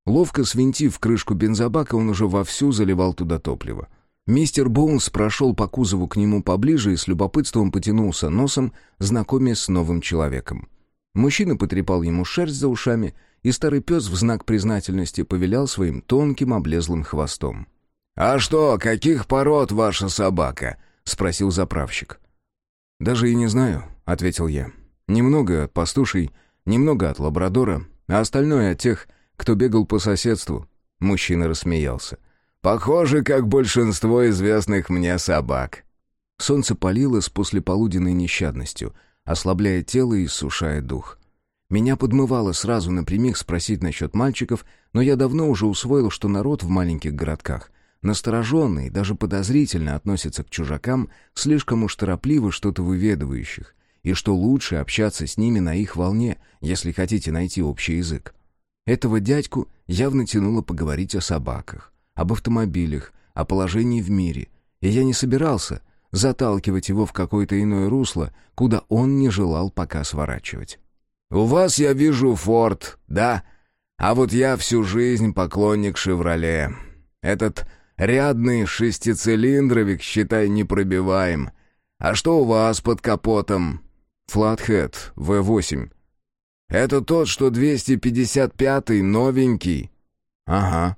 Ловко свинтив крышку бензобака, он уже вовсю заливал туда топливо. Мистер Боунс прошел по кузову к нему поближе и с любопытством потянулся носом, знакомясь с новым человеком. Мужчина потрепал ему шерсть за ушами, и старый пес в знак признательности повилял своим тонким облезлым хвостом. «А что, каких пород ваша собака?» — спросил заправщик. «Даже и не знаю», — ответил я. «Немного от пастушей, немного от лабрадора, а остальное от тех, кто бегал по соседству». Мужчина рассмеялся. «Похоже, как большинство известных мне собак». Солнце палило с послеполуденной нещадностью, ослабляя тело и сушая дух. Меня подмывало сразу напрямик спросить насчет мальчиков, но я давно уже усвоил, что народ в маленьких городках настороженный, даже подозрительно относится к чужакам, слишком уж торопливо что-то выведывающих, и что лучше общаться с ними на их волне, если хотите найти общий язык. Этого дядьку явно тянуло поговорить о собаках, об автомобилях, о положении в мире, и я не собирался заталкивать его в какое-то иное русло, куда он не желал пока сворачивать. «У вас, я вижу, Форд, да? А вот я всю жизнь поклонник «Шевроле». Этот рядный шестицилиндровик, считай, непробиваем. А что у вас под капотом?» «Флатхед, В8». Это тот, что 255-й, новенький?» «Ага».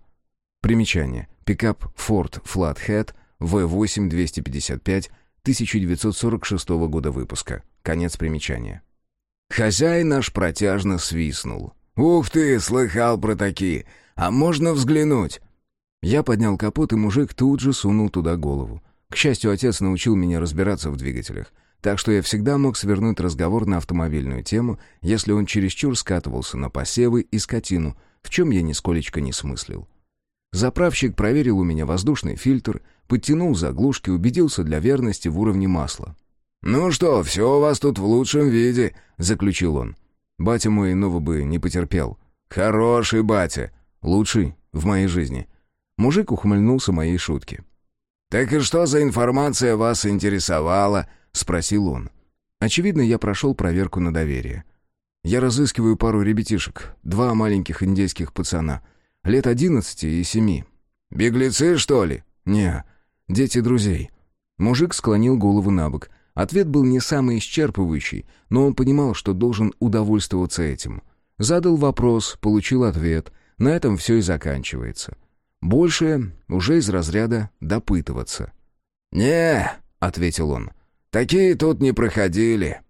Примечание. Пикап Ford Flathead V8 255 1946 года выпуска. Конец примечания. Хозяин наш протяжно свистнул. «Ух ты, слыхал про такие! А можно взглянуть?» Я поднял капот, и мужик тут же сунул туда голову. К счастью, отец научил меня разбираться в двигателях так что я всегда мог свернуть разговор на автомобильную тему, если он чересчур скатывался на посевы и скотину, в чем я нисколечко не смыслил. Заправщик проверил у меня воздушный фильтр, подтянул заглушки, убедился для верности в уровне масла. «Ну что, все у вас тут в лучшем виде», — заключил он. Батя мой иного бы не потерпел. «Хороший батя. Лучший в моей жизни». Мужик ухмыльнулся моей шутке. «Так и что за информация вас интересовала?» — спросил он. Очевидно, я прошел проверку на доверие. Я разыскиваю пару ребятишек, два маленьких индейских пацана, лет одиннадцати и семи. «Беглецы, что ли?» «Не, дети друзей». Мужик склонил голову на бок. Ответ был не самый исчерпывающий, но он понимал, что должен удовольствоваться этим. Задал вопрос, получил ответ. На этом все и заканчивается. Больше уже из разряда допытываться. «Не», — ответил он, Такие тут не проходили».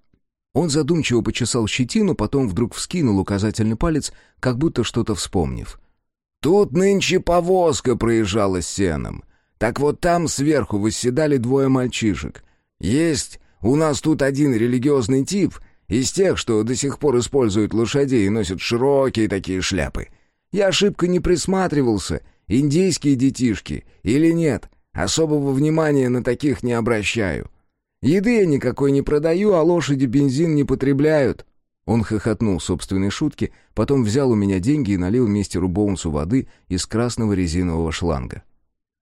Он задумчиво почесал щетину, потом вдруг вскинул указательный палец, как будто что-то вспомнив. «Тут нынче повозка проезжала с сеном. Так вот там сверху восседали двое мальчишек. Есть у нас тут один религиозный тип, из тех, что до сих пор используют лошадей и носят широкие такие шляпы. Я ошибка не присматривался, индийские детишки или нет, особого внимания на таких не обращаю. Еды я никакой не продаю, а лошади бензин не потребляют». Он хохотнул собственной шутки, потом взял у меня деньги и налил мистеру Боунсу воды из красного резинового шланга.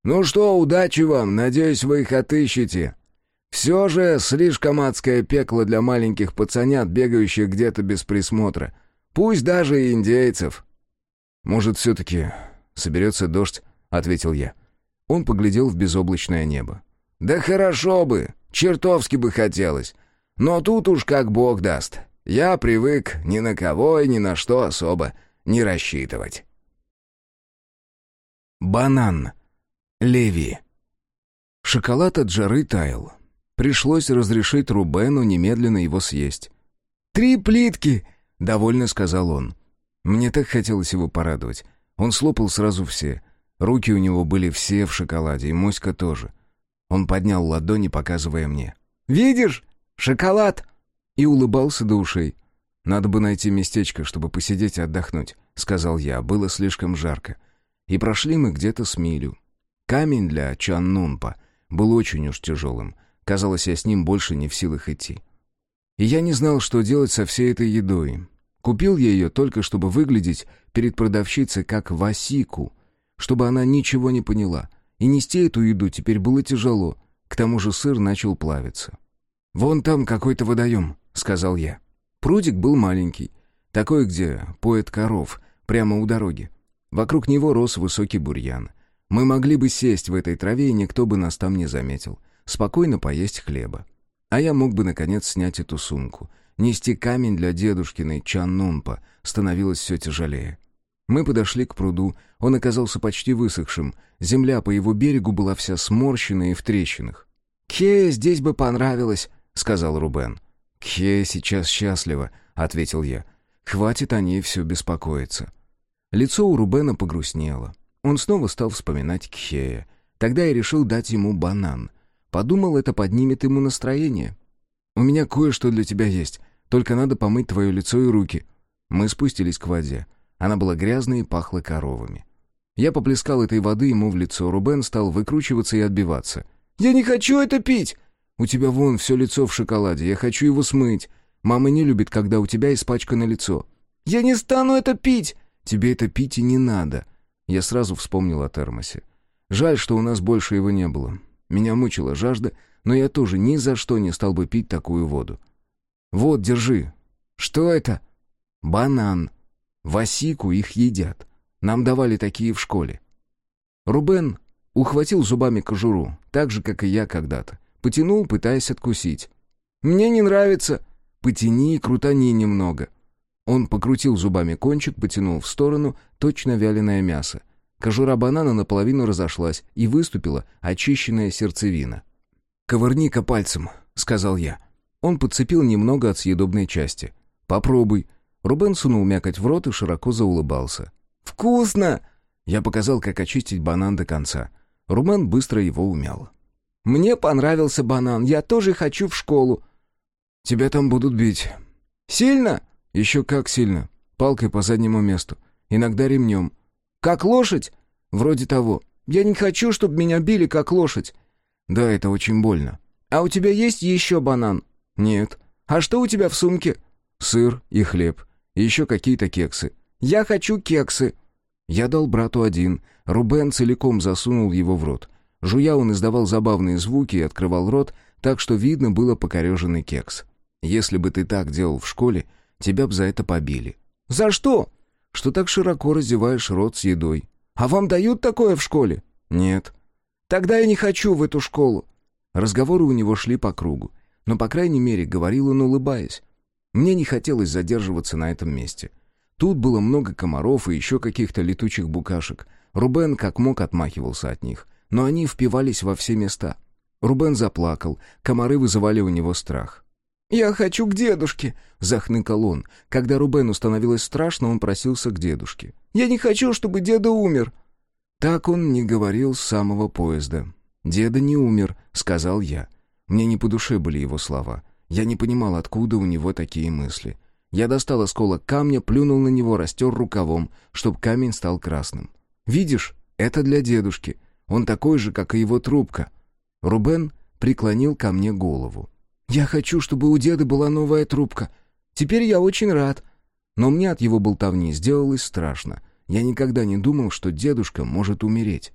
«Ну что, удачи вам, надеюсь, вы их отыщете. Все же слишком адское пекло для маленьких пацанят, бегающих где-то без присмотра. Пусть даже и индейцев». «Может, все-таки соберется дождь?» — ответил я. Он поглядел в безоблачное небо. «Да хорошо бы! Чертовски бы хотелось. Но тут уж как бог даст. Я привык ни на кого и ни на что особо не рассчитывать. Банан. Леви. Шоколад от жары таял. Пришлось разрешить Рубену немедленно его съесть. «Три плитки!» — довольно сказал он. Мне так хотелось его порадовать. Он слопал сразу все. Руки у него были все в шоколаде, и моська тоже — он поднял ладони, показывая мне. «Видишь? Шоколад!» И улыбался до ушей. «Надо бы найти местечко, чтобы посидеть и отдохнуть», — сказал я. Было слишком жарко. И прошли мы где-то с милю. Камень для Чаннунпа был очень уж тяжелым. Казалось, я с ним больше не в силах идти. И я не знал, что делать со всей этой едой. Купил я ее только, чтобы выглядеть перед продавщицей как Васику, чтобы она ничего не поняла. И нести эту еду теперь было тяжело. К тому же сыр начал плавиться. «Вон там какой-то водоем», — сказал я. Прудик был маленький, такой, где поет коров, прямо у дороги. Вокруг него рос высокий бурьян. Мы могли бы сесть в этой траве, и никто бы нас там не заметил. Спокойно поесть хлеба. А я мог бы, наконец, снять эту сумку. Нести камень для дедушкиной Чаннунпа становилось все тяжелее. Мы подошли к пруду, он оказался почти высохшим. Земля по его берегу была вся сморщенная и в трещинах. «Кхе, здесь бы понравилось», — сказал Рубен. «Кхе сейчас счастлива», — ответил я. «Хватит о ней все беспокоиться». Лицо у Рубена погрустнело. Он снова стал вспоминать Кхея. Тогда я решил дать ему банан. Подумал, это поднимет ему настроение. «У меня кое-что для тебя есть. Только надо помыть твое лицо и руки». Мы спустились к воде. Она была грязной и пахла коровами. Я поплескал этой воды ему в лицо. Рубен стал выкручиваться и отбиваться. «Я не хочу это пить!» «У тебя вон все лицо в шоколаде. Я хочу его смыть. Мама не любит, когда у тебя испачкано лицо». «Я не стану это пить!» Тебе это пить и не надо». Я сразу вспомнил о термосе. Жаль, что у нас больше его не было. Меня мучила жажда, но я тоже ни за что не стал бы пить такую воду. «Вот, держи». «Что это?» «Банан. Васику их едят. Нам давали такие в школе». Рубен ухватил зубами кожуру, так же, как и я когда-то. Потянул, пытаясь откусить. «Мне не нравится». «Потяни и крутани немного». Он покрутил зубами кончик, потянул в сторону точно вяленое мясо. Кожура банана наполовину разошлась, и выступила очищенная сердцевина. «Ковырни-ка пальцем», — сказал я. Он подцепил немного от съедобной части. «Попробуй». Рубен сунул мякоть в рот и широко заулыбался. «Вкусно!» Я показал, как очистить банан до конца. Рубен быстро его умял. «Мне понравился банан. Я тоже хочу в школу». «Тебя там будут бить». «Сильно?» «Еще как сильно. Палкой по заднему месту. Иногда ремнем». «Как лошадь?» «Вроде того». «Я не хочу, чтобы меня били, как лошадь». «Да, это очень больно». «А у тебя есть еще банан?» «Нет». «А что у тебя в сумке?» «Сыр и хлеб. И еще какие-то кексы». «Я хочу кексы». Я дал брату один. Рубен целиком засунул его в рот. Жуя он издавал забавные звуки и открывал рот, так что видно было покореженный кекс. Если бы ты так делал в школе, Тебя б за это побили». «За что?» «Что так широко раздеваешь рот с едой». «А вам дают такое в школе?» «Нет». «Тогда я не хочу в эту школу». Разговоры у него шли по кругу, но, по крайней мере, говорил он, улыбаясь. Мне не хотелось задерживаться на этом месте. Тут было много комаров и еще каких-то летучих букашек. Рубен как мог отмахивался от них, но они впивались во все места. Рубен заплакал, комары вызывали у него страх. «Я хочу к дедушке», — захныкал он. Когда Рубену становилось страшно, он просился к дедушке. «Я не хочу, чтобы деда умер». Так он не говорил с самого поезда. «Деда не умер», — сказал я. Мне не по душе были его слова. Я не понимал, откуда у него такие мысли. Я достал осколок камня, плюнул на него, растер рукавом, чтоб камень стал красным. «Видишь, это для дедушки. Он такой же, как и его трубка». Рубен преклонил ко мне голову. «Я хочу, чтобы у деда была новая трубка. Теперь я очень рад». Но мне от его болтовни сделалось страшно. Я никогда не думал, что дедушка может умереть.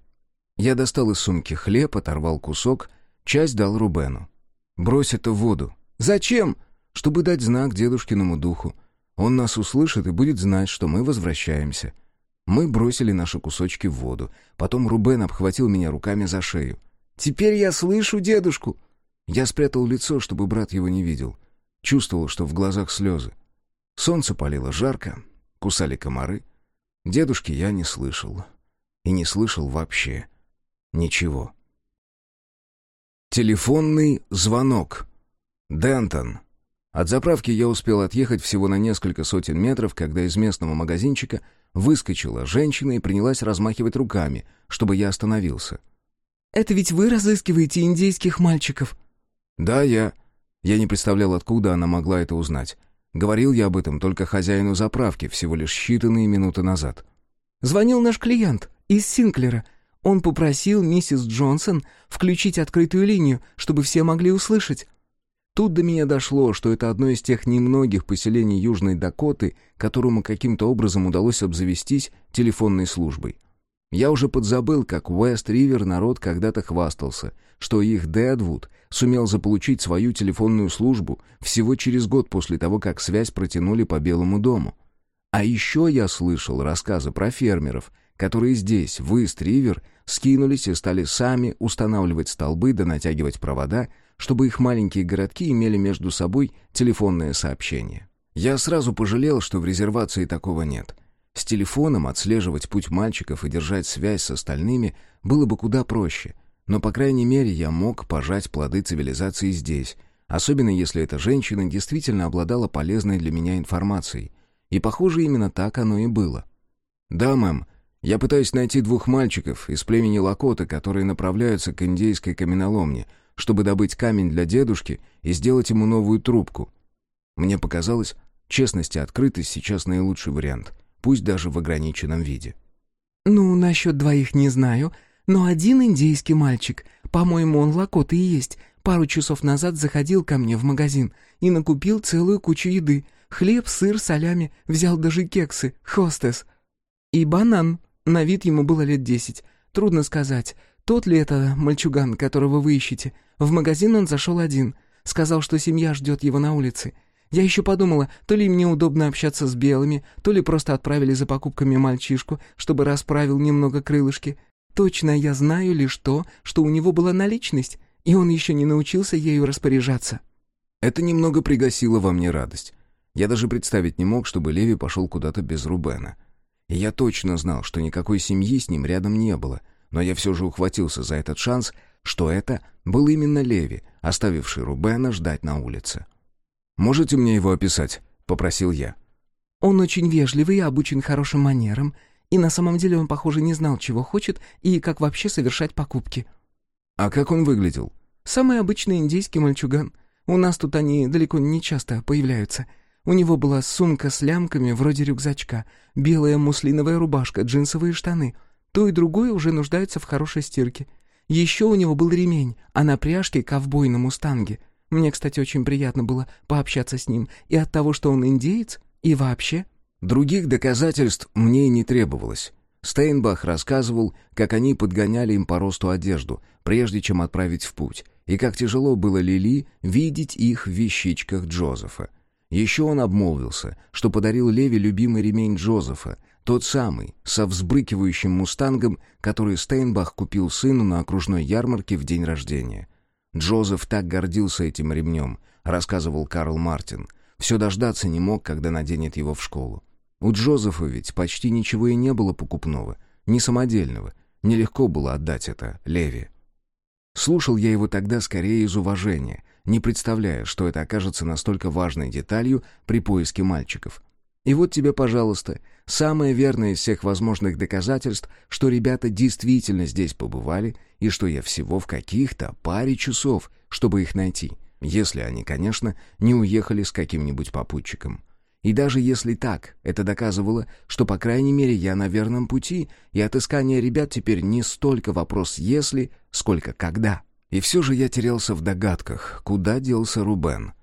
Я достал из сумки хлеб, оторвал кусок, часть дал Рубену. «Брось это в воду». «Зачем?» «Чтобы дать знак дедушкиному духу. Он нас услышит и будет знать, что мы возвращаемся». Мы бросили наши кусочки в воду. Потом Рубен обхватил меня руками за шею. «Теперь я слышу дедушку. Я спрятал лицо, чтобы брат его не видел. Чувствовал, что в глазах слезы. Солнце палило жарко, кусали комары. Дедушки я не слышал. И не слышал вообще ничего. Телефонный звонок. Дентон. От заправки я успел отъехать всего на несколько сотен метров, когда из местного магазинчика выскочила женщина и принялась размахивать руками, чтобы я остановился. «Это ведь вы разыскиваете индейских мальчиков?» «Да, я...» Я не представлял, откуда она могла это узнать. Говорил я об этом только хозяину заправки всего лишь считанные минуты назад. Звонил наш клиент из Синклера. Он попросил миссис Джонсон включить открытую линию, чтобы все могли услышать. Тут до меня дошло, что это одно из тех немногих поселений Южной Дакоты, которому каким-то образом удалось обзавестись телефонной службой. Я уже подзабыл, как Уэст-Ривер народ когда-то хвастался, что их Дэдвуд сумел заполучить свою телефонную службу всего через год после того, как связь протянули по Белому дому. А еще я слышал рассказы про фермеров, которые здесь, в Ист-Ривер, скинулись и стали сами устанавливать столбы да натягивать провода, чтобы их маленькие городки имели между собой телефонное сообщение. Я сразу пожалел, что в резервации такого нет. С телефоном отслеживать путь мальчиков и держать связь с остальными было бы куда проще, но, по крайней мере, я мог пожать плоды цивилизации здесь, особенно если эта женщина действительно обладала полезной для меня информацией. И, похоже, именно так оно и было. «Да, мэм, я пытаюсь найти двух мальчиков из племени Лакота, которые направляются к индейской каменоломне, чтобы добыть камень для дедушки и сделать ему новую трубку. Мне показалось, честность и открытость сейчас наилучший вариант, пусть даже в ограниченном виде. «Ну, насчет двоих не знаю, но один индейский мальчик, по-моему, он лакоты и есть, пару часов назад заходил ко мне в магазин и накупил целую кучу еды. Хлеб, сыр, солями, взял даже кексы, хостес. И банан, на вид ему было лет десять. Трудно сказать, тот ли это мальчуган, которого вы ищете. В магазин он зашел один. Сказал, что семья ждет его на улице. Я еще подумала, то ли мне удобно общаться с белыми, то ли просто отправили за покупками мальчишку, чтобы расправил немного крылышки. Точно я знаю лишь то, что у него была наличность, и он еще не научился ею распоряжаться. Это немного пригасило во мне радость. Я даже представить не мог, чтобы Леви пошел куда-то без Рубена. И я точно знал, что никакой семьи с ним рядом не было — но я все же ухватился за этот шанс, что это был именно Леви, оставивший Рубена ждать на улице. «Можете мне его описать?» — попросил я. «Он очень вежливый и обучен хорошим манерам, и на самом деле он, похоже, не знал, чего хочет и как вообще совершать покупки». «А как он выглядел?» «Самый обычный индийский мальчуган. У нас тут они далеко не часто появляются». У него была сумка с лямками вроде рюкзачка, белая муслиновая рубашка, джинсовые штаны — то и другое уже нуждается в хорошей стирке. Еще у него был ремень, а на пряжке ковбой на мустанге. Мне, кстати, очень приятно было пообщаться с ним и от того, что он индеец, и вообще. Других доказательств мне не требовалось. Стейнбах рассказывал, как они подгоняли им по росту одежду, прежде чем отправить в путь, и как тяжело было Лили видеть их в вещичках Джозефа. Еще он обмолвился, что подарил Леви любимый ремень Джозефа, тот самый, со взбрыкивающим мустангом, который Стейнбах купил сыну на окружной ярмарке в день рождения. Джозеф так гордился этим ремнем, рассказывал Карл Мартин. Все дождаться не мог, когда наденет его в школу. У Джозефа ведь почти ничего и не было покупного, ни самодельного. Нелегко было отдать это Леви. Слушал я его тогда скорее из уважения, не представляя, что это окажется настолько важной деталью при поиске мальчиков. И вот тебе, пожалуйста, самое верное из всех возможных доказательств, что ребята действительно здесь побывали и что я всего в каких-то паре часов, чтобы их найти, если они, конечно, не уехали с каким-нибудь попутчиком. И даже если так, это доказывало, что, по крайней мере, я на верном пути, и отыскание ребят теперь не столько вопрос «если», сколько «когда». И все же я терялся в догадках, куда делся Рубен.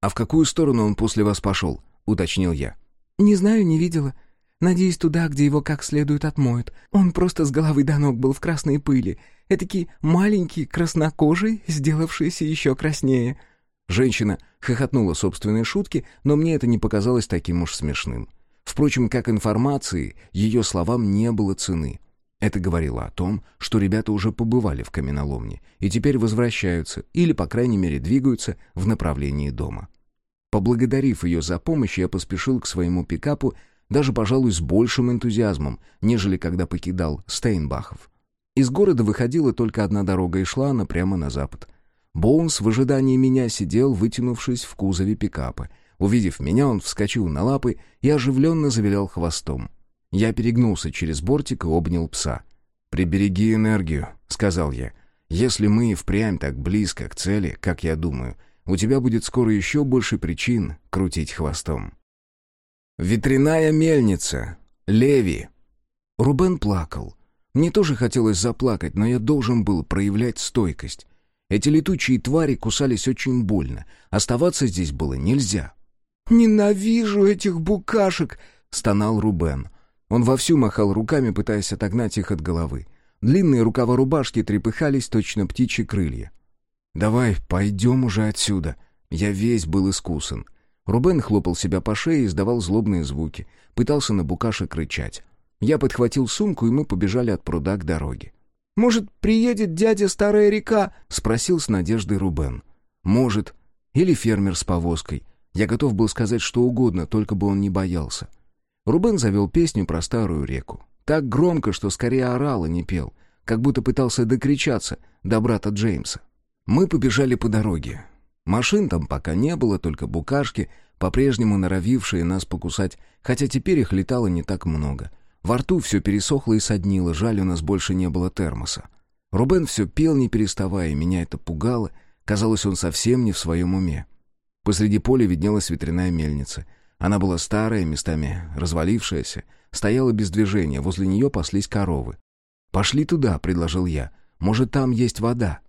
«А в какую сторону он после вас пошел?» — уточнил я. «Не знаю, не видела. Надеюсь, туда, где его как следует отмоют. Он просто с головы до ног был в красной пыли. Этакий маленький, краснокожий, сделавшийся еще краснее». Женщина хохотнула собственной шутки, но мне это не показалось таким уж смешным. Впрочем, как информации, ее словам не было цены. Это говорило о том, что ребята уже побывали в каменоломне и теперь возвращаются или, по крайней мере, двигаются в направлении дома. Поблагодарив ее за помощь, я поспешил к своему пикапу, даже, пожалуй, с большим энтузиазмом, нежели когда покидал Стейнбахов. Из города выходила только одна дорога и шла она прямо на запад. Боунс в ожидании меня сидел, вытянувшись в кузове пикапа. Увидев меня, он вскочил на лапы и оживленно завилял хвостом. Я перегнулся через бортик и обнял пса. «Прибереги энергию», — сказал я. «Если мы впрямь так близко к цели, как я думаю, — у тебя будет скоро еще больше причин крутить хвостом. Ветряная мельница. Леви. Рубен плакал. Мне тоже хотелось заплакать, но я должен был проявлять стойкость. Эти летучие твари кусались очень больно. Оставаться здесь было нельзя. «Ненавижу этих букашек!» — стонал Рубен. Он вовсю махал руками, пытаясь отогнать их от головы. Длинные рукава рубашки трепыхались точно птичьи крылья. «Давай, пойдем уже отсюда». Я весь был искусан. Рубен хлопал себя по шее и издавал злобные звуки. Пытался на букашек рычать. Я подхватил сумку, и мы побежали от пруда к дороге. «Может, приедет дядя Старая река?» — спросил с надеждой Рубен. «Может. Или фермер с повозкой. Я готов был сказать что угодно, только бы он не боялся». Рубен завел песню про Старую реку. Так громко, что скорее орал, а не пел. Как будто пытался докричаться до брата Джеймса. Мы побежали по дороге. Машин там пока не было, только букашки, по-прежнему норовившие нас покусать, хотя теперь их летало не так много. Во рту все пересохло и соднило, жаль, у нас больше не было термоса. Рубен все пел, не переставая, меня это пугало. Казалось, он совсем не в своем уме. Посреди поля виднелась ветряная мельница. Она была старая, местами развалившаяся, стояла без движения, возле нее паслись коровы. «Пошли туда», — предложил я. «Может, там есть вода?»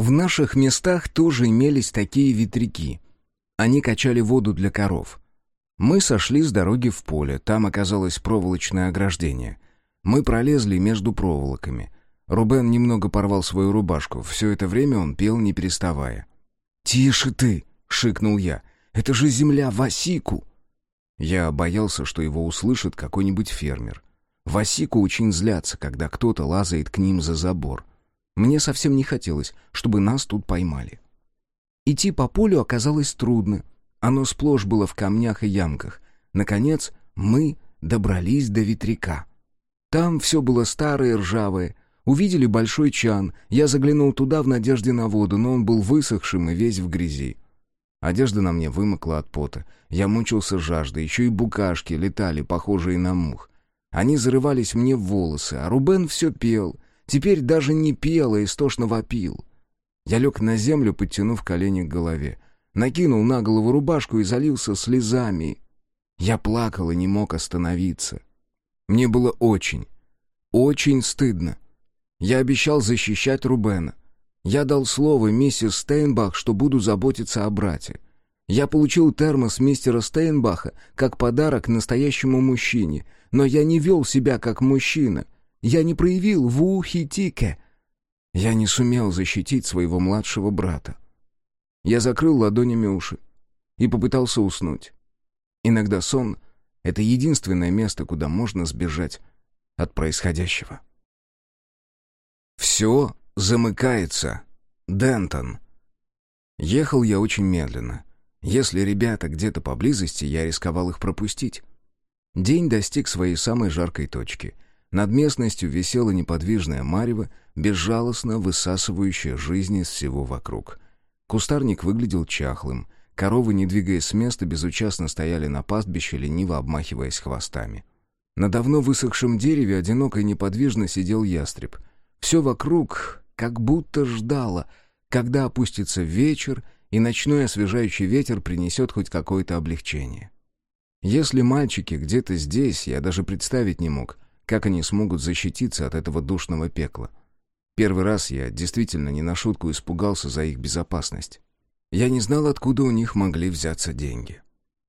В наших местах тоже имелись такие ветряки. Они качали воду для коров. Мы сошли с дороги в поле, там оказалось проволочное ограждение. Мы пролезли между проволоками. Рубен немного порвал свою рубашку, все это время он пел, не переставая. «Тише ты!» — шикнул я. «Это же земля Васику!» Я боялся, что его услышит какой-нибудь фермер. Васику очень злятся, когда кто-то лазает к ним за забор. Мне совсем не хотелось, чтобы нас тут поймали. Идти по полю оказалось трудно. Оно сплошь было в камнях и ямках. Наконец, мы добрались до ветряка. Там все было старое ржавое. Увидели большой чан. Я заглянул туда в надежде на воду, но он был высохшим и весь в грязи. Одежда на мне вымокла от пота. Я мучился жаждой. Еще и букашки летали, похожие на мух. Они зарывались мне в волосы, а Рубен все пел — Теперь даже не пел, а истошно вопил. Я лег на землю, подтянув колени к голове. Накинул на голову рубашку и залился слезами. Я плакал и не мог остановиться. Мне было очень, очень стыдно. Я обещал защищать Рубена. Я дал слово миссис Стейнбах, что буду заботиться о брате. Я получил термос мистера Стейнбаха как подарок настоящему мужчине, но я не вел себя как мужчина — я не проявил вухитике. Я не сумел защитить своего младшего брата. Я закрыл ладонями уши и попытался уснуть. Иногда сон — это единственное место, куда можно сбежать от происходящего. Все замыкается. Дентон. Ехал я очень медленно. Если ребята где-то поблизости, я рисковал их пропустить. День достиг своей самой жаркой точки — над местностью висела неподвижная марево, безжалостно высасывающая жизнь из всего вокруг. Кустарник выглядел чахлым. Коровы, не двигаясь с места, безучастно стояли на пастбище, лениво обмахиваясь хвостами. На давно высохшем дереве одиноко и неподвижно сидел ястреб. Все вокруг как будто ждало, когда опустится вечер, и ночной освежающий ветер принесет хоть какое-то облегчение. Если мальчики где-то здесь, я даже представить не мог — как они смогут защититься от этого душного пекла? Первый раз я действительно не на шутку испугался за их безопасность. Я не знал, откуда у них могли взяться деньги.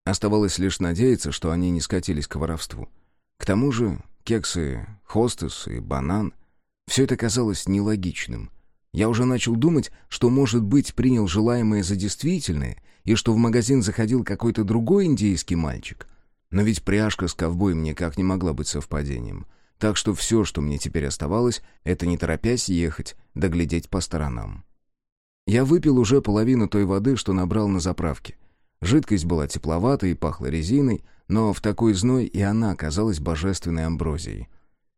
Оставалось лишь надеяться, что они не скатились к воровству. К тому же кексы, хостес и банан — все это казалось нелогичным. Я уже начал думать, что, может быть, принял желаемое за действительное, и что в магазин заходил какой-то другой индейский мальчик, но ведь пряжка с ковбоем никак не могла быть совпадением. Так что все, что мне теперь оставалось, это не торопясь ехать, доглядеть по сторонам. Я выпил уже половину той воды, что набрал на заправке. Жидкость была тепловатой и пахла резиной, но в такой зной и она оказалась божественной амброзией.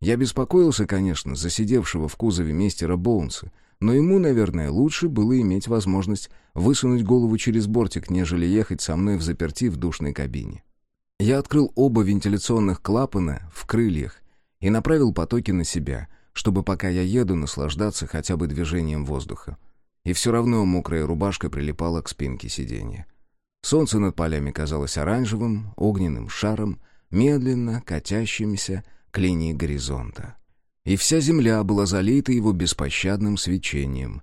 Я беспокоился, конечно, за сидевшего в кузове мистера Боунса, но ему, наверное, лучше было иметь возможность высунуть голову через бортик, нежели ехать со мной в заперти в душной кабине. Я открыл оба вентиляционных клапана в крыльях и направил потоки на себя, чтобы пока я еду наслаждаться хотя бы движением воздуха. И все равно мокрая рубашка прилипала к спинке сиденья. Солнце над полями казалось оранжевым, огненным шаром, медленно катящимся к линии горизонта. И вся земля была залита его беспощадным свечением.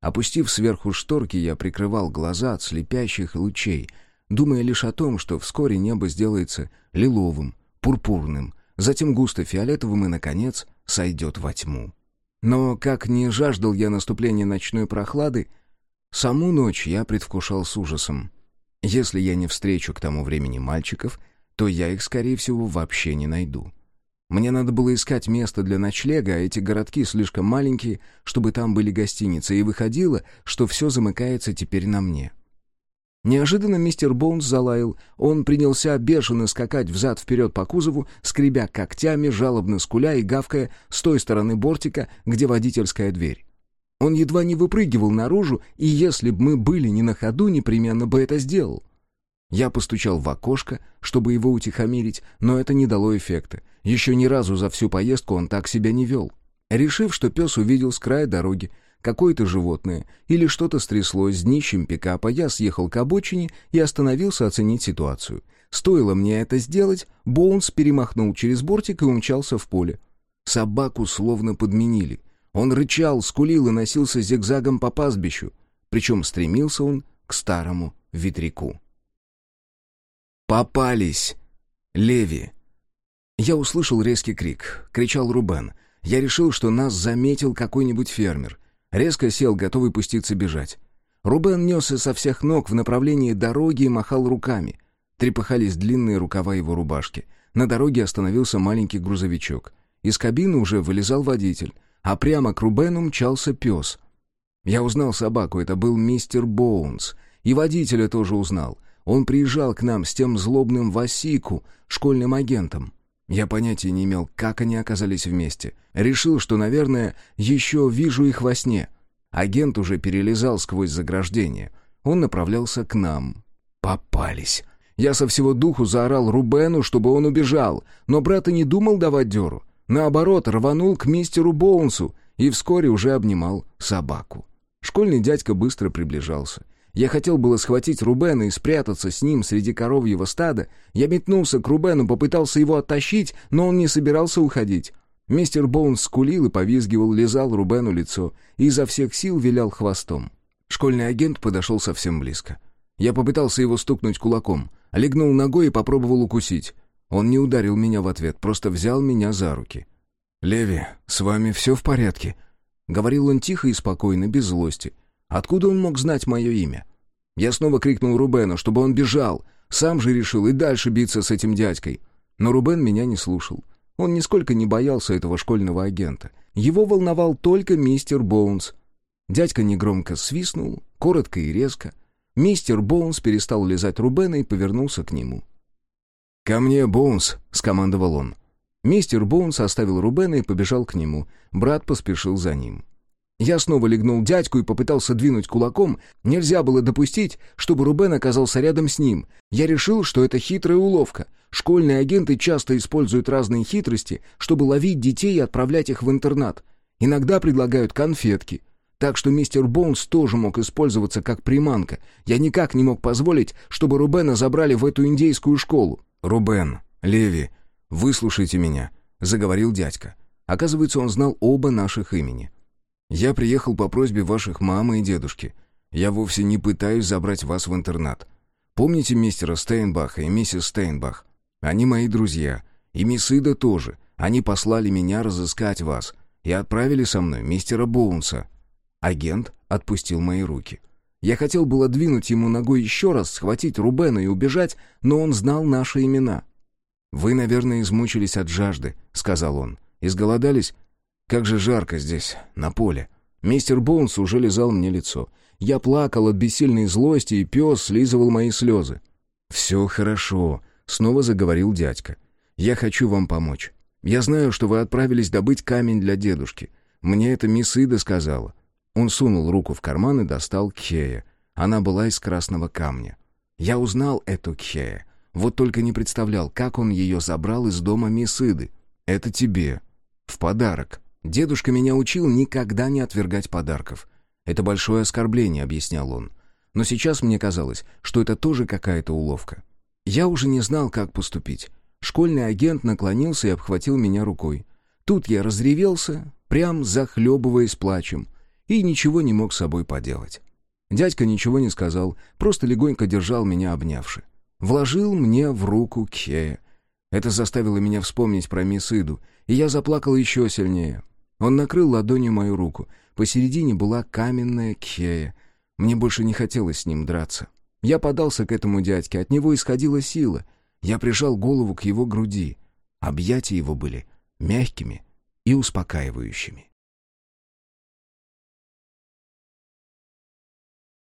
Опустив сверху шторки, я прикрывал глаза от слепящих лучей, думая лишь о том, что вскоре небо сделается лиловым, пурпурным, затем густо фиолетовым и, наконец, сойдет во тьму. Но, как не жаждал я наступления ночной прохлады, саму ночь я предвкушал с ужасом. Если я не встречу к тому времени мальчиков, то я их, скорее всего, вообще не найду. Мне надо было искать место для ночлега, а эти городки слишком маленькие, чтобы там были гостиницы, и выходило, что все замыкается теперь на мне. Неожиданно мистер Боунс залаял. Он принялся бешено скакать взад-вперед по кузову, скребя когтями, жалобно скуля и гавкая с той стороны бортика, где водительская дверь. Он едва не выпрыгивал наружу, и если бы мы были не на ходу, непременно бы это сделал. Я постучал в окошко, чтобы его утихомирить, но это не дало эффекта. Еще ни разу за всю поездку он так себя не вел. Решив, что пес увидел с края дороги какое-то животное или что-то стряслось с днищем пикапа, я съехал к обочине и остановился оценить ситуацию. Стоило мне это сделать, Боунс перемахнул через бортик и умчался в поле. Собаку словно подменили. Он рычал, скулил и носился зигзагом по пастбищу. Причем стремился он к старому ветряку. «Попались! Леви!» Я услышал резкий крик. Кричал Рубен. Я решил, что нас заметил какой-нибудь фермер. Резко сел, готовый пуститься бежать. Рубен несся со всех ног в направлении дороги и махал руками. Трепыхались длинные рукава его рубашки. На дороге остановился маленький грузовичок. Из кабины уже вылезал водитель, а прямо к Рубену мчался пес. Я узнал собаку, это был мистер Боунс. И водителя тоже узнал. Он приезжал к нам с тем злобным Васику, школьным агентом. Я понятия не имел, как они оказались вместе. Решил, что, наверное, еще вижу их во сне. Агент уже перелезал сквозь заграждение. Он направлялся к нам. Попались. Я со всего духу заорал Рубену, чтобы он убежал, но брат и не думал давать дёру. Наоборот, рванул к мистеру Боунсу и вскоре уже обнимал собаку. Школьный дядька быстро приближался. Я хотел было схватить Рубена и спрятаться с ним среди коровьего стада. Я метнулся к Рубену, попытался его оттащить, но он не собирался уходить. Мистер Боунс скулил и повизгивал, лизал Рубену лицо и изо всех сил вилял хвостом. Школьный агент подошел совсем близко. Я попытался его стукнуть кулаком, легнул ногой и попробовал укусить. Он не ударил меня в ответ, просто взял меня за руки. «Леви, с вами все в порядке?» — говорил он тихо и спокойно, без злости. Откуда он мог знать мое имя? Я снова крикнул Рубену, чтобы он бежал. Сам же решил и дальше биться с этим дядькой. Но Рубен меня не слушал. Он нисколько не боялся этого школьного агента. Его волновал только мистер Боунс. Дядька негромко свистнул, коротко и резко. Мистер Боунс перестал лизать Рубена и повернулся к нему. «Ко мне, Боунс!» — скомандовал он. Мистер Боунс оставил Рубена и побежал к нему. Брат поспешил за ним. Я снова легнул дядьку и попытался двинуть кулаком. Нельзя было допустить, чтобы Рубен оказался рядом с ним. Я решил, что это хитрая уловка. Школьные агенты часто используют разные хитрости, чтобы ловить детей и отправлять их в интернат. Иногда предлагают конфетки. Так что мистер Боунс тоже мог использоваться как приманка. Я никак не мог позволить, чтобы Рубена забрали в эту индейскую школу. «Рубен, Леви, выслушайте меня», — заговорил дядька. Оказывается, он знал оба наших имени. Я приехал по просьбе ваших мамы и дедушки. Я вовсе не пытаюсь забрать вас в интернат. Помните мистера Стейнбаха и миссис Стейнбах? Они мои друзья. И мисс Ида тоже. Они послали меня разыскать вас. И отправили со мной мистера Боунса. Агент отпустил мои руки. Я хотел было двинуть ему ногой еще раз, схватить Рубена и убежать, но он знал наши имена. «Вы, наверное, измучились от жажды», — сказал он. «Изголодались? Как же жарко здесь, на поле. Мистер Боунс уже лизал мне лицо. Я плакал от бессильной злости, и пес слизывал мои слезы. «Все хорошо», — снова заговорил дядька. «Я хочу вам помочь. Я знаю, что вы отправились добыть камень для дедушки. Мне это мисс Ида сказала». Он сунул руку в карман и достал кхея. Она была из красного камня. Я узнал эту кхея. Вот только не представлял, как он ее забрал из дома мисс Иды. «Это тебе. В подарок». Дедушка меня учил никогда не отвергать подарков. Это большое оскорбление, объяснял он. Но сейчас мне казалось, что это тоже какая-то уловка. Я уже не знал, как поступить. Школьный агент наклонился и обхватил меня рукой. Тут я разревелся, прям захлебываясь плачем, и ничего не мог с собой поделать. Дядька ничего не сказал, просто легонько держал меня обнявши. Вложил мне в руку Кхея. Это заставило меня вспомнить про мисс Иду, и я заплакал еще сильнее. Он накрыл ладонью мою руку. Посередине была каменная Кхея. Мне больше не хотелось с ним драться. Я подался к этому дядьке, от него исходила сила. Я прижал голову к его груди. Объятия его были мягкими и успокаивающими.